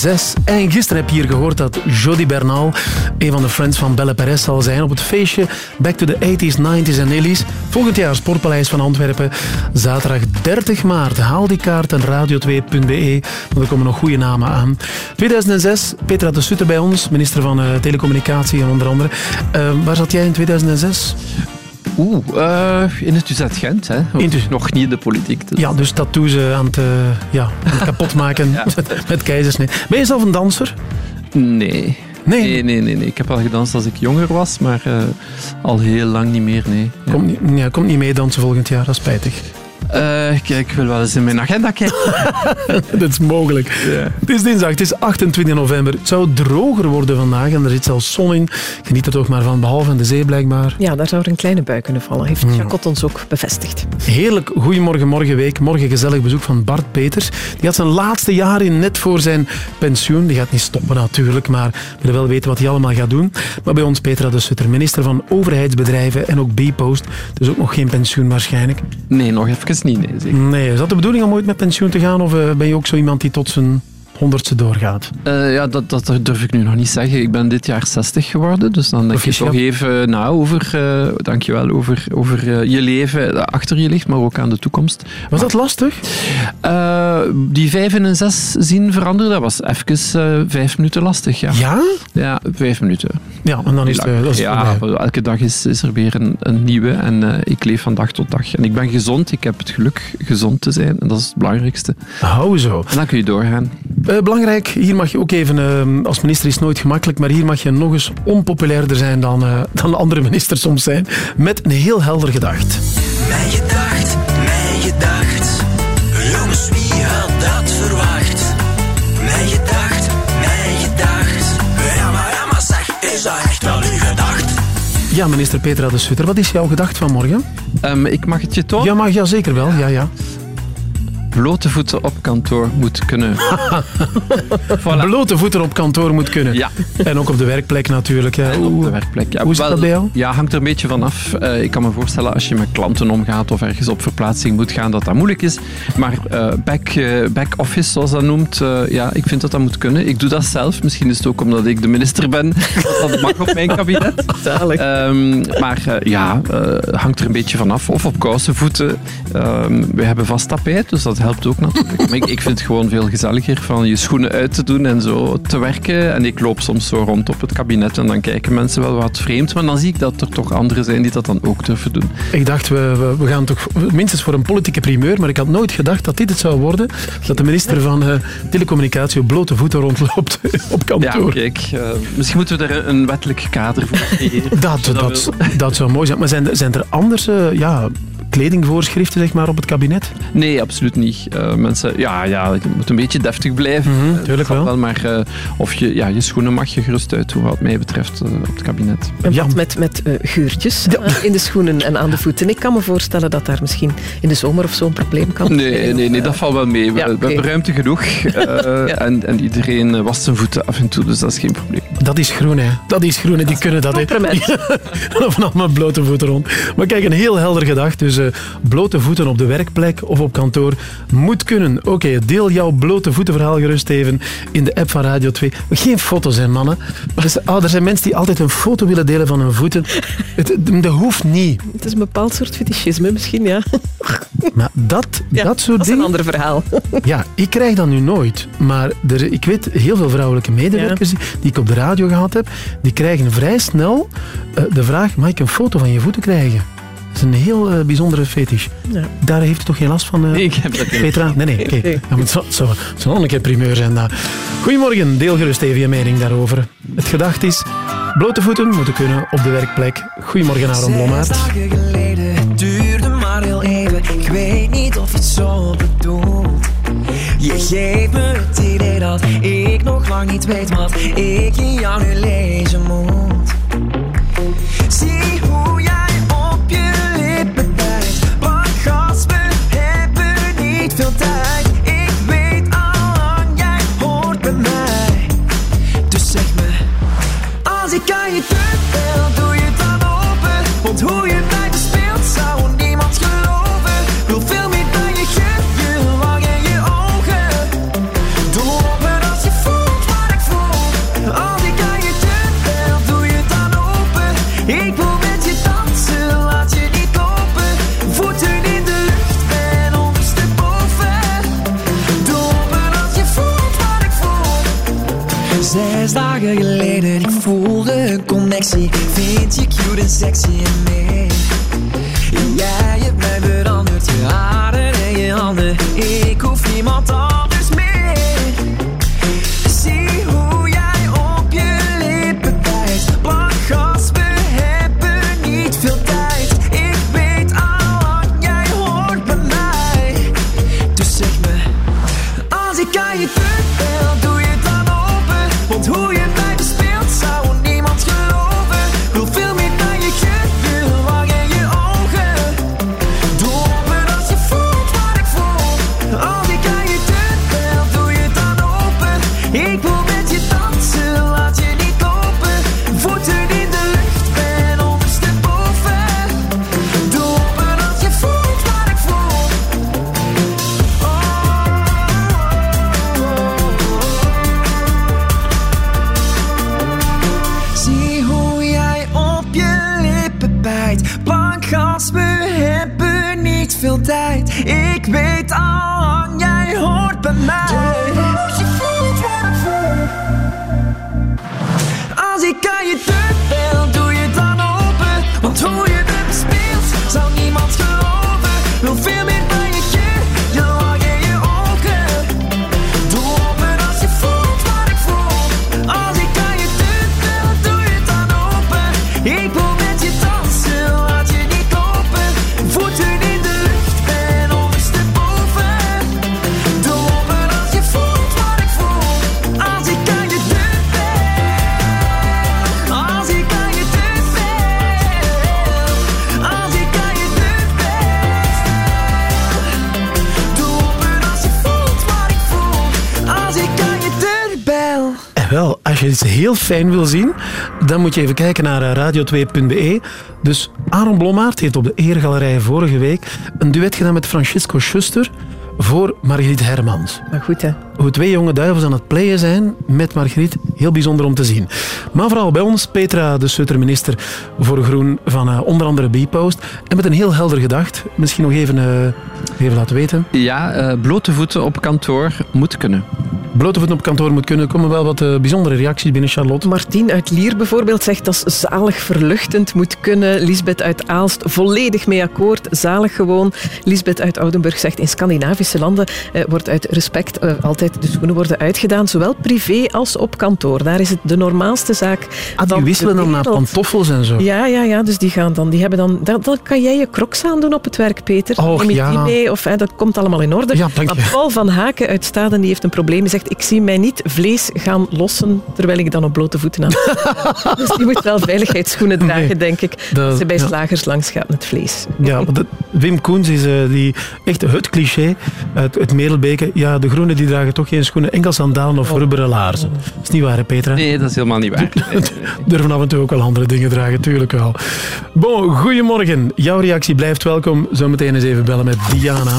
2006. En gisteren heb je hier gehoord dat Jody Bernal, een van de friends van Belle Perez, zal zijn op het feestje Back to the 80s, 90s en 80s. Volgend jaar Sportpaleis van Antwerpen. Zaterdag 30 maart. Haal die kaart aan radio2.be, want er komen nog goede namen aan. 2006, Petra de Sutter bij ons, minister van eh, Telecommunicatie en onder andere. Eh, waar zat jij in 2006? Oeh, eh, in het UZ Gent. Hè. Nog niet in de politiek. dus- Ja, dus tattoos eh, aan het, eh, ja, aan het kapotmaken met keizersnee. Ben je zelf een danser? Nee. Nee? Nee, nee, nee, nee. Ik heb al gedanst als ik jonger was, maar eh, al heel lang niet meer, nee. Ja. Komt niet, ja, niet mee dansen volgend jaar, dat is spijtig. Eh, kijk, ik wil wel eens in mijn agenda kijken. Dat is mogelijk. Het is dinsdag, het is 28 november. Het zou droger worden vandaag en er zit zelfs zon in. Geniet er toch maar van, behalve aan de zee blijkbaar. Ja, daar zou er een kleine bui kunnen vallen, heeft Jacot ons ook bevestigd. Heerlijk, goedemorgen, morgen week. Morgen gezellig bezoek van Bart Peters. Die had zijn laatste jaar in net voor zijn pensioen. Die gaat niet stoppen natuurlijk, maar we willen wel weten wat hij allemaal gaat doen. Maar bij ons Petra de Sutter, minister van Overheidsbedrijven en ook B-Post. Dus ook nog geen pensioen waarschijnlijk. Nee, nog even niet. Nee, zeker. Nee, is dat de bedoeling om ooit met pensioen te gaan? Of eh, ben je ook zo iemand die tot zijn honderdste doorgaat? Eh, ja, dat, dat durf ik nu nog niet zeggen. Ik ben dit jaar 60 geworden, dus dan denk je Proficiat. toch even na over, eh, dankjewel, over, over je leven dat achter je ligt, maar ook aan de toekomst. Was dat lastig? Die vijf en een zes zien veranderen, dat was even eh, vijf minuten lastig. Ja? Ja? Ja, vijf minuten. Ja, en dan is het, eh, dat is ja, voorbij. elke dag is, is er weer een, een nieuwe en eh, ik leef van dag tot dag. En ik ben gezond, ik heb het geluk gezond te zijn en dat is het belangrijkste. Hou zo. En dan kun je doorgaan. Eh, belangrijk, hier mag je ook even, als minister is het nooit gemakkelijk, maar hier mag je nog eens onpopulairder zijn dan, eh, dan andere ministers soms zijn, met een heel helder gedacht. Mijn gedacht, mijn gedacht. Ja, minister Petra de Sutter, wat is jouw gedacht van morgen? Ehm, ik mag het je tonen? Ja, mag, ja zeker wel. Ja, ja. Blote voeten op kantoor moet kunnen. Blote voeten op kantoor moet kunnen. Ja. En ook op de werkplek natuurlijk. En op de werkplek. Ja, Hoe zit dat bij jou? Ja, hangt er een beetje van af. Eh, ik kan me voorstellen als je met klanten omgaat of ergens op verplaatsing moet gaan, dat dat moeilijk is. Maar eh, back, eh, back office, zoals dat noemt, ja, ik vind dat dat moet kunnen. Ik doe dat zelf. Misschien is het ook omdat ik de minister ben, dat mag op mijn kabinet. Ehm, maar ja, hangt er een beetje van af. Of op kousenvoeten. Ehm, we hebben vast tapijt, dus dat helpt ook natuurlijk. Maar ik, ik vind het gewoon veel gezelliger van je schoenen uit te doen en zo te werken. En ik loop soms zo rond op het kabinet en dan kijken mensen wel wat vreemd. Maar dan zie ik dat er toch anderen zijn die dat dan ook durven doen. Ik dacht, we, we, gaan toch minstens voor een politieke primeur, maar ik had nooit gedacht dat dit het zou worden. Dat de minister van eh, Telecommunicatie op blote voeten rondloopt op Ja, kantoor. kijk, eh, misschien moeten we er een wettelijk kader voor creëren. Dat, dat, dat zou mooi zijn. Maar zijn, er- zijn er anders eh, ja, kledingvoorschriften zeg maar, op het kabinet? Nee, absoluut niet. Eh, mensen, ja, ja, je moet een beetje deftig blijven. Mhm, Eh, tuurlijk wel. Maar eh, of je, ja, je schoenen mag je gerust uit doen, wat mij betreft, op het kabinet. En wat met, met eh, geurtjes in de schoenen en aan de voeten. Ik kan me voorstellen dat daar misschien in de zomer of zo een probleem kan Nee, nee, nee, dat valt wel mee. We, Ja, we oké. hebben ruimte genoeg. eh, en, en iedereen wast zijn voeten af en toe, dus dat is geen probleem. Dat is groen, hè. Dat is groen en die kunnen dat. hè. Van allemaal blote voeten rond. Maar kijk, een heel helder gedacht. Dus blote voeten op de werkplek of op kantoor moet kunnen. Oké, deel jouw blote voetenverhaal gerust even in de app van Radio 2. Geen foto's, hè, mannen. Dus, oh, er zijn mensen die altijd een foto willen delen van hun voeten. Het, dat hoeft niet. Het is een bepaald soort fetischisme misschien, ja. Maar dat, dat soort dat is dingen... een ander verhaal. Ja, ik krijg dat nu nooit. Maar er, ik weet heel veel vrouwelijke medewerkers die, die ik op de radio gehad heb, die krijgen vrij snel eh, de vraag, mag ik een foto van je voeten krijgen? Dat is een heel eh, bijzondere fetish. Ja. Daar heeft u toch geen last van, eh, Nee, ik heb dat niet. Petra? Nee, nee. oké. Nee. Ja, het het het zou nog een keer primeur zijn daar. Goedemorgen, deel gerust even je mening daarover. Het gedacht is, blote voeten moeten kunnen op de werkplek. Goedemorgen, Aaron Blommaert. Dagen geleden, het duurde maar heel even. Ik weet niet of je het zo bedoelt. Je geeft me het idee dat ik nog lang niet weet wat ik in jou nu lezen moet. Zie hoe ik voelde een connectie. Vind je cute en sexy en. Jij hebt mij veranderd, je haren en je handen. Ik hoef niemand anders heel fijn wil zien, dan moet je even kijken naar eh, radio2.be. Dus Aaron Blommaert heeft op de Eergalerij vorige week een duet gedaan met Francisco Schuster voor Margriet Hermans. Maar goed, hè. Hoe twee jonge duivels aan het playen zijn met Margriet, heel bijzonder om te zien. Maar vooral bij ons, Petra de Sutter, minister voor Groen van eh, onder andere Bpost. En met een heel helder gedacht. Misschien nog even, eh, even laten weten. Ja, eh, blote voeten op kantoor moet kunnen. Blote voeten op kantoor moet kunnen. Er komen wel wat eh, bijzondere reacties binnen, Charlotte. Martien uit Lier bijvoorbeeld zegt dat zalig verluchtend moet kunnen. Lisbeth uit Aalst volledig mee akkoord, zalig gewoon. Lisbeth uit Oudenburg zegt in Scandinavische landen eh, wordt uit respect eh, altijd de schoenen worden uitgedaan, zowel privé als op kantoor. Daar is het de normaalste zaak. Ah, die wisselen dan naar pantoffels en zo. Ja, ja, ja, dus die gaan dan, die hebben dan, dan, dan kan jij je crocs aandoen op het werk, Peter. Och, Neem je ja. die mee, of dat komt allemaal in orde. Ja, dank je. Maar Paul van Haken uit Staden die heeft een probleem. Hij zegt, ik zie mij niet vlees gaan lossen terwijl ik dan op blote voeten aan. dus die moet wel veiligheidsschoenen dragen, denk ik. dat- als hij bij ja. slagers langs gaat met vlees. Ja, want Wim Koens is eh, die, echt het cliché uit het Merelbeke. Ja, de groenen die dragen toch geen schoenen, enkel sandalen of rubberen laarzen. Dat is niet waar, hè, Petra? Nee, dat is helemaal niet waar. Nee, nee, nee. Durven af en toe ook wel andere dingen dragen, tuurlijk wel. Bon, goedemorgen. Jouw reactie blijft welkom. Zometeen eens even bellen met Diana.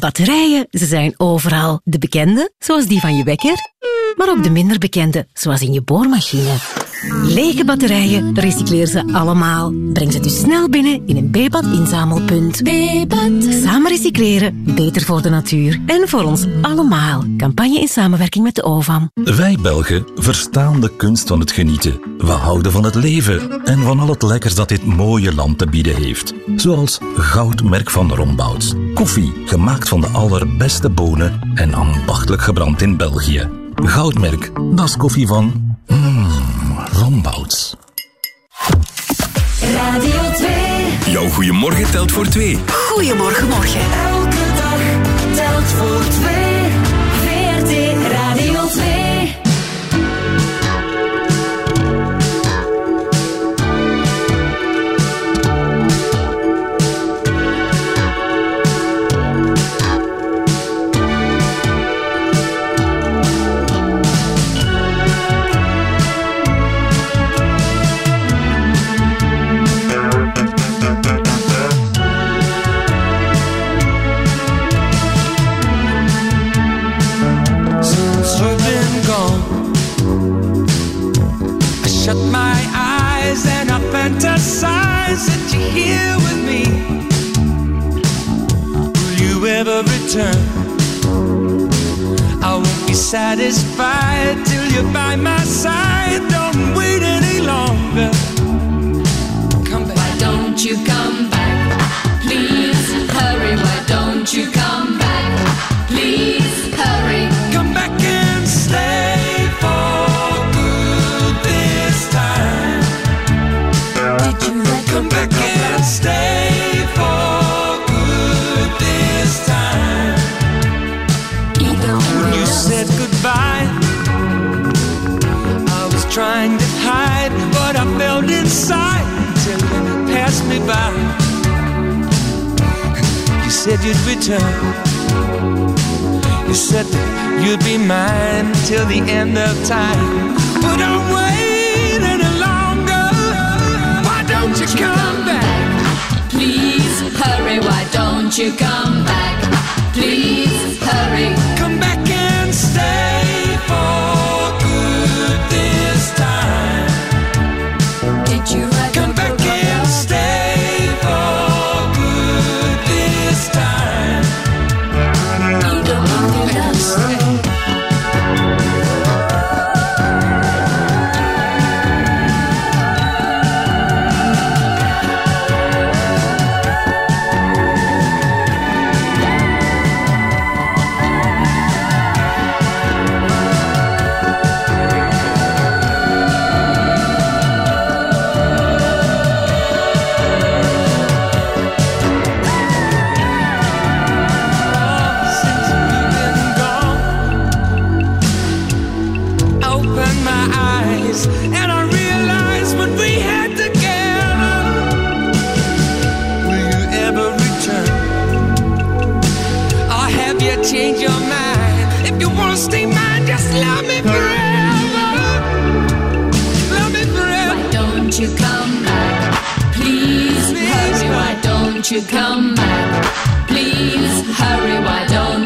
Batterijen, ze zijn overal. De bekende, zoals die van je wekker, maar ook de minder bekende, zoals in je boormachine. Lege batterijen, recycleer ze allemaal. Breng ze dus snel binnen in een Bebat inzamelpunt. Bebat. Samen recycleren, beter voor de natuur en voor ons allemaal. Campagne in samenwerking met de OVAM. Wij Belgen verstaan de kunst van het genieten. We houden van het leven en van al het lekkers dat dit mooie land te bieden heeft. Zoals Goudmerk van Rombouts. Koffie, gemaakt van de allerbeste bonen en ambachtelijk gebrand in België. Goudmerk, dat is koffie van... Mmm, Rombouts. Radio 2. Jouw goeiemorgen telt voor twee. Goedemorgen, morgen. Elke dag telt voor twee. Satisfied till you're by my side. Don't wait any longer. Come back. Why don't you come back? Please hurry. Why don't you come back? Please hurry. Come back and stay for good this time. Did you come back and stay trying to hide what I felt inside until you passed me by. You said you'd return. You said that you'd be mine till the end of time. But I'm waiting longer. Why don't you come back? Please hurry, why don't you come back? Please hurry. Come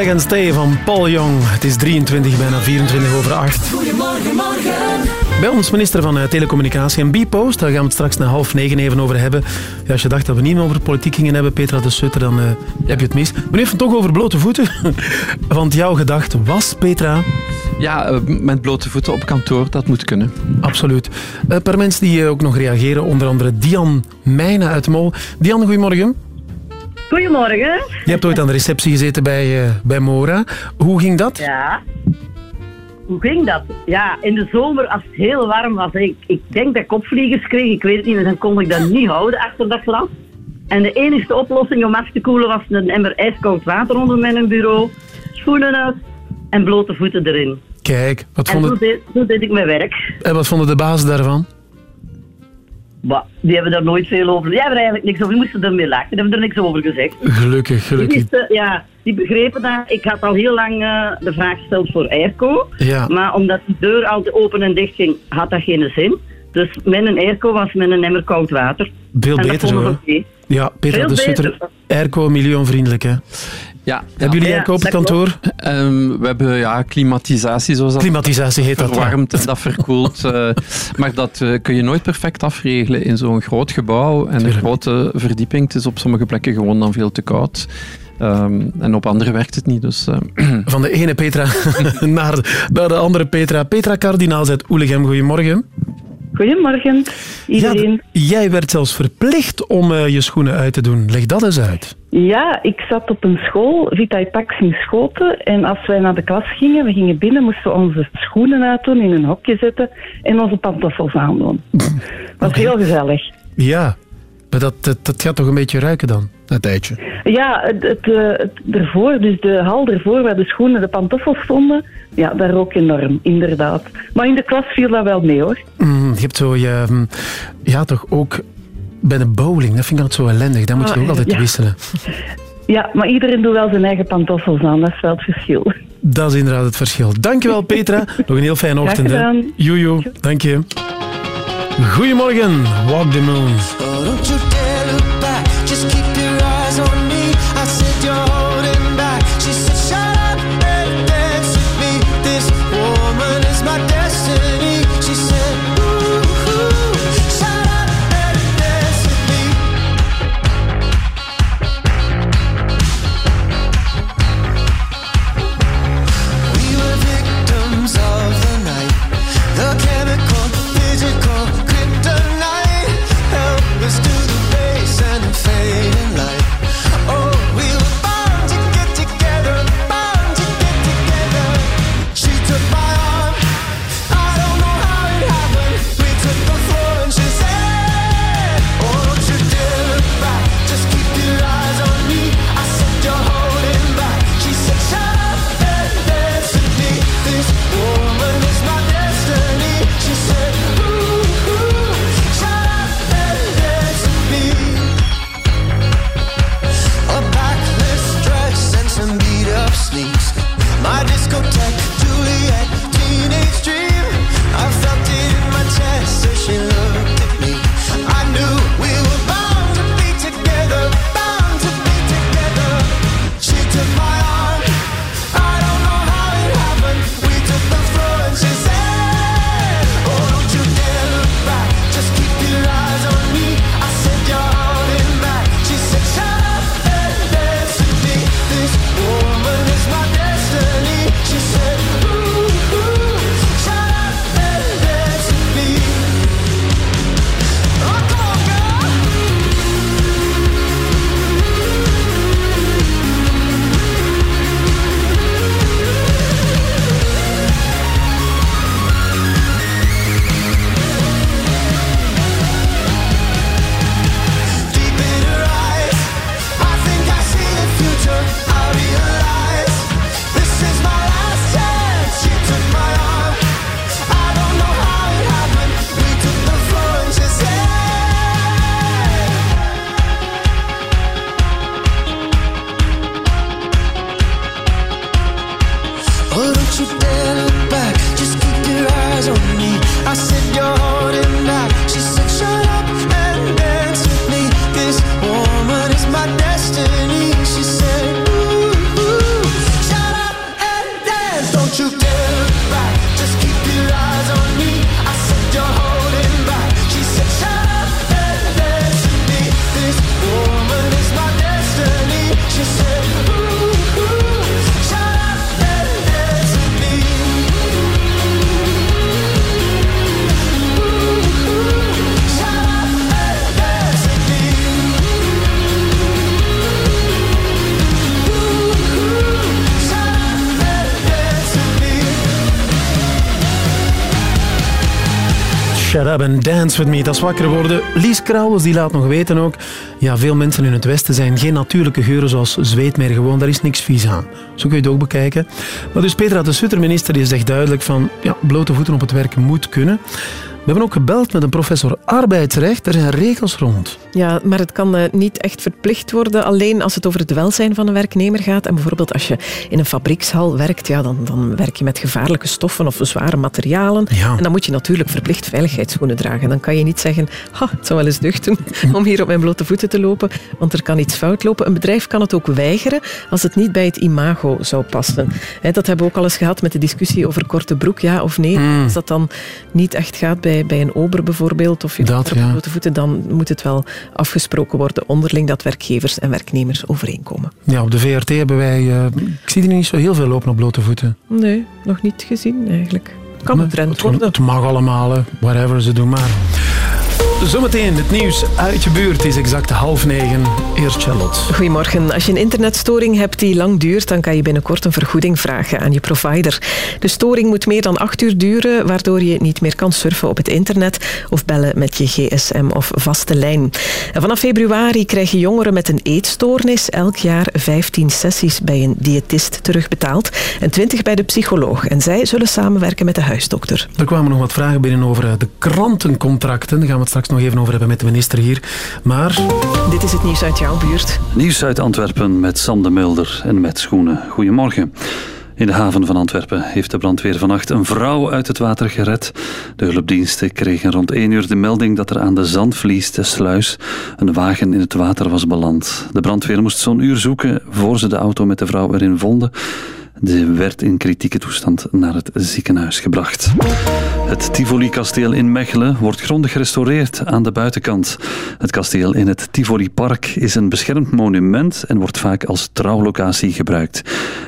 Back and Stay van Paul Jong. Het is 23, bijna 24 over 8. Goedemorgen, morgen. Bij ons minister van eh, Telecommunicatie en Bpost, daar gaan we het straks na half negen even over hebben. Ja, als je dacht dat we niet meer over politiek gingen hebben, Petra de Sutter, dan eh, heb je het mis. Maar nu het toch over blote voeten. Want jouw gedachte was, Petra... Ja, eh, met blote voeten op kantoor, dat moet kunnen. Absoluut. Een paar mensen die ook nog reageren, onder andere Dian Meijnen uit Mol. Dian, goedemorgen. Goedemorgen. Je hebt ooit aan de receptie gezeten bij, eh, bij Mora. Hoe ging dat? Ja. Hoe ging dat? Ja, in de zomer als het heel warm was. Ik, ik denk dat ik opvliegers kreeg. Ik weet het niet, maar dan kon ik dat niet houden achter dat glas. En de enige oplossing om af te koelen was een emmer ijskoud water onder mijn bureau. Schoenen uit en blote voeten erin. Kijk, wat en zo vonden, deed, deed ik mijn werk. en wat vonden de baas daarvan? Bah, die hebben daar nooit veel over. Die hebben er eigenlijk niks over. Die moesten ermee lachen. Die hebben er niks over gezegd. Gelukkig, Die, gelukkig. wisten, ja, die begrepen dat. Ik had al heel lang eh, de vraag gesteld voor airco. Ja. Maar omdat die deur altijd open en dicht ging, had dat geen zin. Dus met een airco was met een emmer koud water. Veel en beter oké. Ja, Veel de Sutter, airco milieuvriendelijk, hè? Ja. Hebben jullie airco op het kantoor? Ehm, we hebben ja, klimatisatie, zoals dat Klimatisatie heet dat, ja. Verwarmt en dat verkoelt. eh, maar dat eh, kun je nooit perfect afregelen in zo'n groot gebouw. En een grote verdieping. Het is op sommige plekken gewoon dan veel te koud. Ehm, en op andere werkt het niet. Dus, eh, Van de ene Petra naar, naar de andere Petra. Petra Kardinaals uit Oelegem, goedemorgen. Goedemorgen, iedereen. Ja, jij werd zelfs verplicht om eh, je schoenen uit te doen. Leg dat eens uit. Ja, ik zat op een school, Vitae Pax in Schoten. En als wij naar de klas gingen, we gingen binnen, moesten we onze schoenen uitdoen, in een hokje zetten en onze pantoffels aandoen. Dat was heel gezellig. Ja, maar dat, dat, dat gaat toch een beetje ruiken dan, een tijdje. Ja, het, het, eh, het ervoor, dus de hal ervoor waar de schoenen, de pantoffels stonden, ja, dat rook enorm, inderdaad. Maar in de klas viel dat wel mee, hoor. Mm, je hebt zo, je, mm, ja, toch ook bij de bowling, dat vind ik altijd zo ellendig. Daar moet je Ah, ook altijd ja. wisselen. Ja, maar iedereen doet wel zijn eigen pantoffels aan, dat is wel het verschil. Dat is inderdaad het verschil. Dankjewel, Petra. Nog een heel fijne ochtend. Joejoe, dank je. Goedemorgen, Walk the Moon. Shut dance with me. Dat is wakker worden. Lies Krauwels die laat nog weten ook. Ja, veel mensen in het Westen zijn geen natuurlijke geuren zoals zweet meer gewoon. Daar is niks vies aan. Zo kun je het ook bekijken. Maar dus Petra de Sutter, minister, die zegt duidelijk van ja, blote voeten op het werk moet kunnen. We hebben ook gebeld met een professor arbeidsrecht. Er zijn regels rond. Ja, maar het kan eh, niet echt verplicht worden, alleen als het over het welzijn van een werknemer gaat. En bijvoorbeeld als je in een fabriekshal werkt, ja, dan, dan werk je met gevaarlijke stoffen of zware materialen. En dan moet je natuurlijk verplicht veiligheidsschoenen dragen. Dan kan je niet zeggen, ha, het zou wel eens duchten om hier op mijn blote voeten te lopen, want er kan iets fout lopen. Een bedrijf kan het ook weigeren als het niet bij het imago zou passen. Dat hebben we ook al eens gehad met de discussie over korte broek, ja of nee. Mm. Als dat dan niet echt gaat bij, bij een ober bijvoorbeeld, of je Dat, op ja. blote voeten, dan moet het wel afgesproken worden onderling dat werkgevers en werknemers overeenkomen. Ja, op de VRT hebben wij... eh, ik zie er niet zo heel veel lopen op blote voeten. Nee, nog niet gezien eigenlijk. Kan Nee, een trend worden. het mag allemaal, whatever ze doen maar. Zometeen het nieuws uit je buurt. Het is exact half negen. Eerst Charlotte. Goedemorgen. Als je een internetstoring hebt die lang duurt, dan kan je binnenkort een vergoeding vragen aan je provider. De storing moet meer dan acht uur duren, waardoor je niet meer kan surfen op het internet of bellen met je gsm of vaste lijn. En vanaf februari krijgen jongeren met een eetstoornis elk jaar 15 sessies bij een diëtist terugbetaald en 20 bij de psycholoog. En zij zullen samenwerken met de huisdokter. Er kwamen nog wat vragen binnen over eh, de krantencontracten. Daar gaan we het straks nog even over hebben met de minister hier. Maar... Dit is het nieuws uit jouw buurt. Nieuws uit Antwerpen met Sam de Mulder en met Schoenen. Goedemorgen. In de haven van Antwerpen heeft de brandweer vannacht een vrouw uit het water gered. De hulpdiensten kregen rond 1 uur de melding dat er aan de Zandvlies, de sluis, een wagen in het water was beland. De brandweer moest zo'n uur zoeken voor ze de auto met de vrouw erin vonden. Ze werd in kritieke toestand naar het ziekenhuis gebracht. Het Tivoli-kasteel in Mechelen wordt grondig gerestaureerd aan de buitenkant. Het kasteel in het Tivoli-park is een beschermd monument en wordt vaak als trouwlocatie gebruikt.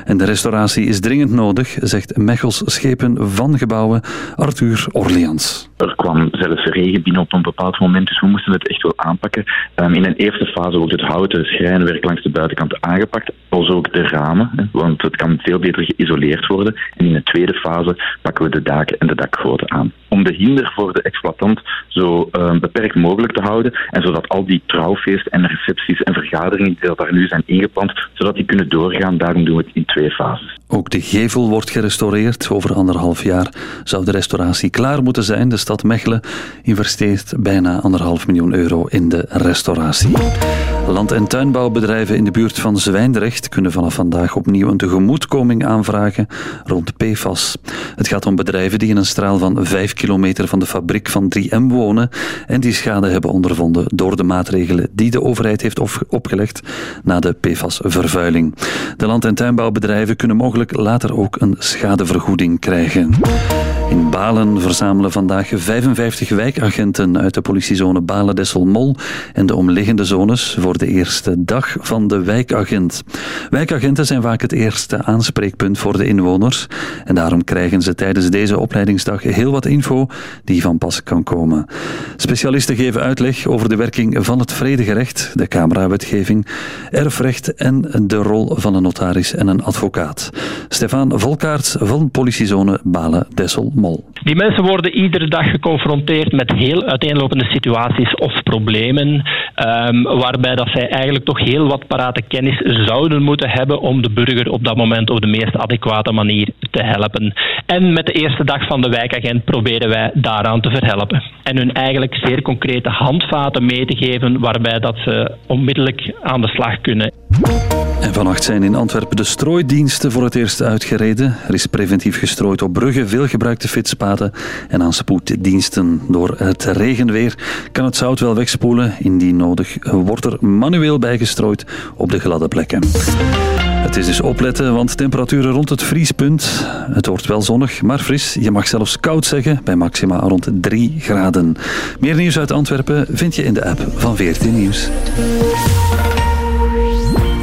En de restauratie is dringend nodig, zegt Mechels schepen van gebouwen Arthur Orleans. Er kwam zelfs regen binnen op een bepaald moment, dus we moesten het echt wel aanpakken. Ehm, in een eerste fase wordt het houten schrijnwerk langs de buitenkant aangepakt, als ook de ramen, want het kan veel beter geïsoleerd worden. En in de tweede fase pakken we de daken en de dakgoten aan. Om de hinder voor de exploitant zo ehm, beperkt mogelijk te houden en zodat al die trouwfeesten en recepties en vergaderingen die daar nu zijn ingepland, zodat die kunnen doorgaan, daarom doen we het in twee fases. Ook de gevel wordt gerestaureerd. Over anderhalf jaar zou de restauratie klaar moeten zijn. De stad Mechelen investeert bijna anderhalf miljoen euro in de restauratie. Land- en tuinbouwbedrijven in de buurt van Zwijndrecht kunnen vanaf vandaag opnieuw een tegemoetkoming aanvragen rond PFAS. Het gaat om bedrijven die in een straal van 5 kilometer van de fabriek van 3M wonen en die schade hebben ondervonden door de maatregelen die de overheid heeft op- opgelegd na de PFAS-vervuiling. De land- en tuinbouwbedrijven kunnen mogelijk later ook een schadevergoeding krijgen. In Balen verzamelen vandaag 55 wijkagenten uit de politiezone Balen-Dessel-Mol en de omliggende zones voor de eerste dag van de wijkagent. Wijkagenten zijn vaak het eerste aanspreekpunt voor de inwoners en daarom krijgen ze tijdens deze opleidingsdag heel wat info die van pas kan komen. Specialisten geven uitleg over de werking van het vredegerecht, de camerawetgeving, erfrecht en de rol van een notaris en een advocaat. Stefan Volkaert van politiezone Die mensen worden iedere dag geconfronteerd met heel uiteenlopende situaties of problemen, ehm, waarbij dat zij eigenlijk toch heel wat parate kennis zouden moeten hebben om de burger op dat moment op de meest adequate manier te helpen. En met de eerste dag van de wijkagent proberen wij daaraan te verhelpen. En hun eigenlijk zeer concrete handvaten mee te geven waarbij dat ze onmiddellijk aan de slag kunnen. En vannacht zijn in Antwerpen de strooidiensten voor het eerst uitgereden. Er is preventief gestrooid op bruggen, veelgebruikte fietspaden en aan spoeddiensten. Door het regenweer kan het zout wel wegspoelen. Indien nodig wordt er manueel bijgestrooid op de gladde plekken. Het is dus opletten, want temperaturen rond het vriespunt. Het wordt wel zonnig, maar fris. Je mag zelfs koud zeggen, bij maxima rond 3 graden. Meer nieuws uit Antwerpen vind je in de app van 14 Nieuws.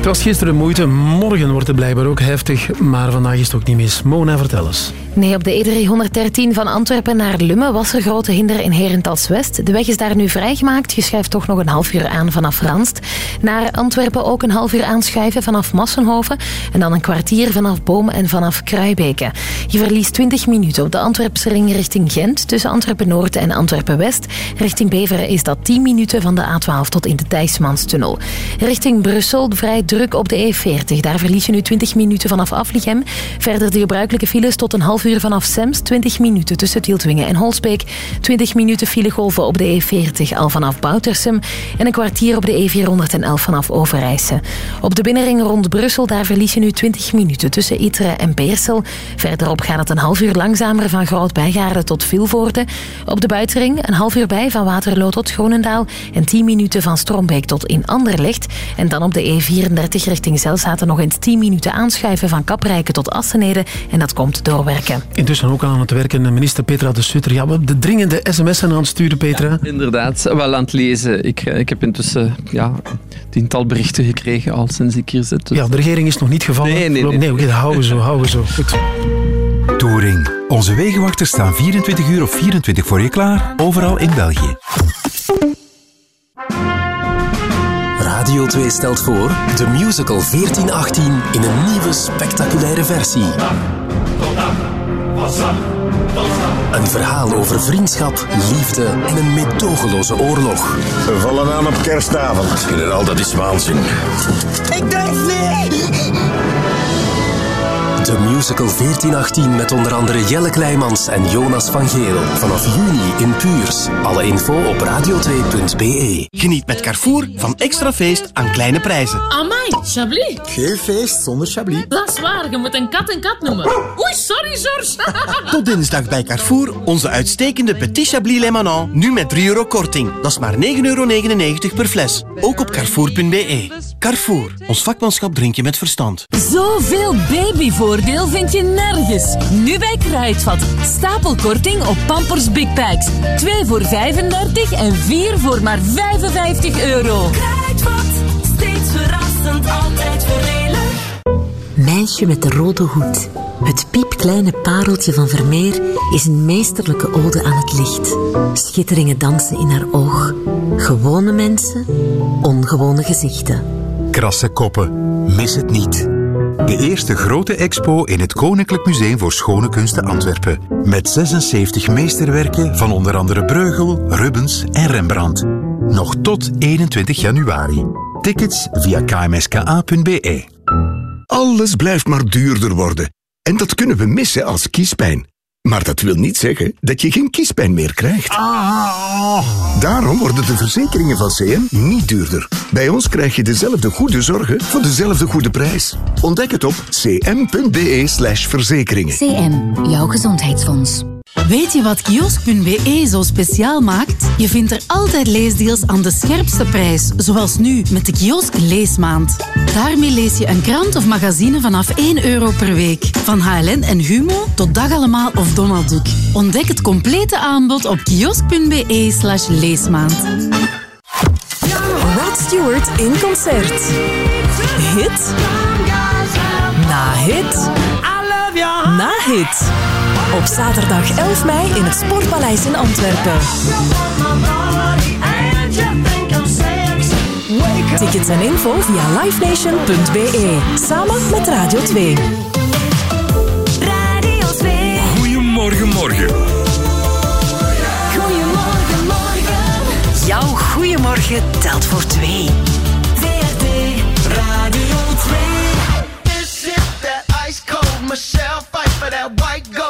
Het was gisteren moeite, morgen wordt het blijkbaar ook heftig, maar vandaag is het ook niet mis. Mona, vertel eens. Nee, op de E313 van Antwerpen naar Lummen was er grote hinder in Herentals West. De weg is daar nu vrijgemaakt. Je schuift toch nog een half uur aan vanaf Ranst. Naar Antwerpen ook een half uur aanschuiven vanaf Massenhoven. En dan een kwartier vanaf Boom en vanaf Kruibeke. Je verliest 20 minuten op de Antwerpse ring richting Gent. Tussen Antwerpen Noord en Antwerpen West. Richting Beveren is dat 10 minuten van de A12 tot in de Thijsmanstunnel. Richting Brussel vrij druk op de E40. Daar verlies je nu 20 minuten vanaf Aflichem. Verder de gebruikelijke files tot een half uur vanaf Sems. 20 minuten tussen Tieltwingen en Holsbeek. 20 minuten filegolven op de E40 al vanaf Boutersum. En een kwartier op de E411 vanaf Overijse. Op de binnenring rond Brussel daar verlies je nu 20 minuten tussen Iteren en Beersel. Verderop gaat het een half uur langzamer van Groot-Bijgaarde tot Vilvoorde. Op de buitenring een half uur bij van Waterloo tot Gronendaal. En 10 minuten van Strombeek tot in Anderlecht. En dan op de E34 richting Zelzaten nog eens 10 minuten aanschuiven van Kaprijke tot Assenede. En dat komt door werken. Intussen ook aan het werken minister Petra de Sutter. Ja, we de dringende sms'en aan het sturen, Petra. Inderdaad, wel aan het lezen. Ik, ik heb intussen ja, tiental berichten gekregen al sinds ik hier zit. dus- Ja, de regering is nog niet gevallen. Nee, nee, nee. nee houden we zo, houden we zo. Goed. Touring. Onze wegenwachters staan 24 uur of 24 voor je klaar, overal in België. Radio 2 stelt voor de musical 1418 in een nieuwe spectaculaire versie. Een verhaal over vriendschap, liefde en een meedogenloze oorlog. We vallen aan op kerstavond. Generaal, dat is waanzin. Ik denk nee! De musical 1418 met onder andere Jelle Kleimans en Jonas van Geel. Vanaf juni in Puurs. Alle info op radio2.be. Geniet met Carrefour van extra feest aan kleine prijzen. Amai, Chablis. Geen feest zonder Chablis. Dat is waar, je moet een kat een kat noemen. Oei, sorry, George. Tot dinsdag bij Carrefour onze uitstekende Petit Chablis Lemanant. Nu met 3 euro korting. Dat is maar 9,99 euro per fles. Ook op carrefour.be. Carrefour, ons vakmanschap drink je met verstand. Zoveel babyvoordeel vind je nergens. Nu bij Kruidvat. Stapelkorting op Pampers Big Packs. 2 voor 35 en 4 voor maar 55 euro. Kruidvat, steeds verrassend, altijd voordelig. Meisje met de rode hoed. Het piepkleine pareltje van Vermeer is een meesterlijke ode aan het licht. Schitteringen dansen in haar oog. Gewone mensen, ongewone gezichten. Krasse koppen. Mis het niet. De eerste grote expo in het Koninklijk Museum voor Schone Kunsten Antwerpen. Met 76 meesterwerken van onder andere Breugel, Rubens en Rembrandt. Nog tot 21 januari. Tickets via kmska.be. Alles blijft maar duurder worden. En dat kunnen we missen als kiespijn. Maar dat wil niet zeggen dat je geen kiespijn meer krijgt. Daarom worden de verzekeringen van CM niet duurder. Bij ons krijg je dezelfde goede zorgen voor dezelfde goede prijs. Ontdek het op cm.be slash verzekeringen. CM, jouw gezondheidsfonds. Weet je wat kiosk.be zo speciaal maakt? Je vindt er altijd leesdeals aan de scherpste prijs, zoals nu met de kiosk Leesmaand. Daarmee lees je een krant of magazine vanaf 1 euro per week. Van HLN en Humo tot Dag Allemaal of Donald Duck. Ontdek het complete aanbod op kiosk.be slash leesmaand. Rod Stewart in concert. Hit. Na hit. Na hit. Op zaterdag 11 mei in het Sportpaleis in Antwerpen. Tickets en info via livenation.be. Samen met Radio 2. Radio 2. Goedemorgen, morgen. Goedemorgen, morgen. Jouw goeiemorgen telt voor twee. VRT Radio 2. This is that ice cold Michelle fight for that white gold.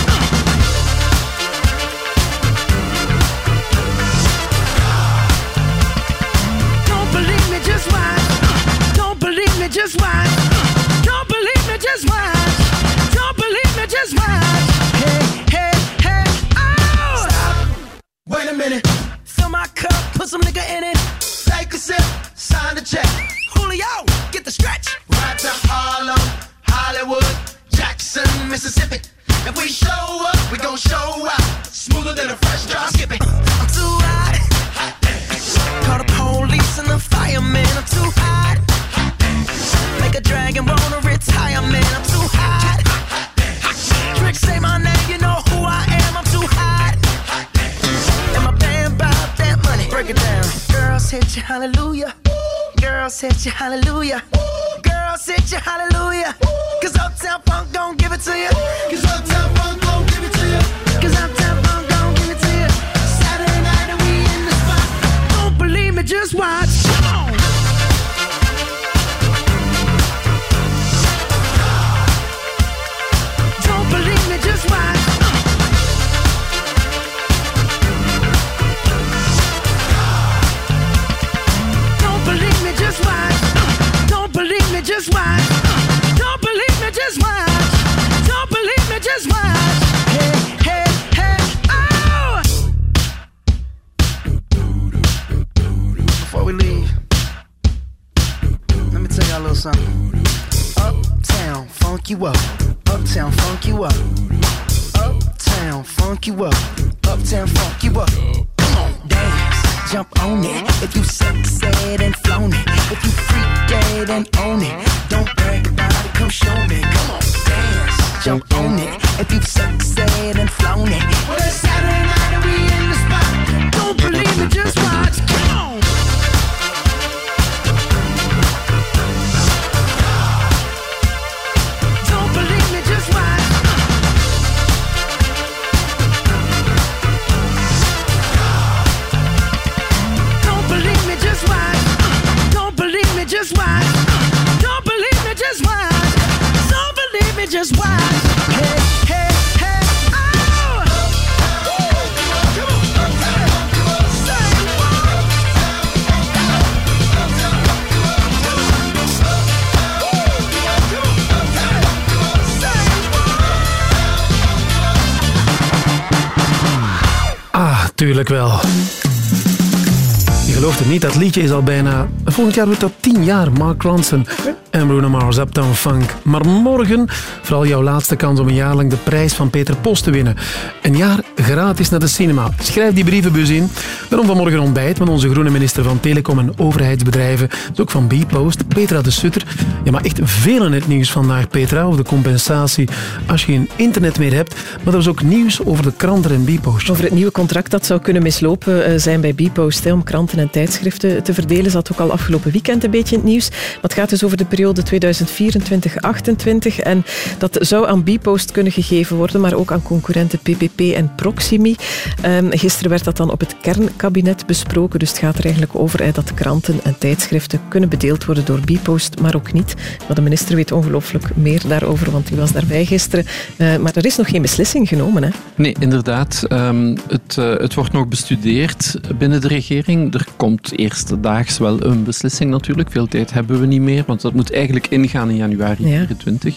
Just watch. Don't believe me, just watch. Don't believe me, just watch. Don't believe me, just watch. Hey, hey, hey, oh! Stop. Wait a minute. Fill my cup, put some nigga in it. Take a sip, sign the check. Julio, get the stretch. Right to Harlem, Hollywood, Jackson, Mississippi. If we show up, we gon' show out. Smoother than a fresh drop skipping. I'm too hot. Call the fireman. I'm too hot. Make a dragon wanna retire, man. I'm too hot. Say my name, you know who I am. I'm too hot. And my band that money. Break it down. Girls hit you, hallelujah. Girls hit you, hallelujah. Girls hit you, hallelujah. Cause Uptown Funk don't give it to you. Cause Uptown Funk don't give it to you. Cause Uptown Don't believe me, just watch. Come on. Don't believe me, just watch. Don't believe me, just watch. Don't believe me, just watch. We leave, let me tell y'all a little something. Uptown, funk you up. Uptown, funk you up. Uptown, funk you up. Uptown, funk you up. Come on, dance, jump on it. If you sexed and flown it, if you freak dead and own it, don't brag about it. Come show me. Come on, dance, jump on it. If you sexed and flown it, liedje is al bijna... Volgend jaar wordt dat tien jaar. Mark Ronson en Bruno Mars, Uptown Funk. Maar morgen vooral jouw laatste kans om een jaar lang de prijs van Peter Post te winnen. Een jaar gratis naar de cinema. Schrijf die brievenbus in. Daarom vanmorgen ontbijt met onze groene minister van Telecom en Overheidsbedrijven. Dus ook van Bpost, Petra de Sutter. Ja, maar echt veel in het nieuws vandaag, Petra, over de compensatie als je geen internet meer hebt. Maar er is ook nieuws over de kranten en Bpost. Over het nieuwe contract dat zou kunnen mislopen eh, zijn bij Bpost om kranten en tijdschriften te verdelen. Zat ook al afgelopen weekend een beetje in het nieuws. Maar het gaat dus over de 2024-28 en dat zou aan Bpost kunnen gegeven worden, maar ook aan concurrenten PPP en Proximi. Ehm, gisteren werd dat dan op het kernkabinet besproken, dus het gaat er eigenlijk over dat kranten en tijdschriften kunnen bedeeld worden door Bpost, maar ook niet. Maar de minister weet ongelooflijk meer daarover, want die was daarbij gisteren. Eh, maar er is nog geen beslissing genomen. Hè? Nee, inderdaad. Ehm, het, eh, het wordt nog bestudeerd binnen de regering. Er komt eerstdaags wel een beslissing natuurlijk. Veel tijd hebben we niet meer, want dat moet eigenlijk ingaan in januari 2024.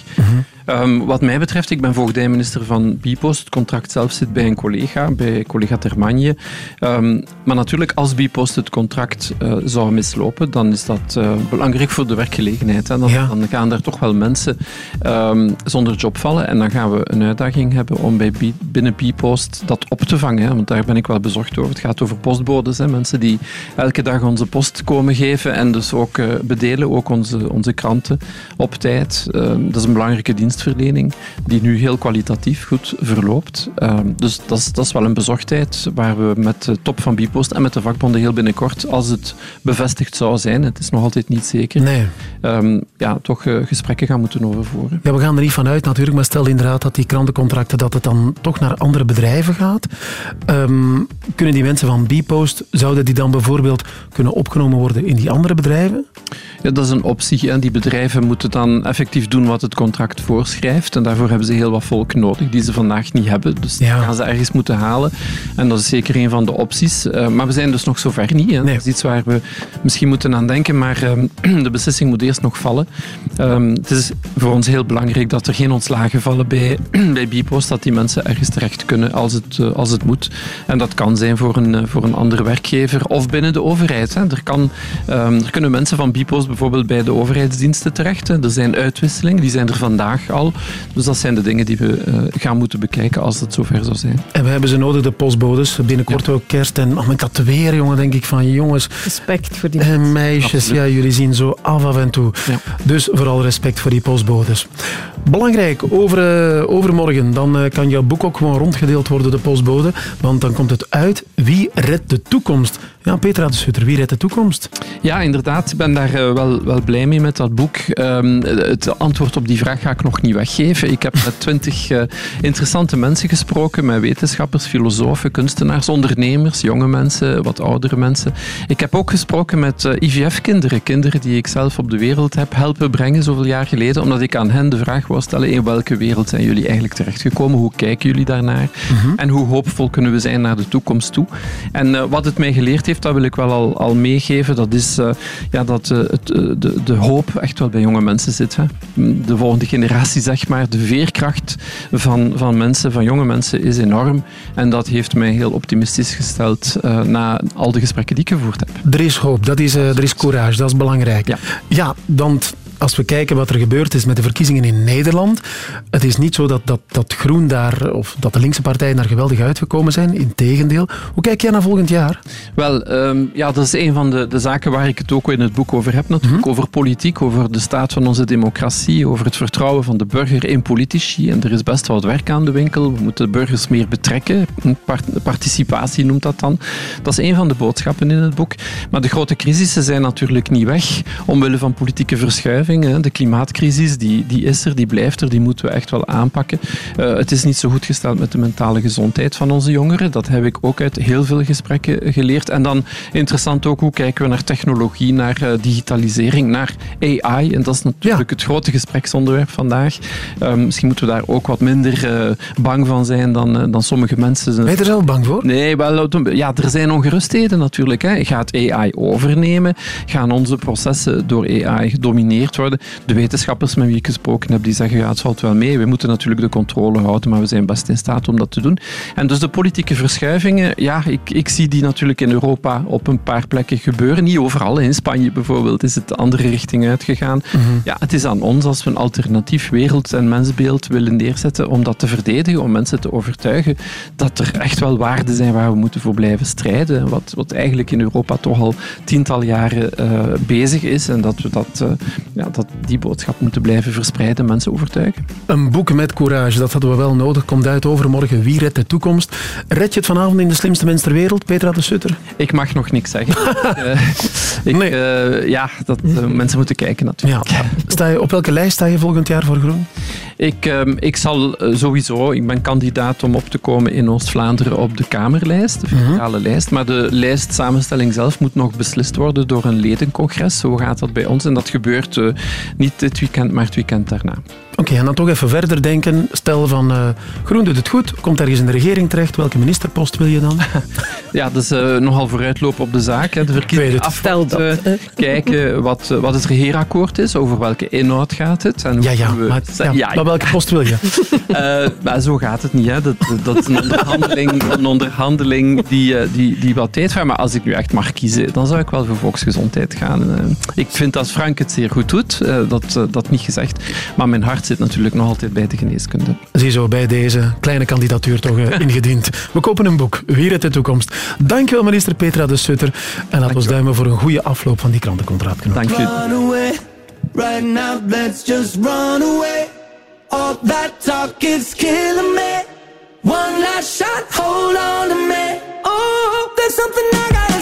Ehm, wat mij betreft, ik ben voogdijminister van Bipost. Het contract zelf zit bij een collega, bij collega Termanje. Ehm, maar natuurlijk, als Bipost het contract eh, zou mislopen, dan is dat eh, belangrijk voor de werkgelegenheid. Hè. Dan, dan gaan er toch wel mensen ehm, zonder job vallen. En dan gaan we een uitdaging hebben om bij Bi- binnen Bipost dat op te vangen. Hè. Want daar ben ik wel bezorgd over. Het gaat over postbodes, hè. mensen die elke dag onze post komen geven en dus ook eh, bedelen, ook onze, onze kranten op tijd. dat is een belangrijke dienstverlening die nu heel kwalitatief goed verloopt. Ehm, dus dat is, dat is wel een bezorgdheid waar we met de top van Bipost en met de vakbonden heel binnenkort, als het bevestigd zou zijn, het is nog altijd niet zeker, Nee. ehm, ja, toch eh, gesprekken gaan moeten over voeren. Ja, we gaan er niet van uit natuurlijk, maar stel inderdaad dat die krantencontracten dat het dan toch naar andere bedrijven gaat. Ehm, kunnen die mensen van Bpost, zouden die dan bijvoorbeeld kunnen opgenomen worden in die andere bedrijven? Ja, dat is een optie. En die bedrijven moeten dan effectief doen wat het contract voorschrijft. En daarvoor hebben ze heel wat volk nodig die ze vandaag niet hebben. Dus die gaan ze ergens moeten halen. En dat is zeker een van de opties. Eh, maar we zijn dus nog zover niet. Hè. Dat is iets waar we misschien moeten aan denken. Maar ehm, de beslissing moet eerst nog vallen. Ehm, het is voor ons heel belangrijk dat er geen ontslagen vallen bij, bij Bipost. Dat die mensen ergens terecht kunnen als het, eh, als het moet. En dat kan zijn voor een, eh, voor een andere werkgever of binnen de overheid. Hè. Er, kan, ehm, er kunnen mensen van Bipost bijvoorbeeld bij de overheidsdiensten terecht. Hè. Er zijn uitwisselingen, die zijn er vandaag al. Dus dat zijn de dingen die we eh, gaan moeten bekijken als het zover zou zijn. En we hebben ze nodig, de postbodes. Binnenkort ook kerst. En oh, met dat weer, jongen, denk ik van jongens. Respect voor die En meisjes, ja, jullie zien zo af af en toe. Dus vooral respect voor die postbodes. Belangrijk, over, eh, overmorgen, dan eh, kan jouw boek ook gewoon rondgedeeld worden, de postbode. Want dan komt het uit. Wie redt de toekomst? Ja, Petra de Sutter, wie redt de toekomst? Ja, inderdaad. Ik ben daar eh, wel, wel blij mee met dat boek. Ehm, het antwoord op die vraag ga ik nog niet weggeven. Ik heb met twintig eh, interessante mensen gesproken, met wetenschappers, filosofen, kunstenaars, ondernemers, jonge mensen, wat oudere mensen. Ik heb ook gesproken met eh, IVF-kinderen, kinderen die ik zelf op de wereld heb helpen brengen zoveel jaar geleden, omdat ik aan hen de vraag wou stellen, in welke wereld zijn jullie eigenlijk terechtgekomen? Hoe kijken jullie daarnaar? En hoe hoopvol kunnen we zijn naar de toekomst toe? En eh, wat het mij geleerd heeft, dat wil ik wel al, al meegeven, dat is ja, dat het, de, de hoop echt wel bij jonge mensen zit. Hè. De volgende generatie, zeg maar, de veerkracht van, van mensen, van jonge mensen, is enorm. En dat heeft mij heel optimistisch gesteld eh, na al de gesprekken die ik gevoerd heb. Er is hoop, dat is, eh, er is courage, dat is belangrijk. Ja, ja want als we kijken wat er gebeurd is met de verkiezingen in Nederland, het is niet zo dat, dat, dat Groen daar, of dat de linkse partijen daar geweldig uitgekomen zijn. Integendeel. Hoe kijk jij naar volgend jaar? Wel, ehm, ja, dat is een van de, de zaken waar ik het ook in het boek over heb natuurlijk. Over politiek, over de staat van onze democratie, over het vertrouwen van de burger in politici. En er is best wat werk aan de winkel. We moeten de burgers meer betrekken. Part- participatie noemt dat dan. Dat is een van de boodschappen in het boek. Maar de grote crisissen zijn natuurlijk niet weg, omwille van politieke verschuiving. Hè. De klimaatcrisis, die, die is er, die blijft er, die moeten we echt wel aanpakken. Eh, het is niet zo goed gesteld met de mentale gezondheid van onze jongeren. Dat heb ik ook uit heel veel gesprekken geleerd. En dan interessant ook, hoe kijken we naar technologie, naar eh, digitalisering, naar AI. En dat is natuurlijk het grote gespreksonderwerp vandaag. Eh, misschien moeten we daar ook wat minder eh, bang van zijn dan, dan sommige mensen. Ben je er zelf bang voor? Nee, wel, ja, er zijn ongerustheden natuurlijk. Hè. Gaat AI overnemen? Gaan onze processen door AI gedomineerd worden. De wetenschappers met wie ik gesproken heb, die zeggen ja, het valt wel mee. We moeten natuurlijk de controle houden, maar we zijn best in staat om dat te doen. En dus de politieke verschuivingen, ja, ik, ik zie die natuurlijk in Europa op een paar plekken gebeuren. Niet overal. In Spanje bijvoorbeeld is het de andere richting uitgegaan. Ja, het is aan ons als we een alternatief wereld- en mensbeeld willen neerzetten om dat te verdedigen, om mensen te overtuigen dat er echt wel waarden zijn waar we moeten voor blijven strijden. Wat, wat eigenlijk in Europa toch al tientallen jaren eh, bezig is en dat we dat, eh, ja, dat die boodschap moeten blijven verspreiden, mensen overtuigen. Een boek met courage, dat hadden we wel nodig. Komt uit overmorgen. Wie redt de toekomst? Red je het vanavond in de slimste mens ter wereld, Petra de Sutter? Ik mag nog niks zeggen. Eh, ik, eh, ja, dat, eh, mensen moeten kijken natuurlijk. Sta je, op welke lijst sta je volgend jaar voor Groen? Ik, ehm, ik zal sowieso, ik ben kandidaat om op te komen in Oost-Vlaanderen op de Kamerlijst, de federale lijst. Maar de lijstsamenstelling zelf moet nog beslist worden door een ledencongres. Zo gaat dat bij ons. En dat gebeurt niet dit weekend, maar het weekend daarna. Oké, en dan toch even verder denken. Stel van eh, Groen doet het goed, komt ergens in de regering terecht. Welke ministerpost wil je dan? Ja, dus eh, nogal vooruitlopen op de zaak. Hè. De verkiezingen afwachten, kijken wat, eh, wat het regeerakkoord is, over welke inhoud gaat het. En Ja, ja, hoe we- maar, ja, maar welke post wil je? Eh, maar zo gaat het niet. Hè. Dat, dat is een onderhandeling, een onderhandeling die, die, die wat tijd vraagt. Maar als ik nu echt mag kiezen, dan zou ik wel voor volksgezondheid gaan. Ik vind dat Frank het zeer goed doet, eh, dat, dat niet gezegd. Maar mijn hart zit natuurlijk nog altijd bij de geneeskunde. Ziezo, bij deze kleine kandidatuur toch eh, ingediend. We kopen een boek, Wie redt de toekomst. Dankjewel, minister Petra de Sutter. En laat ons duimen voor een goede afloop van die krantencontract. Dank Run away, right now, let's just run away. All that talk is killing me. One last shot, hold on to me. Oh, there's something I gotta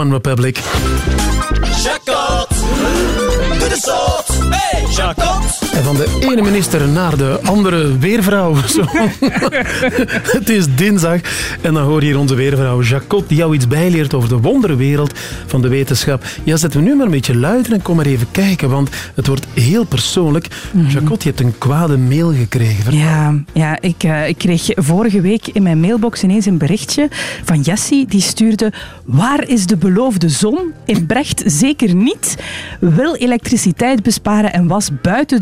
One Republic. Jacot, de. Hey, Jacot. En van de ene minister naar de andere weervrouw. Zo. Het is dinsdag en dan hoor je hier onze weervrouw Jacot die jou iets bijleert over de wonderwereld van de wetenschap. Ja, zet we nu maar een beetje luider en kom maar even kijken, want het wordt heel persoonlijk. Jacot, je hebt een kwade mail gekregen. Ja, ja ik, eh, ik kreeg vorige week in mijn mailbox ineens een berichtje van Jessie. Die stuurde, waar is de beloofde zon? In Brecht zeker niet. Wil elektriciteit besparen en was buiten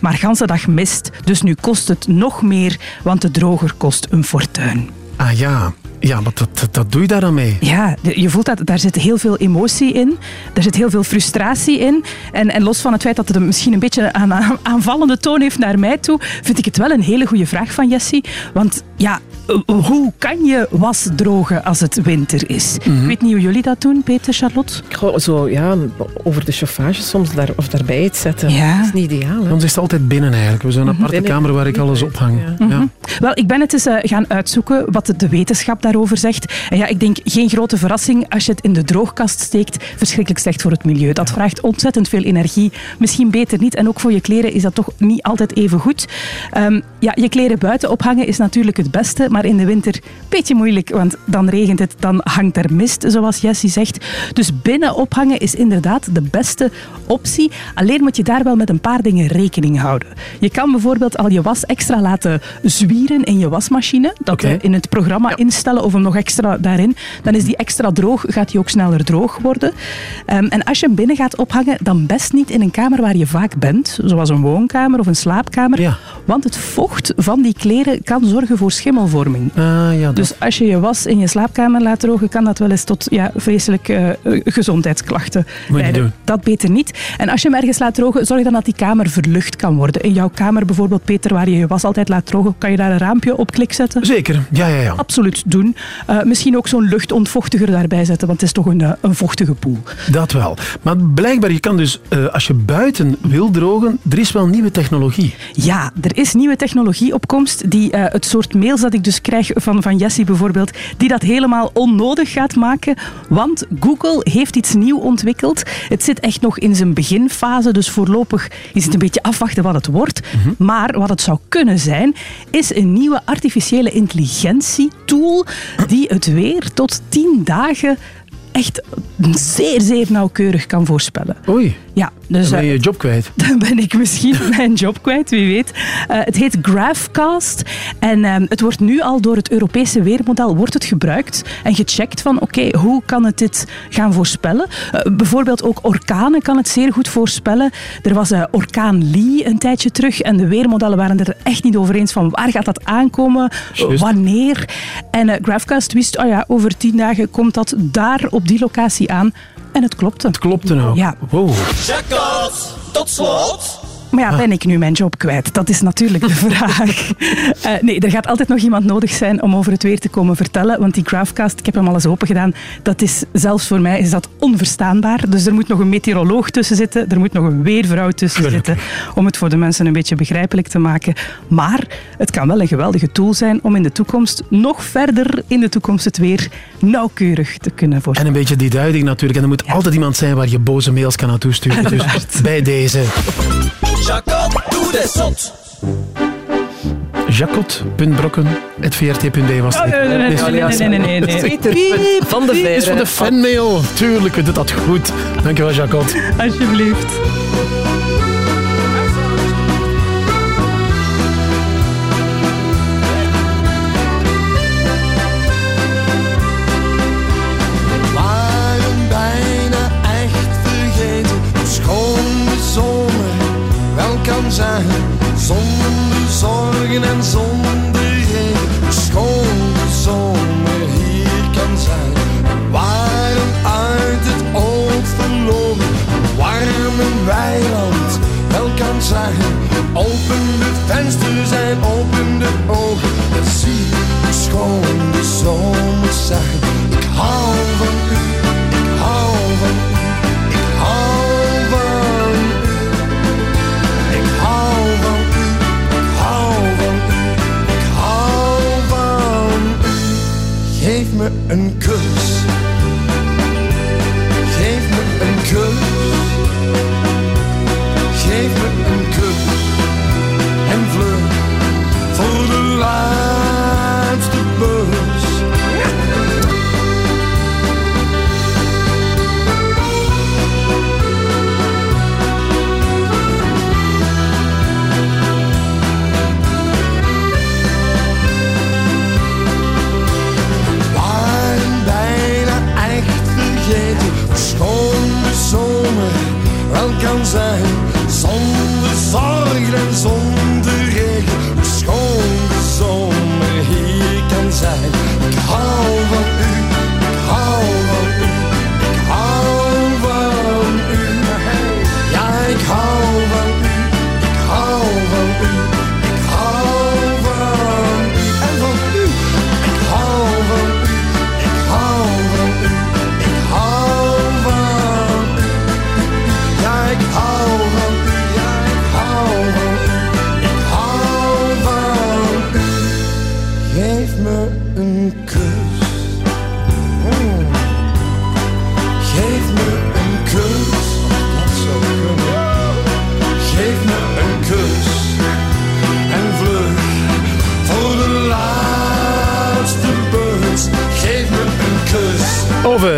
maar ganse dag mist. Dus nu kost het nog meer, want de droger kost een fortuin. Ah ja, Ja, maar dat, dat, dat doe je daar dan mee. Ja, je voelt dat daar zit heel veel emotie in. Er zit heel veel frustratie in. En, en los van het feit dat het misschien een beetje een aan- aanvallende toon heeft naar mij toe, vind ik het wel een hele goede vraag van Jessie. Want ja, eh, hoe kan je was drogen als het winter is? Mhm. Ik weet niet hoe jullie dat doen, Peter, Charlotte. Goh, zo, ja, over de chauffage soms daar, of daarbij het zetten. Ja. Dat is niet ideaal. Hè? Ons is het altijd binnen eigenlijk. We zijn een aparte Binnen. kamer waar ik alles ophang. Ja. Mhm. Wel, ik ben het eens eh, gaan uitzoeken wat de wetenschap daarover zegt. En ja, ik denk geen grote verrassing als je het in de droogkast steekt. Verschrikkelijk slecht voor het milieu. Dat vraagt ontzettend veel energie. Misschien beter niet. En ook voor je kleren is dat toch niet altijd even goed. Ehm, ja, je kleren buiten ophangen is natuurlijk het beste. Maar in de winter een beetje moeilijk. Want dan regent het, dan hangt er mist, zoals Jessie zegt. Dus binnen ophangen is inderdaad de beste optie. Alleen moet je daar wel met een paar dingen rekening houden. Je kan bijvoorbeeld al je was extra laten zwieren in je wasmachine. Dat we in het programma instellen of hem nog extra daarin. Dan is die extra droog, gaat die ook sneller droog worden. Ehm, en als je hem binnen gaat ophangen, dan best niet in een kamer waar je vaak bent. Zoals een woonkamer of een slaapkamer. Want het vocht van die kleren kan zorgen voor schimmelvorming. Ah, ja, dat- Dus als je je was in je slaapkamer laat drogen, kan dat wel eens tot ja, vreselijke eh, gezondheidsklachten leiden. Dat beter niet. En als je hem ergens laat drogen, zorg dan dat die kamer verlucht kan worden. In jouw kamer bijvoorbeeld, Peter, waar je je was altijd laat drogen, kan je daar een raampje op klik zetten? Zeker, ja, ja, ja. Absoluut doen. Eh, misschien ook zo'n luchtontvochtiger daarbij zetten, want het is toch een, eh, een vochtige poel. Dat wel. Maar blijkbaar, je kan dus, eh, als je buiten wil drogen, er is wel nieuwe technologie. Ja, er is nieuwe technologie op komst die eh, het soort mails dat ik dus krijg van, van Jessie bijvoorbeeld, die dat helemaal onnodig gaat maken. Want Google heeft iets nieuw ontwikkeld. Het zit echt nog in zijn beginfase, dus voorlopig is het een beetje afwachten wat het wordt. Maar wat het zou kunnen zijn, is een nieuwe artificiële intelligentie-tool die het weer tot 10 dagen echt zeer, zeer nauwkeurig kan voorspellen. Oei. Ja, dus, Dan ben je eh, je job kwijt. dan ben ik misschien mijn job kwijt, wie weet. Eh, het heet Graphcast en ehm, het wordt nu al door het Europese weermodel wordt het gebruikt en gecheckt van oké, hoe kan het dit gaan voorspellen? Eh, bijvoorbeeld ook orkanen kan het zeer goed voorspellen. Er was orkaan Lee een tijdje terug en de weermodellen waren er echt niet over eens van waar gaat dat aankomen, wanneer. En Graphcast wist, oh ja, over tien dagen komt dat daar op die locatie aan. En het klopte. Het klopte nou. Ja. Wow. Jackpot, tot slot. Maar ja, ben ik nu mijn job kwijt? Dat is natuurlijk de vraag. Eh, nee, er gaat altijd nog iemand nodig zijn om over het weer te komen vertellen. Want die Graphcast, ik heb hem al eens open gedaan, dat is, zelfs voor mij is dat onverstaanbaar. Dus er moet nog een meteoroloog tussen zitten, er moet nog een weervrouw tussen zitten, om het voor de mensen een beetje begrijpelijk te maken. Maar het kan wel een geweldige tool zijn om in de toekomst, nog verder in de toekomst, het weer nauwkeurig te kunnen voorspellen. En een beetje die duiding natuurlijk. En er moet altijd iemand zijn waar je boze mails kan naartoe sturen. Dus bij deze. Jackpot, doe de zot. Jacot.brokken.vrt.be was het. Oh, nee, nee, nee, nee, nee, nee, nee. Peter Piep, van de piep, is voor de fanmail. Tuurlijk, je doet dat goed. Dankjewel, Jacot. Alsjeblieft. En zonder hoe schoon de zomer hier kan zijn. Waren uit het oog verloren, warm een weiland wel kan zijn. Open de vensters en open de ogen, dan zie je hoe schoon de zomer zijn. Ik hou Geef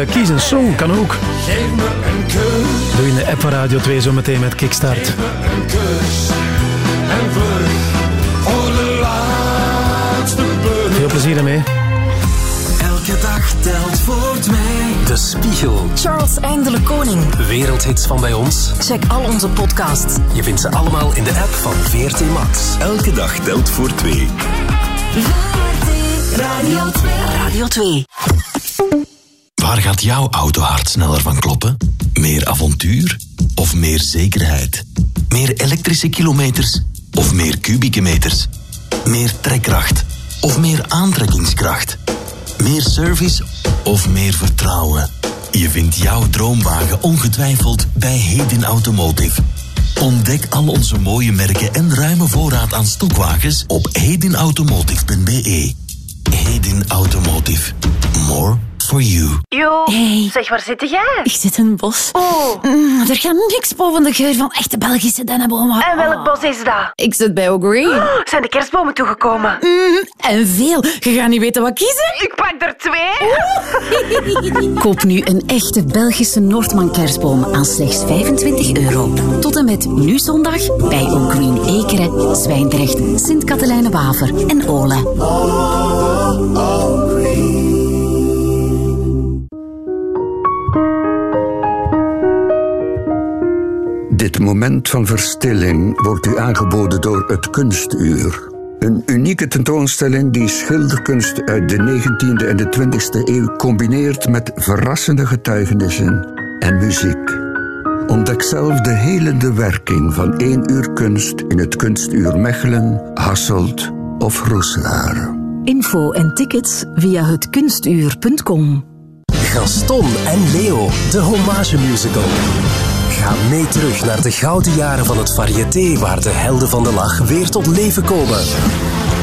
kies een song, kan ook. Geef me een kus, Doe in de app van Radio 2 zometeen met Kickstart. een kus. En vlug voor de laatste beurt. Veel plezier ermee. Elke dag telt voor mij. De Spiegel. Charles Eindelijk Koning. Wereldhits van bij ons. Check al onze podcasts. Je vindt ze allemaal in de app van VRT Max. Elke dag telt voor twee. Radio 2. Radio 2. Waar gaat jouw autohart sneller van kloppen? Meer avontuur of meer zekerheid? Meer elektrische kilometers of meer kubieke meters? Meer trekkracht of meer aantrekkingskracht? Meer service of meer vertrouwen? Je vindt jouw droomwagen ongetwijfeld bij Hedin Automotive. Ontdek al onze mooie merken en ruime voorraad aan stokwagens op hedinautomotive.be. Hedin Automotive. More for you. Jo, zeg, waar zit jij? Ik zit in een bos. Oh. er gaat niks boven de geur van echte Belgische dennenbomen. En welk bos is dat? Ik zit bij O'Green. zijn de kerstbomen toegekomen? en veel. Je gaat niet weten wat kiezen. Ik pak er twee. Koop nu een echte Belgische Noordman kerstboom aan slechts 25 euro. Tot en met nu zondag bij O'Green Ekeren, Zwijndrecht, Sint-Katelijne-Waver en Olen. Dit moment van verstilling wordt u aangeboden door het Kunstuur. Een unieke tentoonstelling die schilderkunst uit de 19e en de 20e eeuw combineert met verrassende getuigenissen en muziek. Ontdek zelf de helende werking van één uur kunst in het Kunstuur Mechelen, Hasselt of Roeselaar. Info en tickets via hetkunstuur.com. Gaston en Leo, de hommage musical. Ga mee terug naar de gouden jaren van het variété waar de helden van de lach weer tot leven komen.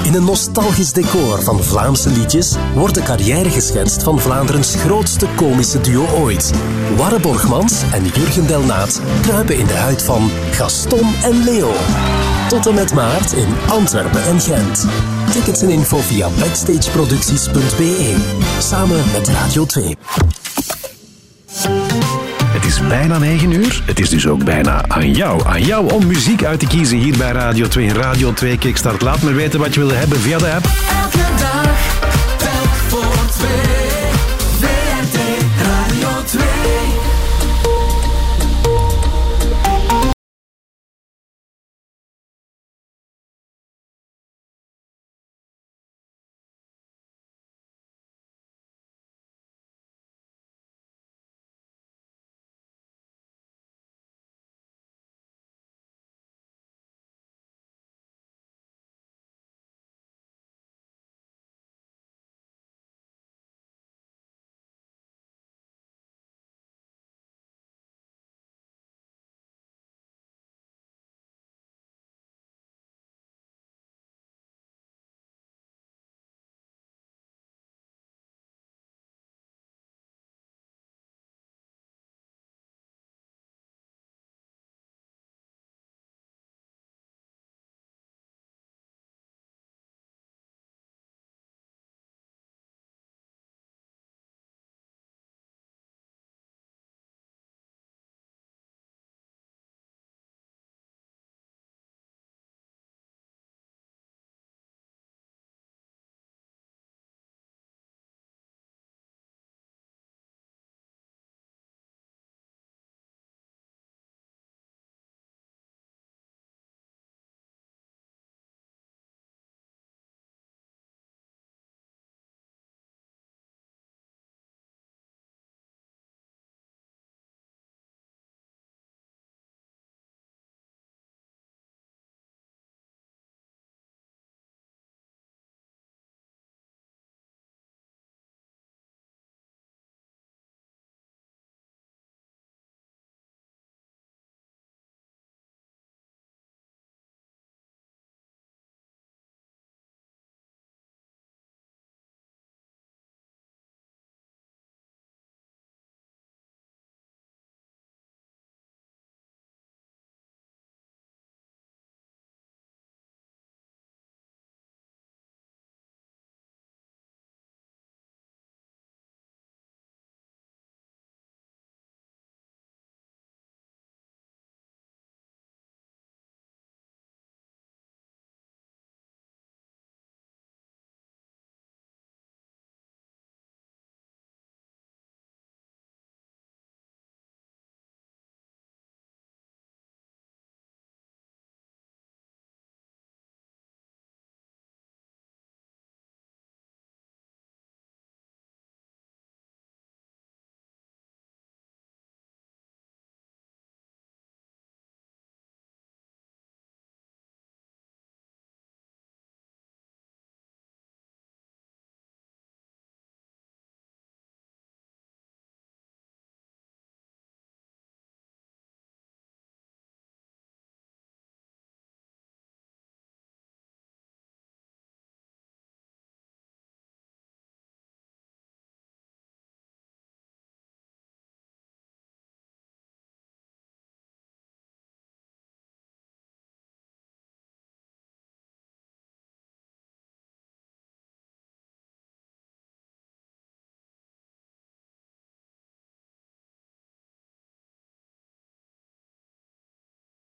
In een nostalgisch decor van Vlaamse liedjes wordt de carrière geschetst van Vlaanderens grootste komische duo ooit. Warre Borgmans en Jurgen Delnaat kruipen in de huid van Gaston en Leo. Tot en met maart in Antwerpen en Gent. Tickets en info via backstageproducties.be. Samen met Radio 2. Het is bijna 9 uur. Het is dus ook bijna aan jou. Aan jou om muziek uit te kiezen hier bij Radio 2 en Radio 2 Kickstart. Laat me weten wat je wil hebben via de app. Elke dag telt voor twee.